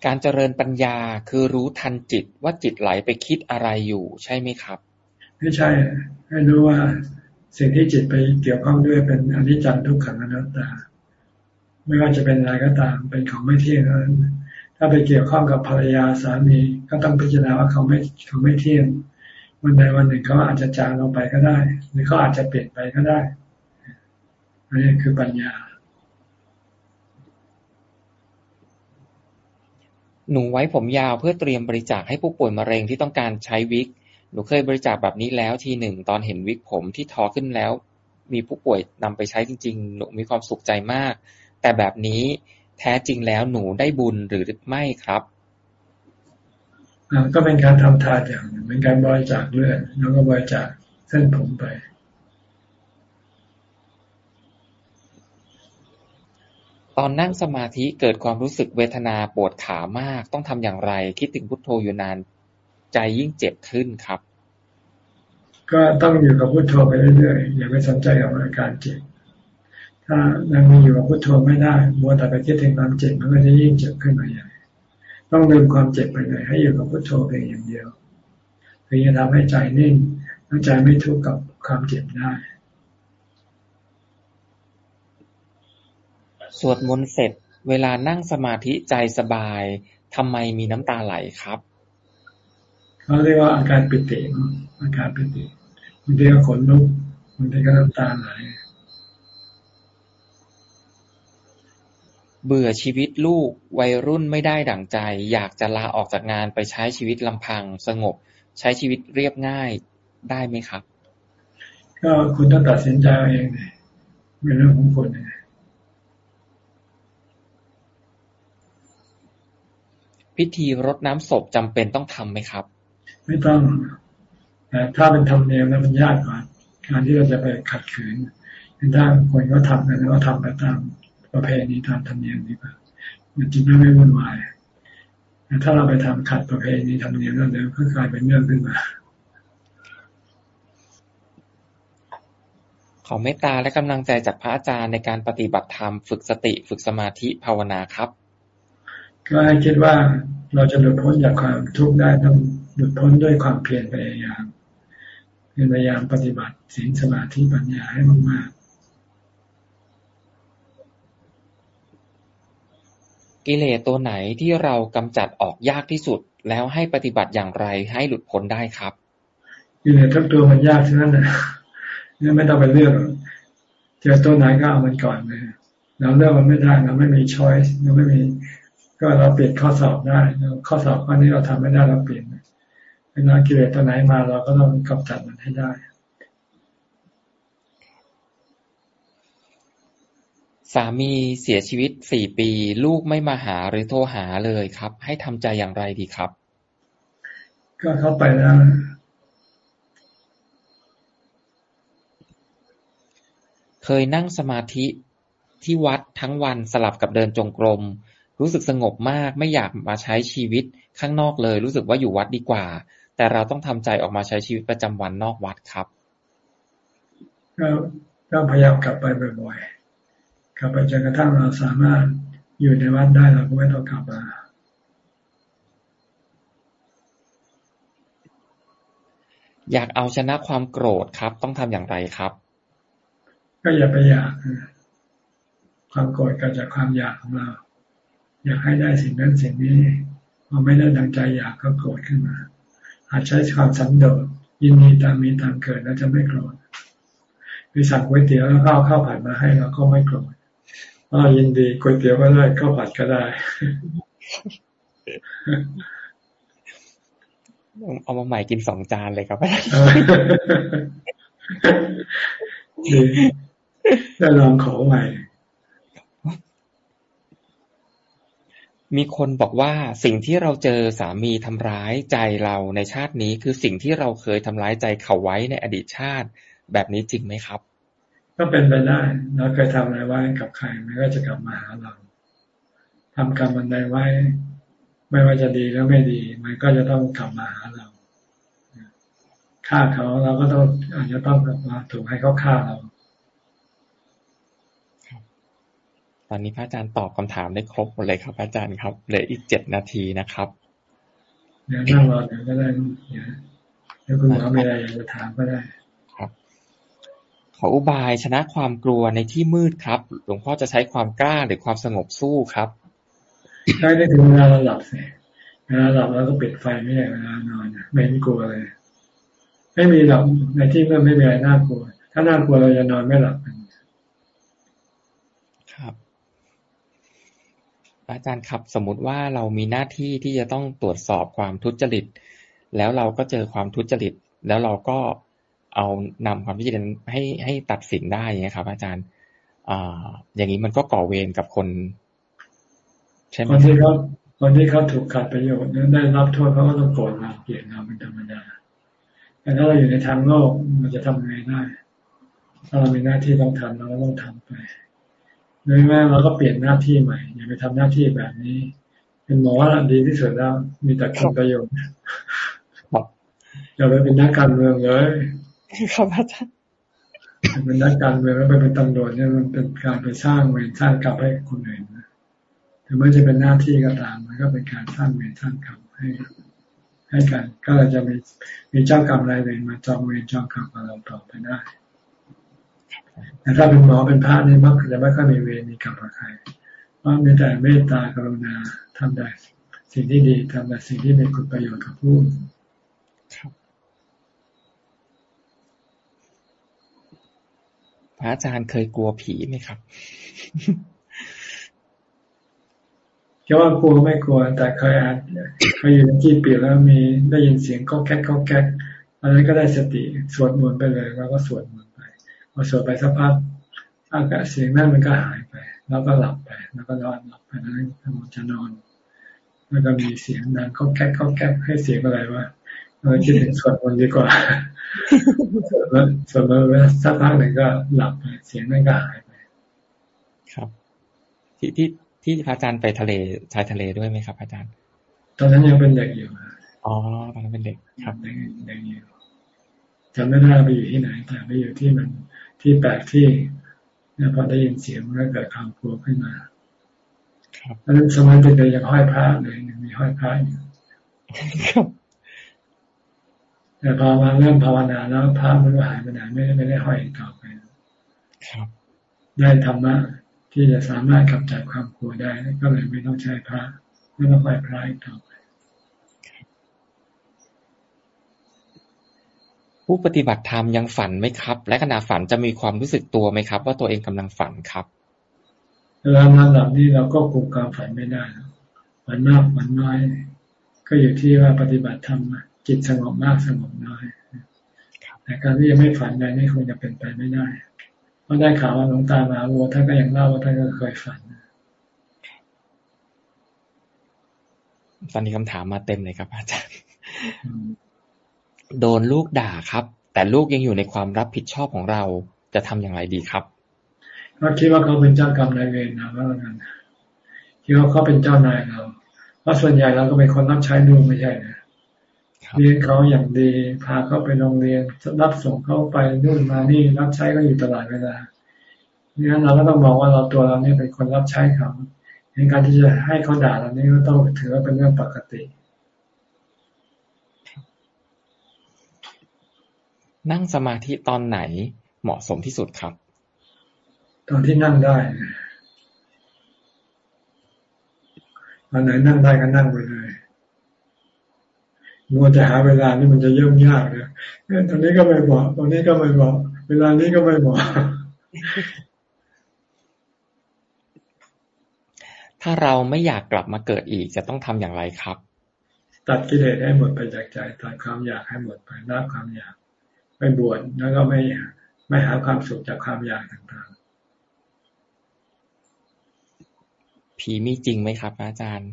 การเจริญปัญญาคือรู้ทันจิตว่าจิตไหลไปคิดอะไรอยู่ใช่ไหมครับ ไม่ใช่ ให้รู้ว่า สิ่งที่จิตไปเกี่ยวข้องด้วยเป็นอนิจจังทุกขังอนัตตา ไม่ว่าจะเป็นอะไรก็ตามเป็นของไม่เที่ยงนั้นถ้าไปเกี่ยวข้องกับภรรยาสามีก็ต้องพิจารณาว่าเขาไม่เขาไม่เที่ยงวันใดวันหนึ่งเขาอาจจะจากเราไปก็ได้ หรือเขาอาจจะเปลี่ยนไปก็ได้อันนี้คือปัญญา หนูไว้ผมยาวเพื่อเตรียมบริจาคให้ผู้ป่วยมะเร็งที่ต้องการใช้วิก หนูเคยบริจาคแบบนี้แล้วทีหนึ่งตอนเห็นวิกผมที่ทอขึ้นแล้ว มีผู้ป่วยนำไปใช้จริง ๆ หนูมีความสุขใจมาก แต่แบบนี้แท้จริงแล้วหนูได้บุญหรือไม่ครับก็เป็นการทำทานอย่างหนึ่งเป็นการบริจาคเลือดแล้วก็บริจาคเส้นผมไปตอนนั่งสมาธิเกิดความรู้สึกเวทนาปวดขามาก ต้องทำอย่างไร คิดถึงพุทโธอยู่นาน ใจยิ่งเจ็บขึ้นครับ ก็ต้องอยู่กับพุทโธไปเรื่อยๆอย่าไปสนใจกับอาการเจ็บถ้ายังมีอยู่กับพุทโธไม่ได้มัวแต่ไปคิดถึงความเจ็บมันก็จะยิ่งเจ็บขึ้นมาอย่างต้องลืมความเจ็บไปเลย ให้อยู่กับพุทโธเพียงอย่างเดียวเพื่อจะทำให้ใจนิ่งและใจไม่ทุกข์กับความเจ็บได้สวดมนต์เสร็จ เวลานั่งสมาธิใจสบายทำไมมีน้ำตาไหลครับ เขาเรียกว่าอาการปิติอาการปิติบางทีก็ขนลุกบางทีก็น้ำตาไหลเบื่อชีวิตลูกวัยรุ่นไม่ได้ดั่งใจ อยากจะลาออกจากงานไปใช้ชีวิตลำพังสงบ ใช้ชีวิตเรียบง่ายได้ไหมครับ ก็คุณต้องตัดสินใจเองเป็นเรื่องของคุณพิธีรดน้ำศพจำเป็นต้องทำไหมครับ ไม่ต้องแต่ถ้าเป็นธรรมเนียมแล้วมันยากกว่าการที่เราจะไปขัดขืนถ้าคนก็ทำกันแล้วก็ทำไปตามประเพณีตามธรรมเนียมดีกว่ามันจะไม่ไม่วุ่นวายแต่ถ้าเราไปทำขัดประเพณีธรรมเนียมแล้วเดี๋ยวก็กลายเป็นเรื่องขึ้นมาขอเมตตาและกำลังใจจากพระอาจารย์ในการปฏิบัติธรรมฝึกสติฝึกสมาธิภาวนาครับ ก็ให้คิดว่าเราจะหลุดพ้นจากความทุกข์ได้ต้อง หลุดพ้นด้วยความเพียรพยายามพยายามปฏิบัติสิ่งสมาธิปัญญาให้มากกิเลสตัวไหนที่เรากำจัดออกยากที่สุด แล้วให้ปฏิบัติอย่างไรให้หลุดพ้นได้ครับกิเลสทั้งตัวมันยากทั้งนั้นนะนี่ไม่ต้องไปเลือกเจอตัวไหนก็เอามันก่อนเลยเราเลือกมันไม่ได้เราไม่มีช้อยส์เราไม่มี ก็เราเปลี่ยนข้อสอบได้ข้อสอบข้อนี้เราทำไม่ได้เราเปลี่ยน เวลากิเลสตัวไหนมาเราก็ต้องกำจัดมันให้ได้สามีเสียชีวิตสี่ปี ลูกไม่มาหาหรือโทรหาเลยครับ ให้ทำใจอย่างไรดีครับ ก็เข้าไปแล้ว เคยนั่งสมาธิที่วัดทั้งวันสลับกับเดินจงกรม รู้สึกสงบมากไม่อยากมาใช้ชีวิตข้างนอกเลย รู้สึกว่าอยู่วัดดีกว่า แต่เราต้องทำใจออกมาใช้ชีวิตประจำวันนอกวัดครับ ก็ต้องพยายามกลับไปบ่อยๆ กลับไปจนกระทั่งเราสามารถอยู่ในวัดได้เราก็ไม่ต้องกลับมาอยากเอาชนะความโกรธครับ ต้องทำอย่างไรครับ ก็อย่าไปอยาก ความโกรธเกิดจากความอยากของเรา อยากให้ได้สิ่งนั้นสิ่งนี้พอไม่ได้ดังใจอยากก็โกรธขึ้นมา อาจใช้ความสันโดษยินดีตามมีตามเกิดแล้วจะไม่โกรธวิสั่งก๋วยเตี๋ยวแล้วข้าวข้าวผัดมาให้เราก็ไม่โกรธอ่ายินดีก๋วยเตี๋ยวก็ได้ข้าวผัดก็ได้เอามาใหม่กินสองจานเลยครับได้ลองของใหม่ มีคนบอกว่าสิ่งที่เราเจอสามีทำร้ายใจเราในชาตินี้ คือสิ่งที่เราเคยทำร้ายใจเขาไว้ในอดีตชาติ แบบนี้จริงไหมครับ ก็เป็นไปได้ เราเคยทำอะไรไว้กับใครมันก็จะกลับมาหาเราทำกรรมอันใดไว้ ไม่ว่าจะดีแล้วไม่ดี มันก็จะต้องกลับมาหาเราฆ่าเขาเราก็ต้องอาจจะต้องกลับมาถูกให้เขาฆ่าเรา ตอนนี้พระอาจารย์ตอบคำถามได้ครบหมดเลยครับอาจารย์ครับเหลืออีกเจ็ดนาทีนะครับเดี๋ยวนั่งรอเดี๋ยวก็ได้เดี๋ยวคุณหมอมีอะไรจะถามก็ได้ขออุบายชนะความกลัวในที่มืดครับ หลวงพ่อจะใช้ความกล้าหรือความสงบสู้ครับใช้ได้ถึงเวลาเราหลับสิเวลาหลับแล้วก็ปิดไฟไม่ได้เวลานอนไม่กลัวเลย ไม่มีหลับในที่มืดไม่มีอะไรน่ากลัว ถ้าน่ากลัวเราจะนอนไม่หลับ อาจารย์ครับ สมมติว่าเรามีหน้าที่ที่จะต้องตรวจสอบความทุจริต แล้วเราก็เจอความทุจริต แล้วเราก็เอานำความทุจริตให้ให้ตัดสินได้เงี้ยครับ อาจารย์อ่าอย่างนี้มันก็ก่อเวรกับคน ใช่ไหมคนที่เขาคนที่เขาถูกขัดประโยชน์นั้นได้รับโทษเขาก็ต้องโกรธเราเกลียดเราเป็นธรรมดาแต่ถ้าเราอยู่ในทางโลกมันจะทำไงได้ถ้าเรามีหน้าที่ต้องทำเราก็ต้องทำไป โดยแม้เราก็เปลี่ยนหน้าที่ใหม่อย่าไปทำหน้าที่แบบนี้ เป็นหมอดีที่สุดแล้ว มีแต่คุณประโยชน์อย่าไปเป็นนักการเมืองเลยครับอาจารย์เป็นนักการเมืองแล้วไปเป็นตำรวจเนี่ยมันเป็นการไปสร้างเวรสร้างกรรมให้คนอื่นนะถึงแม้จะเป็นหน้าที่ก็ตามมันก็เป็นการสร้างเวรสร้างกรรมให้ ให้กัน ก็เลยจะมีมีเจ้ากรรมนายเวรมาจองเวรจองกรรมกับเราต่อไปได้ แต่ถ้าเป็นหมอเป็นพระนี่มักจะไม่ค่อยมีเวรมีกรรมกับใครเพราะมีแต่เมตตากรุณาทำได้สิ่งที่ดีทำแต่สิ่งที่มีคุณประโยชน์กับผู้พระอาจารย์เคยกลัวผีไหมครับจะว่ากลัวไม่กลัว แต่เคยอ่านเคยอยู่ในที่เปลี่ยนแล้วมีได้ยินเสียงก็แก๊กก็แก๊กอันนั้นก็ได้สติสวดมนต์ไปเลย แล้วก็สวดมนต์ไป พอสวดไปสักพักอากาศเสียงนั้นมันก็หายไป แล้วก็หลับไป แล้วก็นอนหลับไปนั้นจะนอน แล้วก็มีเสียงดังก็แก๊กก็แก๊กให้เสียงอะไรวะเราคิดถึงสวดมนต์ดีกว่าสวดมนต์สักพักหนึ่งก็หลับไปเสียงนั้นก็หายไป ครับ ที่ที่ที่พระอาจารย์ไปทะเลชายทะเลด้วยไหมครับอาจารย์ ตอนนั้นยังเป็นเด็กอยู่อ๋อตอนนั้นเป็นเด็กครับเด็กอยู่จำไม่ได้ไปอยู่ที่ไหนแต่ไปอยู่ที่มัน ที่แปลกที่เนี่ยพอได้ยินเสียงมันก็เกิดความกลัวขึ้นมาครับแล้วสมัยเด็กๆยังห้อยพระเลยมีห้อยพระอยู่แต่พอมาเริ่มภาวนาแล้วพระมันก็หายไปไหนไม่ไม่ได้ห้อยต่อไปครับ ได้ธรรมะที่จะสามารถกำจัดความกลัวได้ ก็เลยไม่ต้องใช้พระไม่ต้องไปพระอีกต่อไป ผู้ปฏิบัติธรรมยังฝันไหมครับ และขณะฝันจะมีความรู้สึกตัวไหมครับ ว่าตัวเองกำลังฝันครับเวลานอนหลับนี่เราก็คุมความฝันไม่ได้ฝันมากฝันน้อย ก็อยู่ที่ว่าปฏิบัติธรรมจิตสงบมากสงบน้อยแต่การที่จะไม่ฝันใดนี่คงจะเป็นไปไม่ได้เพราะได้ข่าวว่าหลวงตามาวัวท่านก็ยังเล่าว่าท่านก็เคยฝันตอนนี้คำถามมาเต็มเลยครับอาจารย์ โดนลูกด่าครับ แต่ลูกยังอยู่ในความรับผิดชอบของเรา จะทำอย่างไรดีครับ ก็คิดว่าเขาเป็นเจ้ากรรมนายเวรนะว่ากันคิดว่าเขาเป็นเจ้านายเราเพราะส่วนใหญ่เราก็เป็นคนรับใช้ลูกไม่ใช่นะเลี้ยงเขาอย่างดี พาเขาไปโรงเรียนรับส่งเขาไปนู่นมานี่รับใช้ก็อยู่ตลอดเวลาเนี่ยเราก็ต้องมองว่าเราตัวเราเนี่ยเป็นคนรับใช้เขาในการที่จะให้เขาด่าเรานี่ก็ต้องถือว่าเป็นเรื่องปกติ นั่งสมาธิตอนไหนเหมาะสมที่สุดครับ ตอนที่นั่งได้ตอนไหนนั่งได้ก็นั่งไปเลยมัวจะหาเวลานี่มันจะยุ่งยากเลยตรงนี้ก็ไม่บอกตรงนี้ก็ไม่บอกเวลานี้ก็ไม่บอกถ้าเราไม่อยากกลับมาเกิดอีกจะต้องทำอย่างไรครับ ตัดกิเลสให้หมดไปจากใจตัดความอยากให้หมดไปละความอยาก ไปบวชแล้วก็ไม่ไม่หาความสุขจากความอยากต่างๆ ผีมีจริงไหมครับ อาจารย์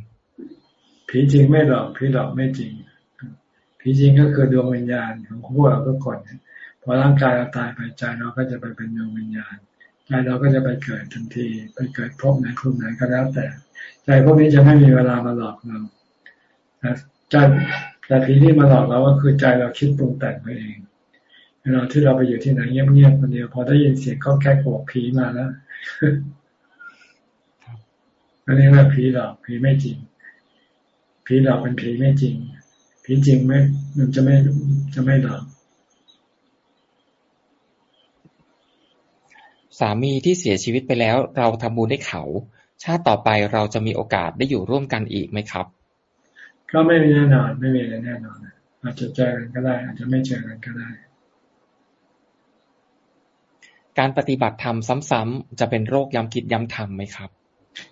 ผีจริงไม่หรอกผีหลอกไม่จริง ผีจริงก็คือดวงวิญญาณของพวกเราทุกคนพอร่างกายเราตายไปใจเราก็จะไปเป็นดวงวิญญาณใจเราก็จะไปเกิดทันที ไปเกิดพบไหนคุมไหนก็แล้วแต่ ใจพวกนี้จะไม่มีเวลามาหลอกเราใจแต่ผีที่มาหลอกเราก็คือใจเราคิดปรุงแต่งไปเอง เวลาที่เราไปอยู่ที่ไหนเงียบๆคนเดียว พอได้ยินเสียงเขาแค่โกรผีมาแล้วอันนี้แหละผีหลอกผีไม่จริง ผีหลอกเป็นผีไม่จริง ผีจริงไม่มันจะไม่จะไม่หลอกสามีที่เสียชีวิตไปแล้ว เราทำบุญให้เขา ชาติต่อไปเราจะมีโอกาสได้อยู่ร่วมกันอีกไหมครับ ก็ไม่มีแน่นอน ไม่มีอะไรแน่นอนอาจจะเจอกันก็ได้ อาจจะไม่เจอกันก็ได้ การปฏิบัติธรรมซ้ำๆจะเป็นโรคย้ำคิดย้ำทำไหมครับ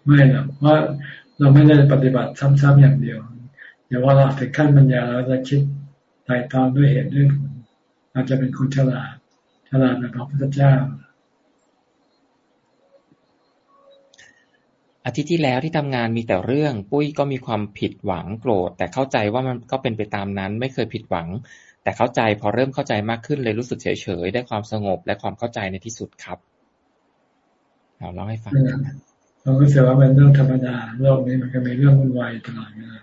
ไม่หรอกเพราะเราไม่ได้ปฏิบัติซ้ำๆอย่างเดียวเดี๋ยวว่าเราถึงขั้นปัญญาเราจะคิดไต่ตามด้วยเหตุด้วยผลเราจะเป็นคนฉลาดฉลาดแบบพระพุทธเจ้าอาทิตย์ที่แล้วที่ทำงานมีแต่เรื่อง ปุ้ยก็มีความผิดหวังโกรธ แต่เข้าใจว่ามันก็เป็นไปตามนั้น ไม่เคยผิดหวัง แต่เข้าใจพอเริ่มเข้าใจมากขึ้นเลยรู้สึกเฉยๆได้ความสงบและความเข้าใจในที่สุดครับเราเล่าให้ฟังเราก็เสียว่าเป็นเรื่องธรรมดาโลกนี้มันก็มีเรื่องวุ่นวายตลอดเวลา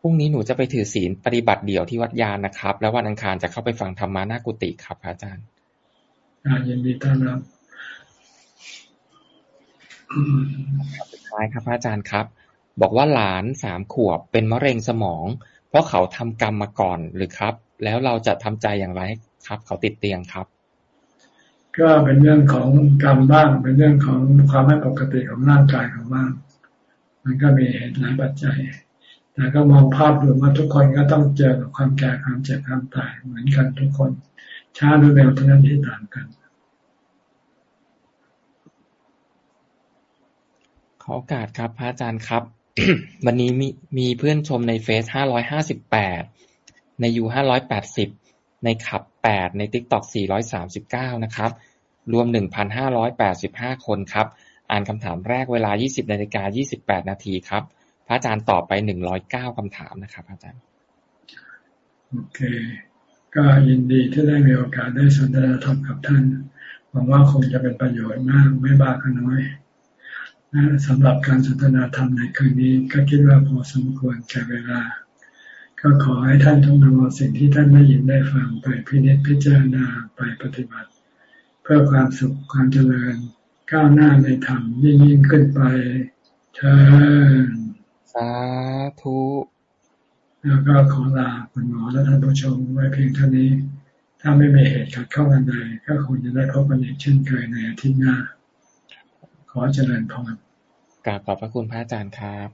พรุ่งนี้หนูจะไปถือศีลปฏิบัติเดี่ยวที่วัดยานนะครับ แล้ววันอังคารจะเข้าไปฟังธรรมานากุติครับอาจารย์ยินดีต้อนรับสุดท้ายครับอาจารย์ครับ บอกว่าหลานสามขวบเป็นมะเร็งสมอง เพราะเขาทำกรรมมาก่อนหรือครับ แล้วเราจะทำใจอย่างไรครับ เขาติดเตียงครับ ก็เป็นเรื่องของกรรมบ้าง เป็นเรื่องของความไม่ปกติของร่างกายของบ้าง มันก็มีเหตุหลายปัจจัยแต่ก็มองภาพรวมว่าทุกคนก็ต้องเจอกับความแก่ความเจ็บความตายเหมือนกันทุกคนช้าหรือเร็วเท่านั้นที่ต่างกันขอโอกาสครับพระอาจารย์ครับ วันนี้มีมีเพื่อนชมในเฟซห้าร้อยห้าสิบแปด ในยูห้าร้อยแปดสิบ ในขับแปด ในทิกต็อกสี่ร้อยสามสิบเก้านะครับ รวมหนึ่งพันห้าร้อยแปดสิบห้าคนครับ อ่านคำถามแรกเวลายี่สิบนาฬิกายี่สิบแปดนาทีครับ พระอาจารย์ตอบไปหนึ่งร้อยเก้าคำถามนะครับอาจารย์ โอเค ก็ยินดีที่ได้มีโอกาสได้สนทนาธรรมกับท่าน หวังว่าคงจะเป็นประโยชน์มากไม่บ้าก็น้อย สำหรับการสนทนาธรรมในคืนนี้ก็คิดว่าพอสมควรแก่เวลา ก็ขอให้ท่านทุกนำสิ่งที่ท่านได้ยินได้ฟังไปพิจิตพิจารณาไปปฏิบัติ เพื่อความสุขความเจริญก้าวหน้าในธรรมยิ่งยิ่งขึ้นไปเชิญสาธุแล้วก็ขอลาคุณหมอและท่านผู้ชมไว้เพียงเท่านี้ ถ้าไม่มีเหตุขัดข้องอันใดก็คงจะได้พบกันอีกเช่นเคยในอาทิตย์หน้า ขอเจริญพรกราบขอบพระคุณพระอาจารย์ครับ